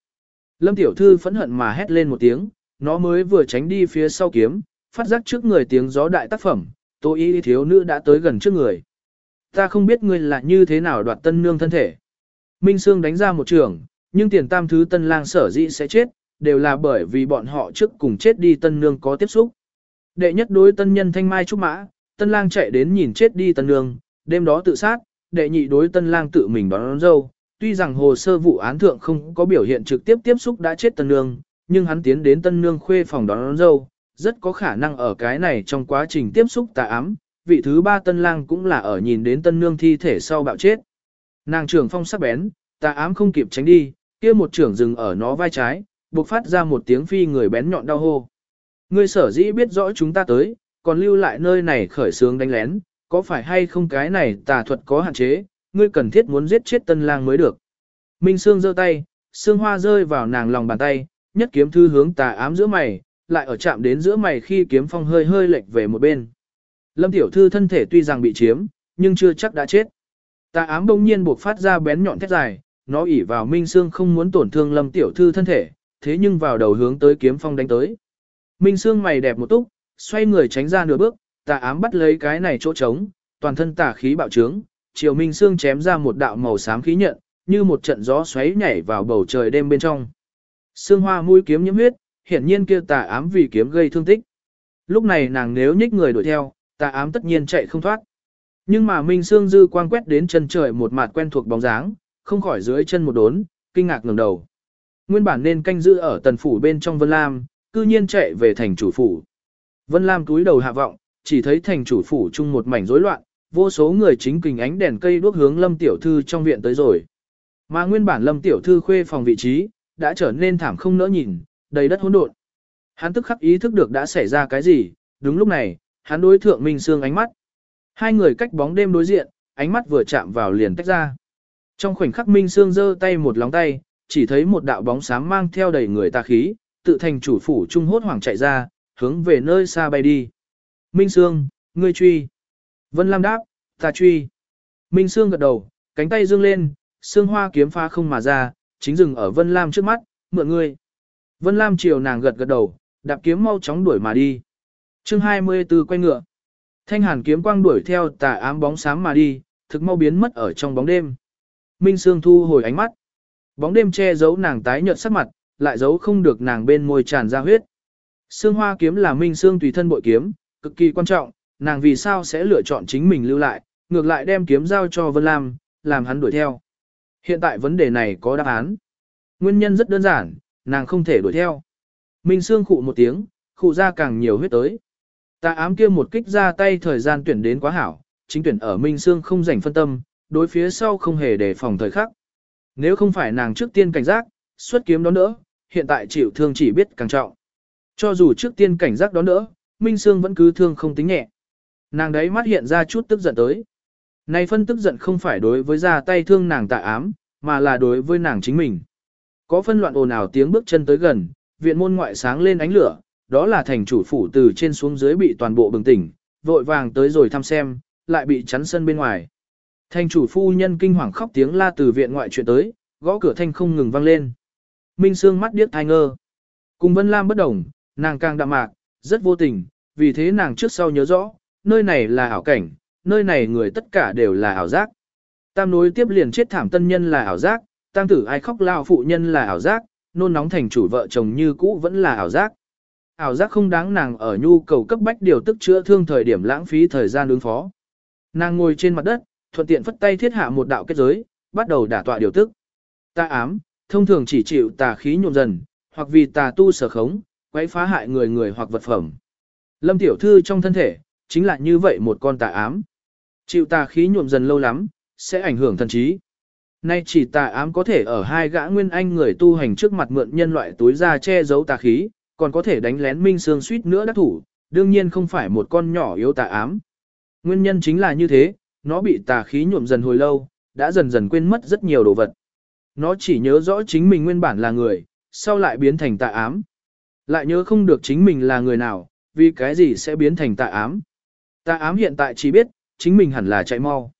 Lâm tiểu thư phẫn hận mà hét lên một tiếng, nó mới vừa tránh đi phía sau kiếm, phát giác trước người tiếng gió đại tác phẩm, Tô y thiếu nữ đã tới gần trước người. Ta không biết ngươi là như thế nào đoạt tân nương thân thể. Minh Sương đánh ra một trường, nhưng tiền tam thứ tân lang sở dĩ sẽ chết, đều là bởi vì bọn họ trước cùng chết đi tân nương có tiếp xúc. Đệ nhất đối tân nhân thanh mai trúc mã, tân lang chạy đến nhìn chết đi tân nương, đêm đó tự sát, đệ nhị đối tân lang tự mình đón, đón dâu. Tuy rằng hồ sơ vụ án thượng không có biểu hiện trực tiếp tiếp xúc đã chết tân nương, nhưng hắn tiến đến tân nương khuê phòng đón, đón dâu, rất có khả năng ở cái này trong quá trình tiếp xúc tà ám, vị thứ ba tân lang cũng là ở nhìn đến tân nương thi thể sau bạo chết. Nàng trưởng phong sắc bén, tà ám không kịp tránh đi, kia một trưởng dừng ở nó vai trái, buộc phát ra một tiếng phi người bén nhọn đau hô. Ngươi sở dĩ biết rõ chúng ta tới, còn lưu lại nơi này khởi sướng đánh lén, có phải hay không cái này tà thuật có hạn chế, ngươi cần thiết muốn giết chết tân lang mới được. Minh Sương giơ tay, sương hoa rơi vào nàng lòng bàn tay, nhất kiếm thư hướng tà ám giữa mày, lại ở chạm đến giữa mày khi kiếm phong hơi hơi lệch về một bên. Lâm tiểu thư thân thể tuy rằng bị chiếm, nhưng chưa chắc đã chết. Tà ám bỗng nhiên buộc phát ra bén nhọn thét dài, nó ỉ vào Minh Sương không muốn tổn thương Lâm tiểu thư thân thể, thế nhưng vào đầu hướng tới kiếm phong đánh tới. Minh Sương mày đẹp một túc, xoay người tránh ra nửa bước, tà ám bắt lấy cái này chỗ trống, toàn thân tà khí bạo trướng, chiều Minh Sương chém ra một đạo màu xám khí nhận, như một trận gió xoáy nhảy vào bầu trời đêm bên trong. Sương hoa mũi kiếm nhiễm huyết, hiển nhiên kia tà ám vì kiếm gây thương tích. Lúc này nàng nếu nhích người đuổi theo, tà ám tất nhiên chạy không thoát. Nhưng mà Minh Sương dư quang quét đến chân trời một mặt quen thuộc bóng dáng, không khỏi dưới chân một đốn, kinh ngạc ngẩng đầu. Nguyên bản nên canh giữ ở tần phủ bên trong Vân Lam, cư nhiên chạy về thành chủ phủ. Vân Lam túi đầu hạ vọng, chỉ thấy thành chủ phủ chung một mảnh rối loạn, vô số người chính kình ánh đèn cây đuốc hướng Lâm tiểu thư trong viện tới rồi. Mà nguyên bản Lâm tiểu thư khuê phòng vị trí, đã trở nên thảm không nỡ nhìn, đầy đất hỗn độn. Hắn tức khắc ý thức được đã xảy ra cái gì, đúng lúc này, hắn đối thượng Minh Sương ánh mắt. Hai người cách bóng đêm đối diện, ánh mắt vừa chạm vào liền tách ra. Trong khoảnh khắc Minh Sương giơ tay một lóng tay, chỉ thấy một đạo bóng sáng mang theo đầy người tà khí, tự thành chủ phủ trung hốt hoảng chạy ra, hướng về nơi xa bay đi. Minh Sương, ngươi truy. Vân Lam đáp, ta truy. Minh Sương gật đầu, cánh tay dương lên, sương hoa kiếm pha không mà ra, chính dừng ở Vân Lam trước mắt, mượn ngươi. Vân Lam chiều nàng gật gật đầu, đạp kiếm mau chóng đuổi mà đi. chương 24 quay ngựa. Thanh hàn kiếm quang đuổi theo tà ám bóng sáng mà đi, thực mau biến mất ở trong bóng đêm. Minh Sương thu hồi ánh mắt. Bóng đêm che giấu nàng tái nhợt sắc mặt, lại giấu không được nàng bên môi tràn ra huyết. Sương hoa kiếm là Minh Sương tùy thân bội kiếm, cực kỳ quan trọng, nàng vì sao sẽ lựa chọn chính mình lưu lại, ngược lại đem kiếm giao cho Vân Lam, làm hắn đuổi theo. Hiện tại vấn đề này có đáp án. Nguyên nhân rất đơn giản, nàng không thể đuổi theo. Minh Sương khụ một tiếng, khụ ra càng nhiều huyết tới. Ta ám kia một kích ra tay thời gian tuyển đến quá hảo, chính tuyển ở Minh Sương không rảnh phân tâm, đối phía sau không hề đề phòng thời khắc. Nếu không phải nàng trước tiên cảnh giác, xuất kiếm đó nữa, hiện tại chịu thương chỉ biết càng trọng. Cho dù trước tiên cảnh giác đó nữa, Minh Sương vẫn cứ thương không tính nhẹ. Nàng đấy mắt hiện ra chút tức giận tới. Này phân tức giận không phải đối với ra tay thương nàng tạ ám, mà là đối với nàng chính mình. Có phân loạn ồn ào tiếng bước chân tới gần, viện môn ngoại sáng lên ánh lửa, đó là thành chủ phủ từ trên xuống dưới bị toàn bộ bừng tỉnh, vội vàng tới rồi thăm xem, lại bị chắn sân bên ngoài. Thành chủ phu nhân kinh hoàng khóc tiếng la từ viện ngoại chuyện tới, gõ cửa thanh không ngừng vang lên. Minh Sương mắt điếc thai ngơ. Cùng Vân Lam bất đồng, nàng càng đạm mạc, rất vô tình, vì thế nàng trước sau nhớ rõ, nơi này là ảo cảnh, nơi này người tất cả đều là ảo giác. Tam nối tiếp liền chết thảm tân nhân là ảo giác, tam tử ai khóc lao phụ nhân là ảo giác, nôn nóng thành chủ vợ chồng như cũ vẫn là ảo giác. Ảo giác không đáng nàng ở nhu cầu cấp bách điều tức chữa thương thời điểm lãng phí thời gian ứng phó. Nàng ngồi trên mặt đất, thuận tiện phất tay thiết hạ một đạo kết giới, bắt đầu đả tọa điều tức. Ta ám, thông thường chỉ chịu tà khí nhuộm dần, hoặc vì tà tu sở khống, quấy phá hại người người hoặc vật phẩm. Lâm tiểu thư trong thân thể, chính là như vậy một con tà ám. Chịu tà khí nhuộm dần lâu lắm, sẽ ảnh hưởng thần trí. Nay chỉ tà ám có thể ở hai gã nguyên anh người tu hành trước mặt mượn nhân loại túi ra che giấu tà khí, còn có thể đánh lén minh sương suýt nữa đắc thủ, đương nhiên không phải một con nhỏ yếu tà ám. Nguyên nhân chính là như thế, nó bị tà khí nhuộm dần hồi lâu, đã dần dần quên mất rất nhiều đồ vật. Nó chỉ nhớ rõ chính mình nguyên bản là người, sau lại biến thành tà ám. Lại nhớ không được chính mình là người nào, vì cái gì sẽ biến thành tà ám. Tà ám hiện tại chỉ biết, chính mình hẳn là chạy mau.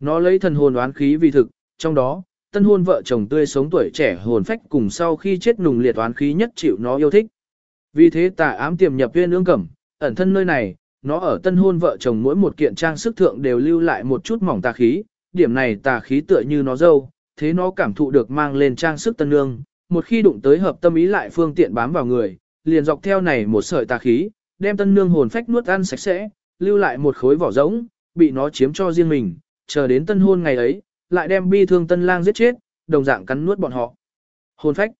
Nó lấy thần hồn oán khí vì thực, trong đó, tân hôn vợ chồng tươi sống tuổi trẻ hồn phách cùng sau khi chết nùng liệt oán khí nhất chịu nó yêu thích. Vì thế tà ám tiềm nhập viên ương cẩm, ẩn thân nơi này, nó ở tân hôn vợ chồng mỗi một kiện trang sức thượng đều lưu lại một chút mỏng tà khí, điểm này tà khí tựa như nó dâu, thế nó cảm thụ được mang lên trang sức tân nương, một khi đụng tới hợp tâm ý lại phương tiện bám vào người, liền dọc theo này một sợi tà khí, đem tân nương hồn phách nuốt ăn sạch sẽ, lưu lại một khối vỏ rỗng, bị nó chiếm cho riêng mình, chờ đến tân hôn ngày ấy, lại đem bi thương tân lang giết chết, đồng dạng cắn nuốt bọn họ. Hồn phách.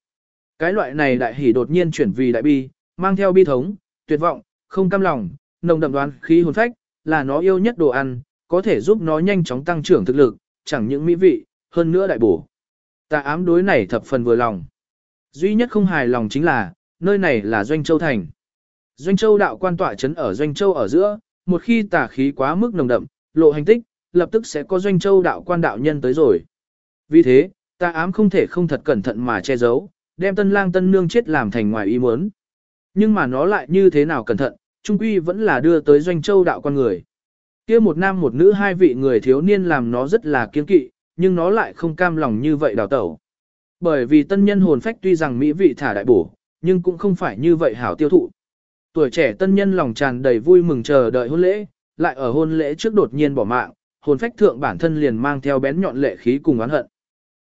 Cái loại này đại hỉ đột nhiên chuyển vì đại bi, mang theo bi thống, tuyệt vọng, không cam lòng, nồng đậm đoán khí hồn phách, là nó yêu nhất đồ ăn, có thể giúp nó nhanh chóng tăng trưởng thực lực, chẳng những mỹ vị, hơn nữa đại bổ. Ta ám đối này thập phần vừa lòng. Duy nhất không hài lòng chính là, nơi này là Doanh Châu Thành. Doanh Châu đạo quan tọa chấn ở Doanh Châu ở giữa, một khi tà khí quá mức nồng đậm, lộ hành tích, lập tức sẽ có Doanh Châu đạo quan đạo nhân tới rồi. Vì thế, ta ám không thể không thật cẩn thận mà che giấu, đem tân lang tân nương chết làm thành ngoài ý muốn. Nhưng mà nó lại như thế nào cẩn thận, trung quy vẫn là đưa tới Doanh Châu đạo quan người. kia một nam một nữ hai vị người thiếu niên làm nó rất là kiên kỵ, nhưng nó lại không cam lòng như vậy đào tẩu. Bởi vì tân nhân hồn phách tuy rằng mỹ vị thả đại bổ, nhưng cũng không phải như vậy hảo tiêu thụ. Tuổi trẻ tân nhân lòng tràn đầy vui mừng chờ đợi hôn lễ, lại ở hôn lễ trước đột nhiên bỏ mạng, hồn phách thượng bản thân liền mang theo bén nhọn lệ khí cùng oán hận.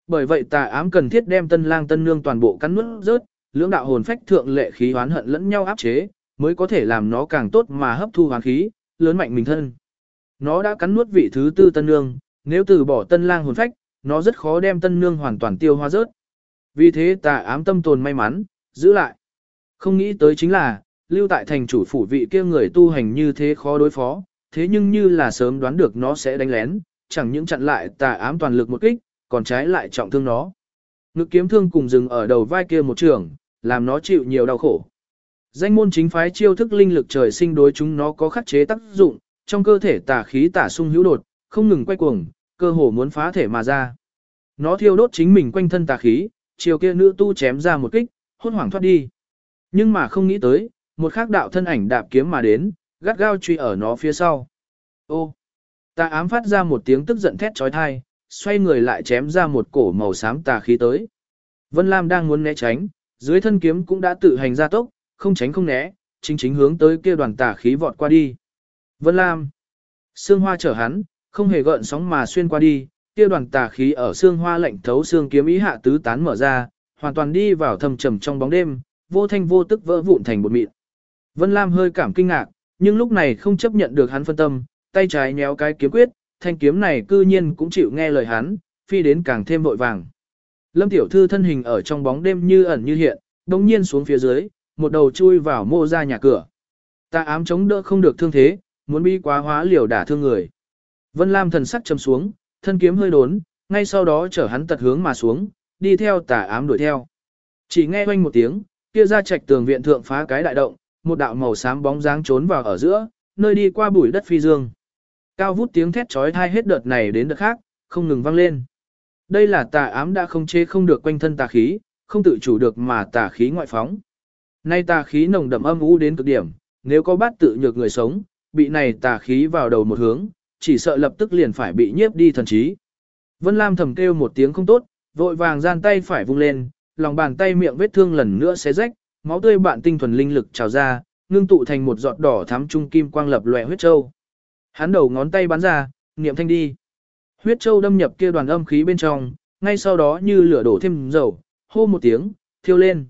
Bởi vậy tà ám cần thiết đem tân lang tân nương toàn bộ cắn nuốt rớt, lưỡng đạo hồn phách thượng lệ khí oán hận lẫn nhau áp chế, mới có thể làm nó càng tốt mà hấp thu hoàn khí, lớn mạnh mình thân. Nó đã cắn nuốt vị thứ tư tân nương, nếu từ bỏ tân lang hồn phách, nó rất khó đem tân nương hoàn toàn tiêu hóa rớt. Vì thế tà ám tâm tồn may mắn, giữ lại. Không nghĩ tới chính là, lưu tại thành chủ phủ vị kia người tu hành như thế khó đối phó, thế nhưng như là sớm đoán được nó sẽ đánh lén, chẳng những chặn lại tà ám toàn lực một kích, còn trái lại trọng thương nó. Ngực kiếm thương cùng dừng ở đầu vai kia một trường, làm nó chịu nhiều đau khổ. Danh môn chính phái chiêu thức linh lực trời sinh đối chúng nó có khắc chế tác dụng, trong cơ thể tà khí tả sung hữu đột, không ngừng quay cuồng, cơ hồ muốn phá thể mà ra. Nó thiêu đốt chính mình quanh thân tà khí, chiều kia nữ tu chém ra một kích, hốt hoảng thoát đi. Nhưng mà không nghĩ tới, một khắc đạo thân ảnh đạp kiếm mà đến, gắt gao truy ở nó phía sau. Ô! Tà ám phát ra một tiếng tức giận thét trói thai, xoay người lại chém ra một cổ màu xám tà khí tới. Vân Lam đang muốn né tránh, dưới thân kiếm cũng đã tự hành ra tốc, không tránh không né, chính chính hướng tới kia đoàn tà khí vọt qua đi. Vân Lam! xương hoa chở hắn, không hề gợn sóng mà xuyên qua đi, kia đoàn tà khí ở xương hoa lạnh thấu xương kiếm ý hạ tứ tán mở ra, hoàn toàn đi vào thầm trầm trong bóng đêm, vô thanh vô tức vỡ vụn thành bột mịn. Vân Lam hơi cảm kinh ngạc, nhưng lúc này không chấp nhận được hắn phân tâm, tay trái nhéo cái kiếm quyết, thanh kiếm này cư nhiên cũng chịu nghe lời hắn, phi đến càng thêm vội vàng. Lâm tiểu thư thân hình ở trong bóng đêm như ẩn như hiện, đồng nhiên xuống phía dưới, một đầu chui vào mô ra nhà cửa. Ta ám chống đỡ không được thương thế, muốn bi quá hóa liều đả thương người. Vân Lam thần sắc chầm xuống, thân kiếm hơi đốn, ngay sau đó chở hắn tật hướng mà xuống, đi theo tà ám đuổi theo. Chỉ nghe oanh một tiếng, kia ra trạch tường viện thượng phá cái đại động, một đạo màu xám bóng dáng trốn vào ở giữa, nơi đi qua bụi đất phi dương. Cao vút tiếng thét chói tai hết đợt này đến đợt khác, không ngừng vang lên. Đây là tà ám đã không chế không được quanh thân tà khí, không tự chủ được mà tà khí ngoại phóng. Nay tà khí nồng đậm âm u đến cực điểm, nếu có bát tự nhược người sống, bị này tà khí vào đầu một hướng, chỉ sợ lập tức liền phải bị nhiếp đi thần trí. Vân Lam thầm kêu một tiếng không tốt, vội vàng gian tay phải vung lên, lòng bàn tay miệng vết thương lần nữa xé rách, máu tươi bạn tinh thuần linh lực trào ra, ngưng tụ thành một giọt đỏ thắm trung kim quang lập lòe huyết châu. Hắn đầu ngón tay bắn ra, niệm thanh đi. Huyết châu đâm nhập kia đoàn âm khí bên trong, ngay sau đó như lửa đổ thêm dầu, hô một tiếng, thiêu lên.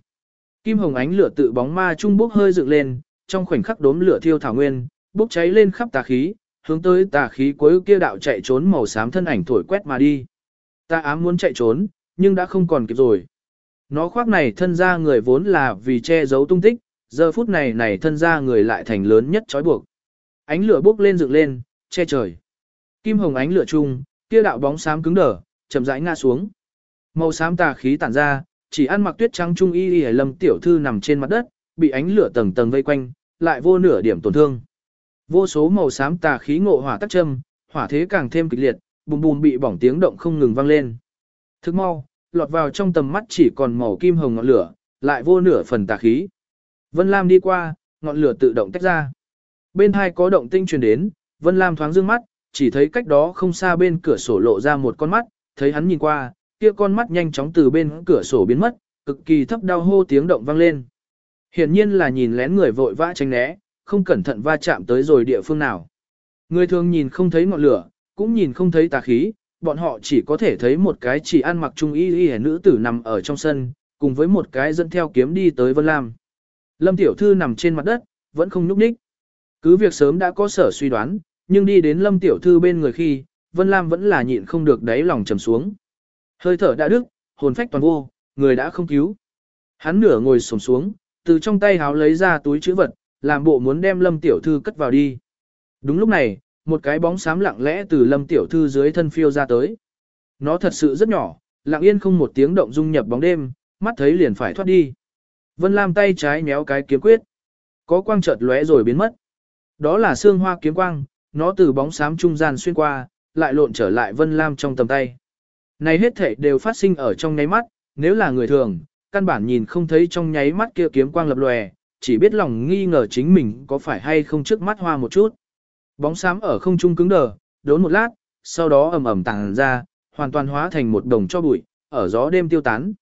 Kim hồng ánh lửa tự bóng ma trung bốc hơi dựng lên, trong khoảnh khắc đốm lửa thiêu thảo nguyên, bốc cháy lên khắp tà khí, hướng tới tà khí cuối kia đạo chạy trốn màu xám thân ảnh thổi quét mà đi. Ta ám muốn chạy trốn, nhưng đã không còn kịp rồi. Nó khoác này thân ra người vốn là vì che giấu tung tích, giờ phút này này thân ra người lại thành lớn nhất trói buộc. Ánh lửa bốc lên dựng lên, che trời. Kim hồng ánh lửa chung, kia đạo bóng xám cứng đờ, chậm rãi ngã xuống. Màu xám tà khí tản ra, chỉ ăn mặc tuyết trắng trung y y lâm tiểu thư nằm trên mặt đất, bị ánh lửa tầng tầng vây quanh, lại vô nửa điểm tổn thương. Vô số màu xám tà khí ngộ hỏa tắc châm, hỏa thế càng thêm kịch liệt, bùm bùm bị bỏng tiếng động không ngừng vang lên. Thức mau, lọt vào trong tầm mắt chỉ còn màu kim hồng ngọn lửa, lại vô nửa phần tà khí. Vân Lam đi qua, ngọn lửa tự động tách ra. Bên hai có động tinh truyền đến, Vân Lam thoáng dương mắt, chỉ thấy cách đó không xa bên cửa sổ lộ ra một con mắt, thấy hắn nhìn qua, kia con mắt nhanh chóng từ bên cửa sổ biến mất, cực kỳ thấp đau hô tiếng động vang lên. Hiển nhiên là nhìn lén người vội vã tránh né, không cẩn thận va chạm tới rồi địa phương nào. Người thường nhìn không thấy ngọn lửa, cũng nhìn không thấy tà khí, bọn họ chỉ có thể thấy một cái chỉ ăn mặc trung y y nữ tử nằm ở trong sân, cùng với một cái dẫn theo kiếm đi tới Vân Lam. Lâm Tiểu Thư nằm trên mặt đất, vẫn không nhúc nhích. Cứ việc sớm đã có sở suy đoán, nhưng đi đến Lâm Tiểu Thư bên người khi, Vân Lam vẫn là nhịn không được đáy lòng trầm xuống. Hơi thở đã đứt, hồn phách toàn vô, người đã không cứu. Hắn nửa ngồi xổm xuống, từ trong tay háo lấy ra túi chữ vật, làm bộ muốn đem Lâm Tiểu Thư cất vào đi. Đúng lúc này, một cái bóng xám lặng lẽ từ Lâm Tiểu Thư dưới thân phiêu ra tới. Nó thật sự rất nhỏ, lặng yên không một tiếng động dung nhập bóng đêm, mắt thấy liền phải thoát đi. Vân Lam tay trái méo cái kiếm quyết. Có quang chợt lóe rồi biến mất. Đó là xương hoa kiếm quang, nó từ bóng xám trung gian xuyên qua, lại lộn trở lại Vân Lam trong tầm tay. Này hết thể đều phát sinh ở trong nháy mắt, nếu là người thường, căn bản nhìn không thấy trong nháy mắt kia kiếm quang lập lòe, chỉ biết lòng nghi ngờ chính mình có phải hay không trước mắt hoa một chút. Bóng xám ở không trung cứng đờ, đốn một lát, sau đó ầm ầm tàng ra, hoàn toàn hóa thành một đồng cho bụi, ở gió đêm tiêu tán.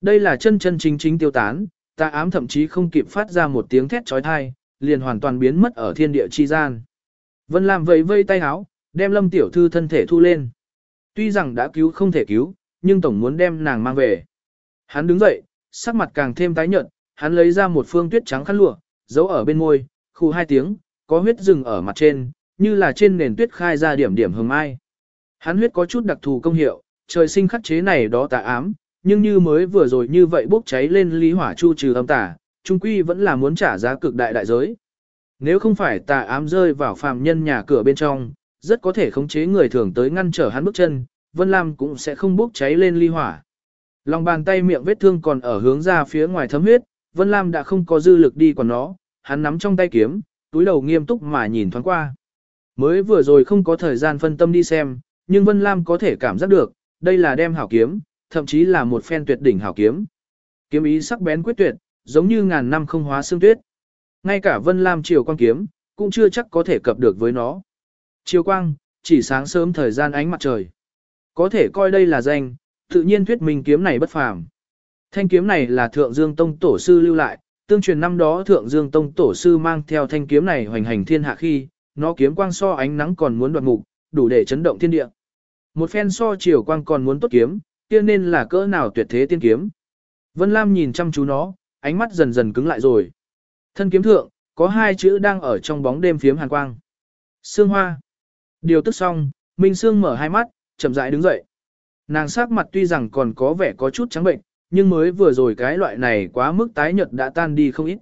Đây là chân chân chính chính tiêu tán, ta ám thậm chí không kịp phát ra một tiếng thét trói thai, liền hoàn toàn biến mất ở thiên địa chi gian. Vân Lam vẫy vây tay háo, đem lâm tiểu thư thân thể thu lên. Tuy rằng đã cứu không thể cứu, nhưng tổng muốn đem nàng mang về. Hắn đứng dậy, sắc mặt càng thêm tái nhợt, hắn lấy ra một phương tuyết trắng khăn lụa, giấu ở bên môi, khu hai tiếng, có huyết rừng ở mặt trên, như là trên nền tuyết khai ra điểm điểm hồng mai. Hắn huyết có chút đặc thù công hiệu, trời sinh khắc chế này đó tà ám, nhưng như mới vừa rồi như vậy bốc cháy lên lý hỏa chu trừ âm tà, trung quy vẫn là muốn trả giá cực đại đại giới. Nếu không phải tà ám rơi vào phàm nhân nhà cửa bên trong, rất có thể khống chế người thường tới ngăn trở hắn bước chân, Vân Lam cũng sẽ không bốc cháy lên ly hỏa. Lòng bàn tay miệng vết thương còn ở hướng ra phía ngoài thấm huyết, Vân Lam đã không có dư lực đi còn nó, hắn nắm trong tay kiếm, túi đầu nghiêm túc mà nhìn thoáng qua. Mới vừa rồi không có thời gian phân tâm đi xem, nhưng Vân Lam có thể cảm giác được, đây là đem hảo kiếm, thậm chí là một phen tuyệt đỉnh hảo kiếm. Kiếm ý sắc bén quyết tuyệt, giống như ngàn năm không hóa xương tuyết. Ngay cả Vân Lam chiều quan kiếm, cũng chưa chắc có thể cập được với nó. Chiều quang, chỉ sáng sớm thời gian ánh mặt trời. Có thể coi đây là danh, tự nhiên thuyết minh kiếm này bất phàm. Thanh kiếm này là Thượng Dương Tông Tổ sư lưu lại, tương truyền năm đó Thượng Dương Tông Tổ sư mang theo thanh kiếm này hoành hành thiên hạ khi, nó kiếm quang so ánh nắng còn muốn đoạt mục, đủ để chấn động thiên địa. Một phen so chiều quang còn muốn tốt kiếm, kia nên là cỡ nào tuyệt thế tiên kiếm. Vân Lam nhìn chăm chú nó, ánh mắt dần dần cứng lại rồi. Thân kiếm thượng, có hai chữ đang ở trong bóng đêm phiếm hàn quang. Sương hoa. Điều tức xong, Minh Sương mở hai mắt, chậm rãi đứng dậy. Nàng sắc mặt tuy rằng còn có vẻ có chút trắng bệnh, nhưng mới vừa rồi cái loại này quá mức tái nhợt đã tan đi không ít.